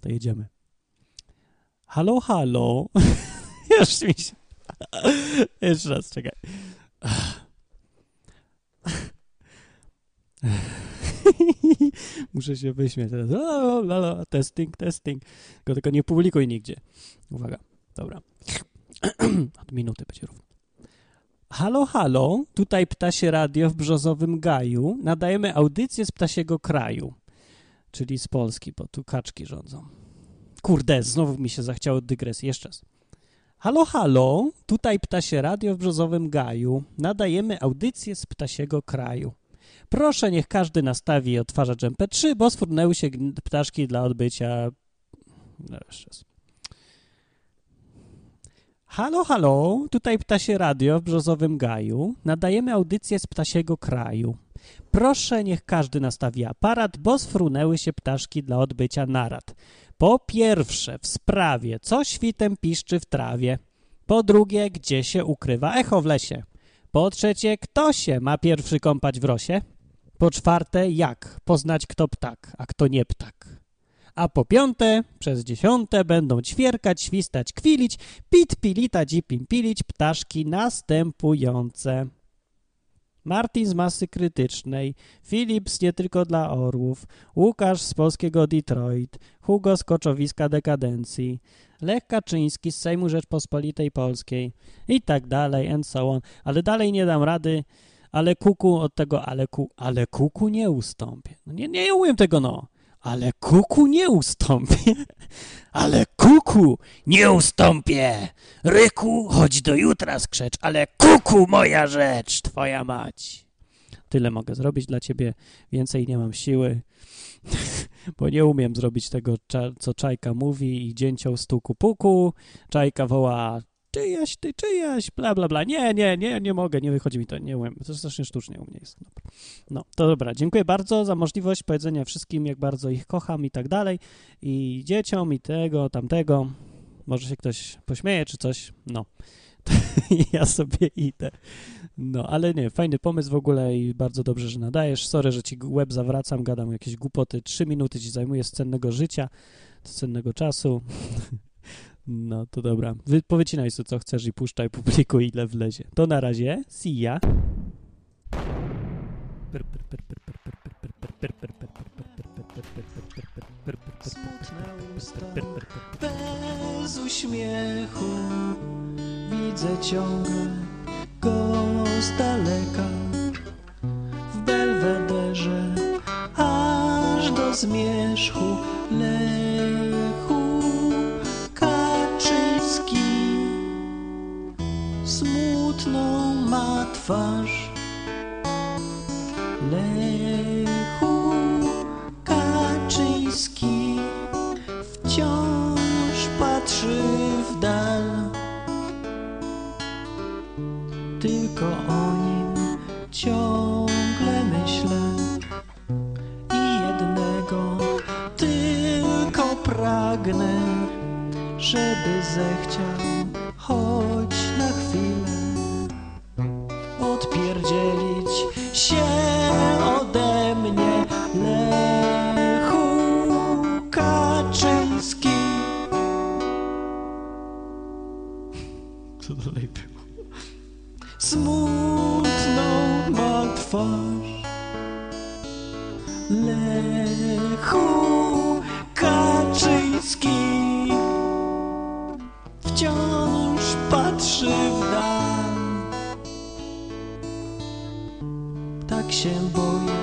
Speaker 4: To jedziemy. Halo, halo. [LAUGHS] Już mi się... [LAUGHS] Jeszcze raz, czekaj. Muszę się wyśmiać teraz. Testing, testing. Tylko, tylko nie publikuj nigdzie. Uwaga. Dobra. [CLEARS THROAT] Od minuty będzie równo. Halo, halo. Tutaj Ptasie Radio w Brzozowym Gaju. Nadajemy audycję z Ptasiego Kraju. Czyli z Polski, bo tu kaczki rządzą. Kurde, znowu mi się zachciało dygresji. Jeszcze raz. Halo, halo. Tutaj Ptasie Radio w Brzozowym Gaju. Nadajemy audycję z Ptasiego Kraju. Proszę, niech każdy nastawi odtwarzacz MP3, bo sfurnęły się ptaszki dla odbycia. No, jeszcze raz. Halo, halo, tutaj Ptasie Radio w Brzozowym Gaju. Nadajemy audycję z Ptasiego Kraju. Proszę, niech każdy nastawi aparat, bo sfrunęły się ptaszki dla odbycia narad. Po pierwsze, w sprawie, co świtem piszczy w trawie. Po drugie, gdzie się ukrywa echo w lesie. Po trzecie, kto się ma pierwszy kąpać w rosie? Po czwarte, jak poznać kto ptak, a kto nie ptak? A po piąte, przez dziesiąte będą ćwierkać, świstać, kwilić, pit, pilitać i pimpilić ptaszki następujące. Martin z Masy Krytycznej, Philips nie tylko dla orłów, Łukasz z polskiego Detroit, Hugo z Koczowiska Dekadencji, Lech Kaczyński z Sejmu Rzeczpospolitej Polskiej i tak dalej, and so on. Ale dalej nie dam rady, ale kuku od tego, ale, ku, ale kuku nie ustąpię. No nie, nie umiem tego, no. Ale kuku nie ustąpię. [LAUGHS] Ale kuku nie ustąpię. Ryku, chodź do jutra skrzecz, ale kuku moja rzecz, twoja mać. Tyle mogę zrobić dla ciebie, więcej nie mam siły, [LAUGHS] bo nie umiem zrobić tego, co Czajka mówi i dzięcioł stuku puku. Czajka woła, czyjaś ty, czyjaś, bla, bla, bla. Nie, nie, nie, nie mogę, nie wychodzi mi to, nie umiem. To strasznie sztucznie u mnie jest. Dobra. No, to dobra, dziękuję bardzo za możliwość powiedzenia wszystkim, jak bardzo ich kocham i tak dalej. I dzieciom, i tego, tamtego. Może się ktoś pośmieje czy coś. No. [LAUGHS] Ja sobie idę. No, ale nie, fajny pomysł w ogóle i bardzo dobrze, że nadajesz. Sorry, że ci web zawracam, gadam jakieś głupoty. Trzy minuty ci zajmuje z cennego życia, z cennego czasu. [LAUGHS] No, to dobra. Wy powycinaj sobie, co chcesz i puszczaj publiku, ile wlezie. To na razie. See ya.
Speaker 14: Smutne usta, bez uśmiechu Widzę ciągle go z daleka W belwederze aż do zmierzchu Lechu Smutną ma twarz Lechu Kaczyński wciąż patrzy w dal. Tylko o nim ciągle myślę i jednego tylko pragnę, żeby zechciał choć odpierdzielić się ode mnie Lechu Kaczyński.
Speaker 4: Co dalej było?
Speaker 14: Smutną ma twarz Lechu Kaczyński się boję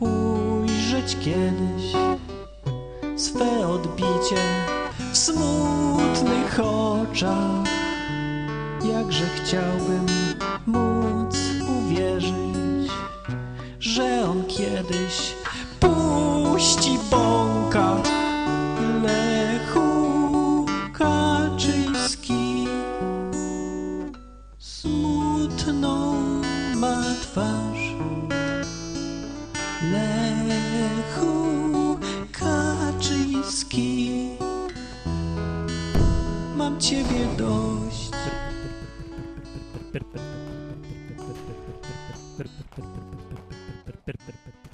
Speaker 14: ujrzeć kiedyś Swe odbicie w smutnych oczach Jakże chciałbym móc uwierzyć, że on kiedyś puści bąka. per, per, per, per